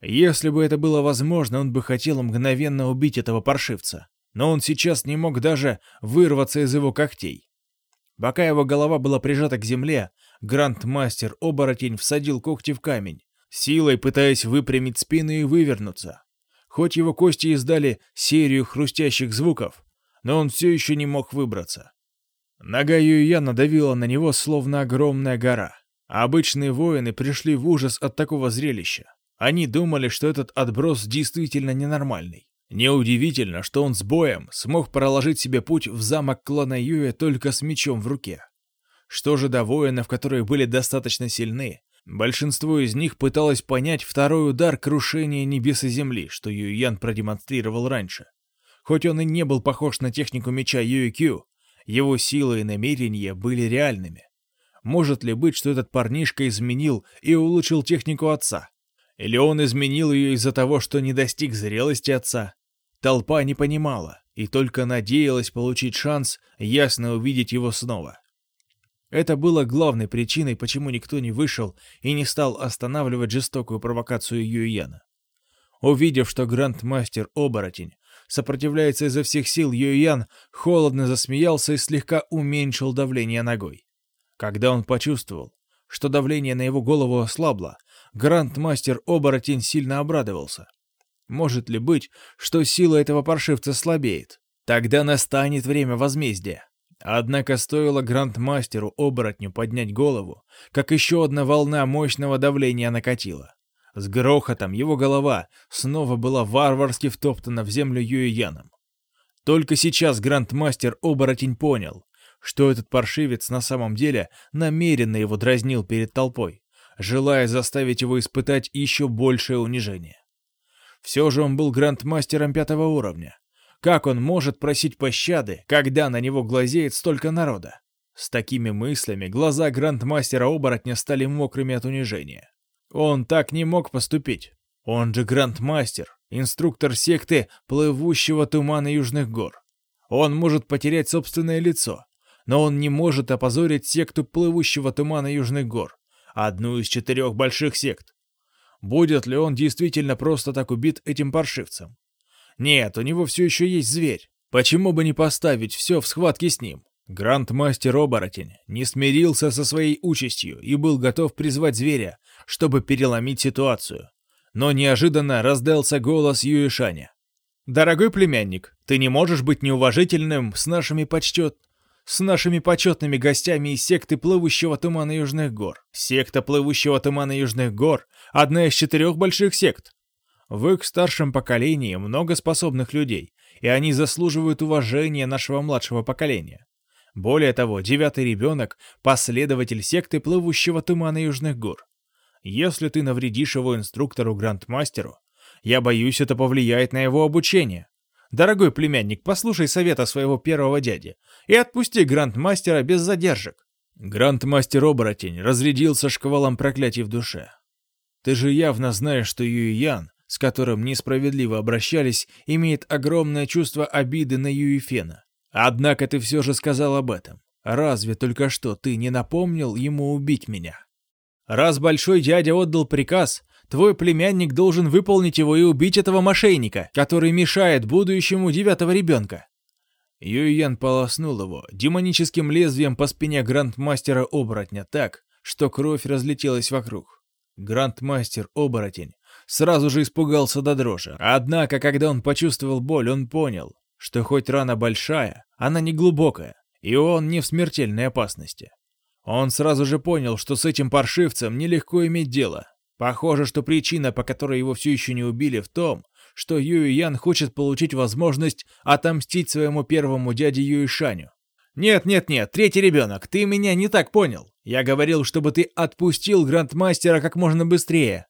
Если бы это было возможно, он бы хотел мгновенно убить этого паршивца, но он сейчас не мог даже вырваться из его когтей. Пока его голова была прижата к земле, Грандмастер-оборотень всадил когти в камень, силой пытаясь выпрямить спину и вывернуться. Хоть его кости издали серию хрустящих звуков, но он все еще не мог выбраться. Нога Юя надавила на него, словно огромная гора. обычные воины пришли в ужас от такого зрелища. Они думали, что этот отброс действительно ненормальный. Неудивительно, что он с боем смог проложить себе путь в замок клана Юя только с мечом в руке. Что же до воинов, которые были достаточно сильны, большинство из них пыталось понять второй удар крушения небес и земли, что Юйян продемонстрировал раньше. Хоть он и не был похож на технику меча Юйкю, его силы и намерения были реальными. Может ли быть, что этот парнишка изменил и улучшил технику отца? Или он изменил ее из-за того, что не достиг зрелости отца? Толпа не понимала и только надеялась получить шанс ясно увидеть его снова. Это было главной причиной, почему никто не вышел и не стал останавливать жестокую провокацию Юйяна. Увидев, что грандмастер-оборотень сопротивляется изо всех сил, Юйян холодно засмеялся и слегка уменьшил давление ногой. Когда он почувствовал, что давление на его голову ослабло, грандмастер-оборотень сильно обрадовался. Может ли быть, что сила этого паршивца слабеет? Тогда настанет время возмездия. Однако стоило грандмастеру-оборотню поднять голову, как еще одна волна мощного давления накатила. С грохотом его голова снова была варварски втоптана в землю Юэяном. Только сейчас грандмастер-оборотень понял, что этот паршивец на самом деле намеренно его дразнил перед толпой, желая заставить его испытать еще большее унижение. Все же он был грандмастером пятого уровня, как он может просить пощады, когда на него глазеет столько народа? С такими мыслями глаза грандмастера-оборотня стали мокрыми от унижения. Он так не мог поступить. Он же грандмастер, инструктор секты плывущего тумана Южных гор. Он может потерять собственное лицо, но он не может опозорить секту плывущего тумана Южных гор, одну из четырех больших сект. Будет ли он действительно просто так убит этим паршивцем? Нет, у него все еще есть зверь. Почему бы не поставить все в схватке с ним? Грандмастер-оборотень не смирился со своей участью и был готов призвать зверя, чтобы переломить ситуацию. Но неожиданно раздался голос Юишаня. «Дорогой племянник, ты не можешь быть неуважительным с нашими почтет... с нашими почетными гостями из секты Плывущего Тумана Южных Гор. Секта Плывущего Тумана Южных Гор — одна из четырех больших сект. В их старшем поколении много способных людей, и они заслуживают уважения нашего младшего поколения. Более того, девятый ребенок — последователь секты плывущего тумана Южных гор. Если ты навредишь его инструктору-грандмастеру, я боюсь, это повлияет на его обучение. Дорогой племянник, послушай совета своего первого дяди и отпусти грандмастера без задержек. Грандмастер-оборотень разрядился шквалом проклятий в душе. Ты же явно знаешь, что Юй Ян, с которым несправедливо обращались, имеет огромное чувство обиды на Юйфена. Однако ты все же сказал об этом. Разве только что ты не напомнил ему убить меня? Раз большой дядя отдал приказ, твой племянник должен выполнить его и убить этого мошенника, который мешает будущему девятого ребенка. Юйян полоснул его демоническим лезвием по спине грандмастера-оборотня так, что кровь разлетелась вокруг. Грандмастер-оборотень сразу же испугался до дрожи. Однако, когда он почувствовал боль, он понял, что хоть рана большая, она не глубокая, и он не в смертельной опасности. Он сразу же понял, что с этим паршивцем нелегко иметь дело. Похоже, что причина, по которой его все еще не убили, в том, что Юй Ян хочет получить возможность отомстить своему первому дяде Юй Шаню. «Нет, нет, нет, третий ребенок, ты меня не так понял. Я говорил, чтобы ты отпустил грандмастера как можно быстрее».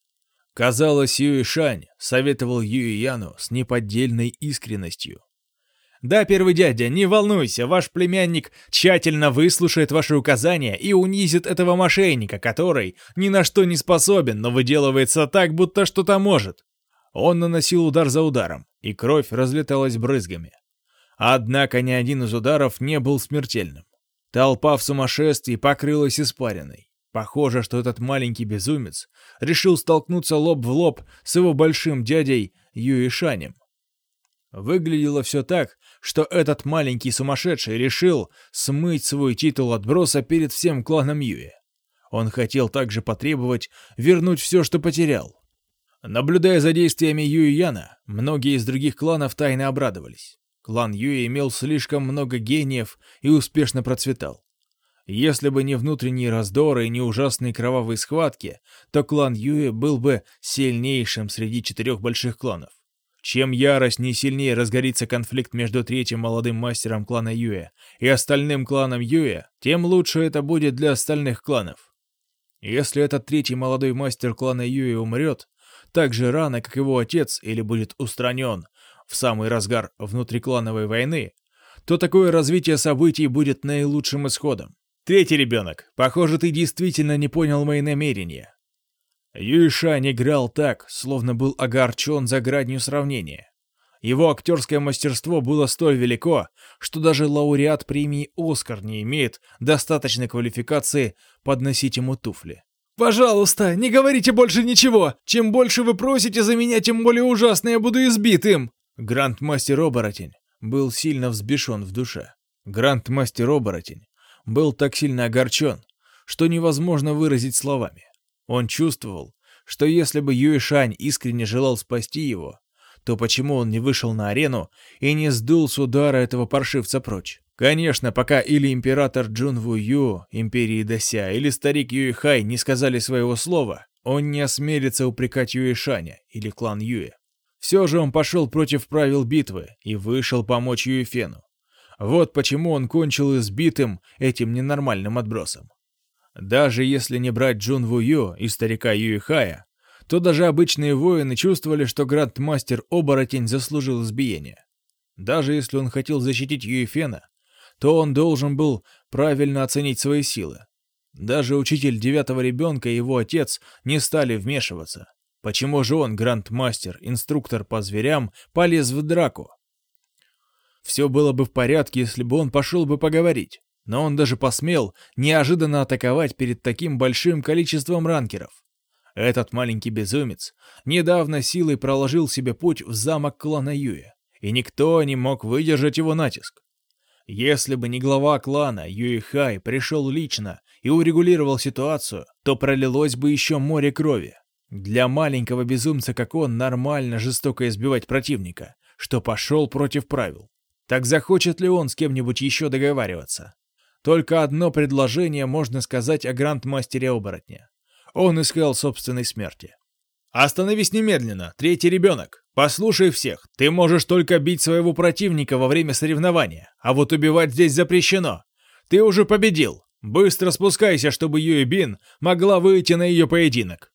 Казалось, Юй Шань советовал Юй Яну с неподдельной искренностью. Да, первый дядя, не волнуйся, ваш племянник тщательно выслушает ваши указания и унизит этого мошенника, который ни на что не способен, но выделывается так, будто что-то может. Он наносил удар за ударом, и кровь разлеталась брызгами. Однако ни один из ударов не был смертельным. Толпа в сумасшествии покрылась испариной. Похоже, что этот маленький безумец решил столкнуться лоб в лоб с его большим дядей Юишанем. Выглядело все так, что этот маленький сумасшедший решил смыть свой титул отброса перед всем кланом Юи. Он хотел также потребовать вернуть все, что потерял. Наблюдая за действиями Юи Яна, многие из других кланов тайно обрадовались. Клан Юи имел слишком много гениев и успешно процветал. Если бы не внутренние раздоры и не ужасные кровавые схватки, то клан Юи был бы сильнейшим среди четырех больших кланов. Чем ярость не сильнее разгорится конфликт между третьим молодым мастером клана Юэ и остальным кланом Юэ, тем лучше это будет для остальных кланов. Если этот третий молодой мастер клана Юэ умрет, так же рано, как его отец, или будет устранен в самый разгар внутриклановой войны, то такое развитие событий будет наилучшим исходом. Третий ребенок, похоже, ты действительно не понял мои намерения. Юишань играл так, словно был огорчен за градню сравнения. Его актерское мастерство было столь велико, что даже лауреат премии «Оскар» не имеет достаточной квалификации подносить ему туфли. «Пожалуйста, не говорите больше ничего! Чем больше вы просите за меня, тем более ужасно я буду избит им!» Грандмастер-оборотень был сильно взбешен в душе. Грандмастер-оборотень был так сильно огорчен, что невозможно выразить словами. Он чувствовал, что если бы Юишань искренне желал спасти его, то почему он не вышел на арену и не сдул с удара этого паршивца прочь? Конечно, пока или император Джун Ву Ю, империи Дася, или старик Юихай не сказали своего слова, он не осмелится упрекать Юишаня или клан Юэ. Все же он пошел против правил битвы и вышел помочь Юэфену. Вот почему он кончил избитым этим ненормальным отбросом. Даже если не брать Джун Ву Ю и старика Юихая, то даже обычные воины чувствовали, что грандмастер-оборотень заслужил избиение. Даже если он хотел защитить Юэфена, то он должен был правильно оценить свои силы. Даже учитель девятого ребенка и его отец не стали вмешиваться. Почему же он, грандмастер, инструктор по зверям, полез в драку? Все было бы в порядке, если бы он пошел бы поговорить но он даже посмел неожиданно атаковать перед таким большим количеством ранкеров. Этот маленький безумец недавно силой проложил себе путь в замок клана Юя, и никто не мог выдержать его натиск. Если бы не глава клана, Юихай пришел лично и урегулировал ситуацию, то пролилось бы еще море крови. Для маленького безумца, как он, нормально жестоко избивать противника, что пошел против правил. Так захочет ли он с кем-нибудь еще договариваться? Только одно предложение можно сказать о грандмастере оборотня. Он искал собственной смерти. «Остановись немедленно, третий ребенок! Послушай всех, ты можешь только бить своего противника во время соревнования, а вот убивать здесь запрещено. Ты уже победил. Быстро спускайся, чтобы Юэ Бин могла выйти на ее поединок».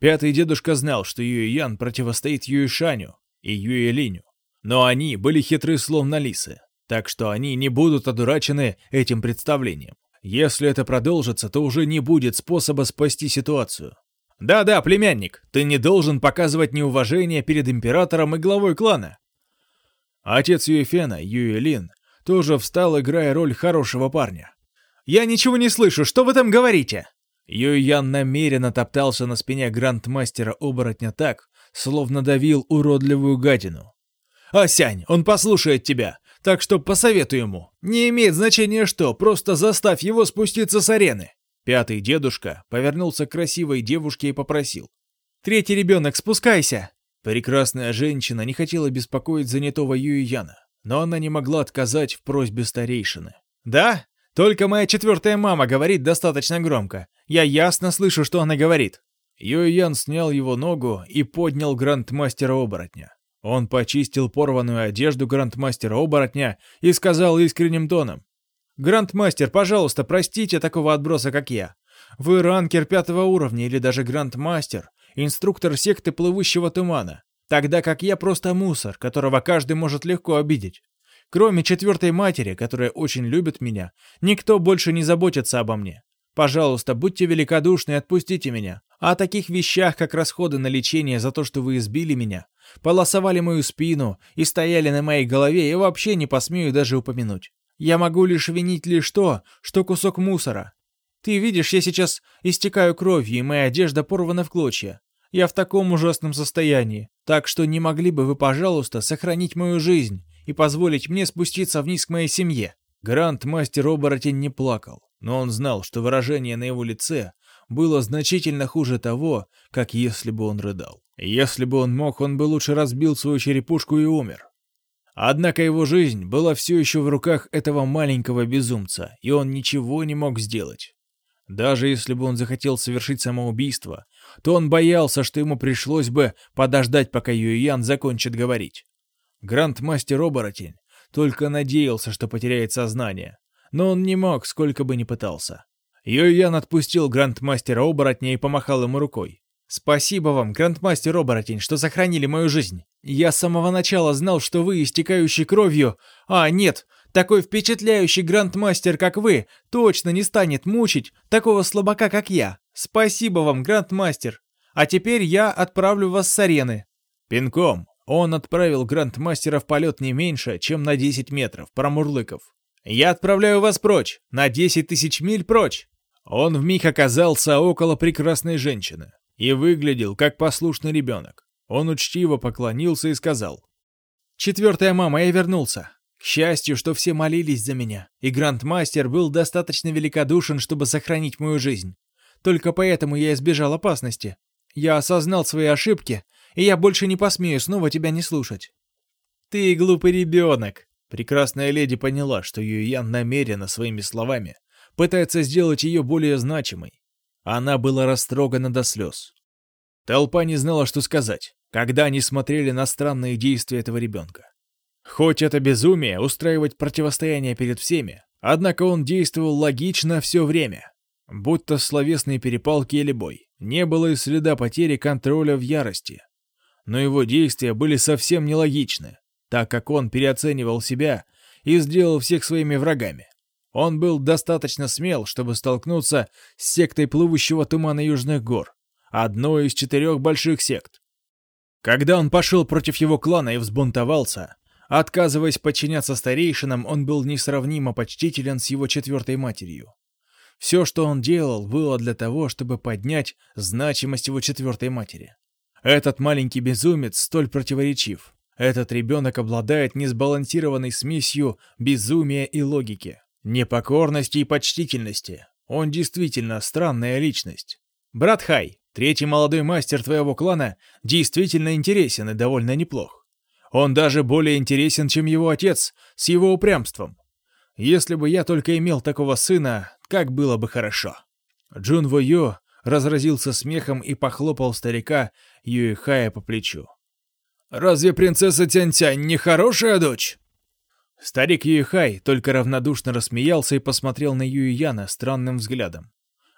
Пятый дедушка знал, что Юэ Ян противостоит Юэ Шаню и Юэ Линю. Но они были хитры словно лисы, так что они не будут одурачены этим представлением. Если это продолжится, то уже не будет способа спасти ситуацию. «Да-да, племянник, ты не должен показывать неуважение перед императором и главой клана». Отец Юэфена, Юэлин, тоже встал, играя роль хорошего парня. «Я ничего не слышу, что вы там говорите?» Юэян намеренно топтался на спине грандмастера-оборотня так, словно давил уродливую гадину. «Асянь, он послушает тебя, так что посоветуй ему. Не имеет значения что, просто заставь его спуститься с арены». Пятый дедушка повернулся к красивой девушке и попросил. «Третий ребенок, спускайся!» Прекрасная женщина не хотела беспокоить занятого Юйяна, но она не могла отказать в просьбе старейшины. «Да? Только моя четвертая мама говорит достаточно громко. Я ясно слышу, что она говорит». Юйян снял его ногу и поднял грандмастера-оборотня. Он почистил порванную одежду грандмастера-оборотня и сказал искренним тоном. Грандмастер, пожалуйста, простите такого отброса, как я. Вы ранкер пятого уровня или даже грандмастер, инструктор секты плывущего тумана, тогда как я просто мусор, которого каждый может легко обидеть. Кроме четвертой матери, которая очень любит меня, никто больше не заботится обо мне. Пожалуйста, будьте великодушны и отпустите меня. А о таких вещах, как расходы на лечение за то, что вы избили меня, полосовали мою спину и стояли на моей голове, я вообще не посмею даже упомянуть. Я могу лишь винить лишь то, что кусок мусора. Ты видишь, я сейчас истекаю кровью, и моя одежда порвана в клочья. Я в таком ужасном состоянии. Так что не могли бы вы, пожалуйста, сохранить мою жизнь и позволить мне спуститься вниз к моей семье?» Гранд-мастер-оборотень не плакал, но он знал, что выражение на его лице было значительно хуже того, как если бы он рыдал. Если бы он мог, он бы лучше разбил свою черепушку и умер. Однако его жизнь была все еще в руках этого маленького безумца, и он ничего не мог сделать. Даже если бы он захотел совершить самоубийство, то он боялся, что ему пришлось бы подождать, пока Юйян закончит говорить. Грандмастер-оборотень только надеялся, что потеряет сознание, но он не мог, сколько бы ни пытался. Юйян отпустил грандмастера-оборотня и помахал ему рукой. «Спасибо вам, грандмастер Оборотень, что сохранили мою жизнь. Я с самого начала знал, что вы, истекающий кровью... А, нет, такой впечатляющий грандмастер, как вы, точно не станет мучить такого слабака, как я. Спасибо вам, грандмастер. А теперь я отправлю вас с арены». Пинком он отправил грандмастера в полет не меньше, чем на 10 метров, промурлыков. «Я отправляю вас прочь, на 10 тысяч миль прочь!» Он вмиг оказался около прекрасной женщины и выглядел как послушный ребенок. Он учтиво поклонился и сказал. «Четвертая мама, я вернулся. К счастью, что все молились за меня, и Грандмастер был достаточно великодушен, чтобы сохранить мою жизнь. Только поэтому я избежал опасности. Я осознал свои ошибки, и я больше не посмею снова тебя не слушать». «Ты глупый ребенок!» Прекрасная леди поняла, что Юйян намеренно своими словами пытается сделать ее более значимой, она была растрогана до слез. Толпа не знала, что сказать, когда они смотрели на странные действия этого ребенка. Хоть это безумие устраивать противостояние перед всеми, однако он действовал логично все время. Будто словесные перепалки или бой. Не было и следа потери контроля в ярости. Но его действия были совсем нелогичны, так как он переоценивал себя и сделал всех своими врагами. Он был достаточно смел, чтобы столкнуться с сектой плывущего тумана Южных гор, одной из четырех больших сект. Когда он пошел против его клана и взбунтовался, отказываясь подчиняться старейшинам, он был несравнимо почтителен с его четвертой матерью. Все, что он делал, было для того, чтобы поднять значимость его четвертой матери. Этот маленький безумец столь противоречив. Этот ребенок обладает несбалансированной смесью безумия и логики, непокорности и почтительности. Он действительно странная личность. Брат Хай, третий молодой мастер твоего клана, действительно интересен и довольно неплох. Он даже более интересен, чем его отец, с его упрямством. Если бы я только имел такого сына, как было бы хорошо. Джун Во Йо разразился смехом и похлопал старика Юэхая по плечу. «Разве принцесса Тянь-Тянь не хорошая дочь?» Старик Юэхай только равнодушно рассмеялся и посмотрел на Юэяна странным взглядом.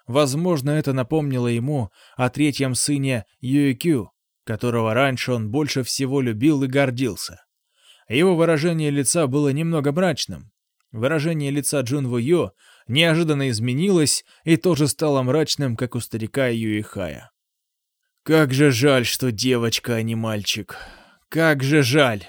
Возможно, это напомнило ему о третьем сыне Юэкю, которого раньше он больше всего любил и гордился. Его выражение лица было немного мрачным. Выражение лица Джун Ву Йо неожиданно изменилось и тоже стало мрачным, как у старика Юихая. «Как же жаль, что девочка, а не мальчик. Как же жаль!»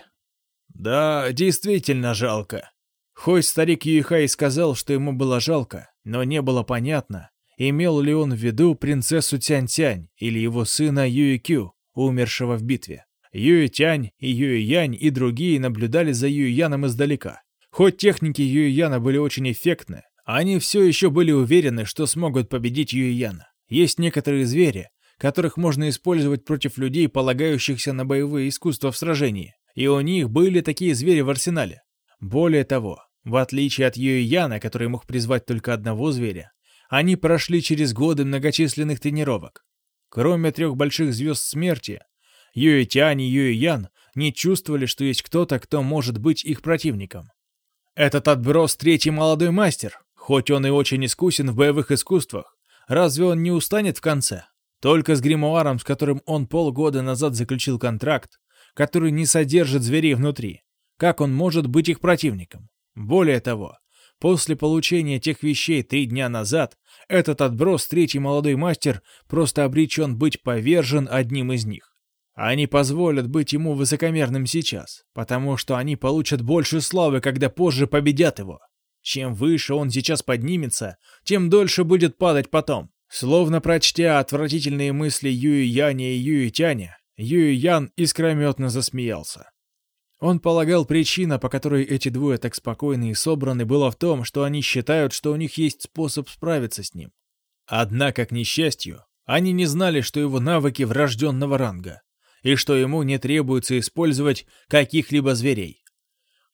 «Да, действительно жалко». Хоть старик Юихай сказал, что ему было жалко, но не было понятно, имел ли он в виду принцессу Тянь-Тянь или его сына Юи-Кю, умершего в битве. Юи-Тянь и Юи-Янь и другие наблюдали за Юи-Яном издалека. Хоть техники Юи-Яна были очень эффектны, они все еще были уверены, что смогут победить Юияна. Есть некоторые звери, которых можно использовать против людей, полагающихся на боевые искусства в сражении. И у них были такие звери в арсенале. Более того, в отличие от Юияна, который мог призвать только одного зверя, они прошли через годы многочисленных тренировок. Кроме трех больших звезд смерти, Юэтянь и Юэян не чувствовали, что есть кто-то, кто может быть их противником. Этот отброс третий молодой мастер, Хоть он и очень искусен в боевых искусствах, разве он не устанет в конце? Только с гримуаром, с которым он полгода назад заключил контракт, который не содержит зверей внутри, как он может быть их противником? Более того, после получения тех вещей три дня назад, этот отброс, третий молодой мастер, просто обречен быть повержен одним из них. Они позволят быть ему высокомерным сейчас, потому что они получат больше славы, когда позже победят его. Чем выше он сейчас поднимется, тем дольше будет падать потом. Словно прочтя отвратительные мысли Юи Яня и Юи Тяня, Юи Ян искрометно засмеялся. Он полагал, причина, по которой эти двое так спокойны и собраны, была в том, что они считают, что у них есть способ справиться с ним. Однако, к несчастью, они не знали, что его навыки врожденного ранга, и что ему не требуется использовать каких-либо зверей.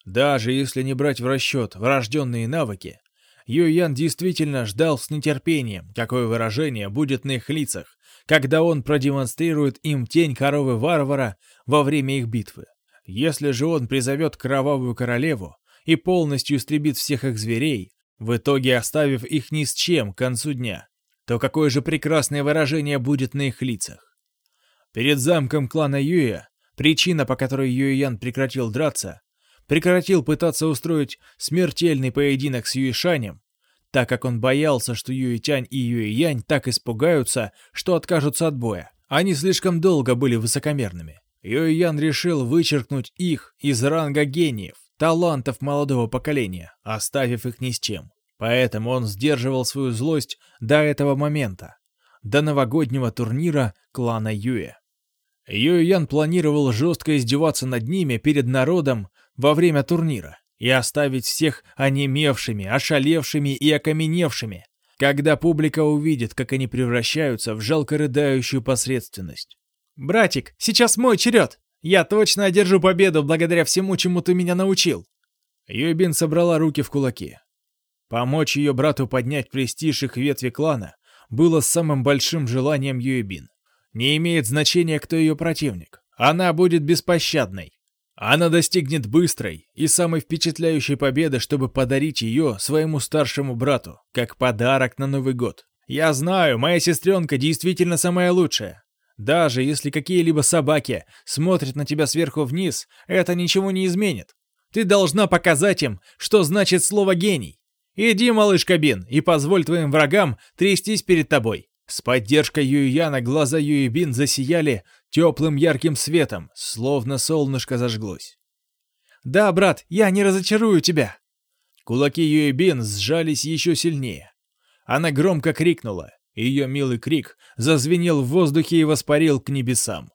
Даже если не брать в расчет врожденные навыки, Юян действительно ждал с нетерпением, какое выражение будет на их лицах, когда он продемонстрирует им тень коровы-варвара во время их битвы. Если же он призовет кровавую королеву и полностью истребит всех их зверей, в итоге оставив их ни с чем к концу дня, то какое же прекрасное выражение будет на их лицах. Перед замком клана Юя, причина, по которой Юян прекратил драться, прекратил пытаться устроить смертельный поединок с Юишанем, так как он боялся, что Юитянь и Юиянь так испугаются, что откажутся от боя. Они слишком долго были высокомерными. Юиян решил вычеркнуть их из ранга гениев, талантов молодого поколения, оставив их ни с чем. Поэтому он сдерживал свою злость до этого момента, до новогоднего турнира клана Юэ. Юэян планировал жестко издеваться над ними перед народом во время турнира и оставить всех онемевшими, ошалевшими и окаменевшими, когда публика увидит, как они превращаются в жалко рыдающую посредственность. «Братик, сейчас мой черед! Я точно одержу победу благодаря всему, чему ты меня научил!» Юйбин собрала руки в кулаки. Помочь ее брату поднять престиж их ветви клана было самым большим желанием Юйбин. Не имеет значения, кто ее противник. Она будет беспощадной. Она достигнет быстрой и самой впечатляющей победы, чтобы подарить ее своему старшему брату, как подарок на Новый год. Я знаю, моя сестренка действительно самая лучшая. Даже если какие-либо собаки смотрят на тебя сверху вниз, это ничего не изменит. Ты должна показать им, что значит слово «гений». Иди, малыш Кабин, и позволь твоим врагам трястись перед тобой. С поддержкой Юйяна глаза Юйбин засияли теплым ярким светом, словно солнышко зажглось. «Да, брат, я не разочарую тебя!» Кулаки Юйбин сжались еще сильнее. Она громко крикнула, и ее милый крик зазвенел в воздухе и воспарил к небесам.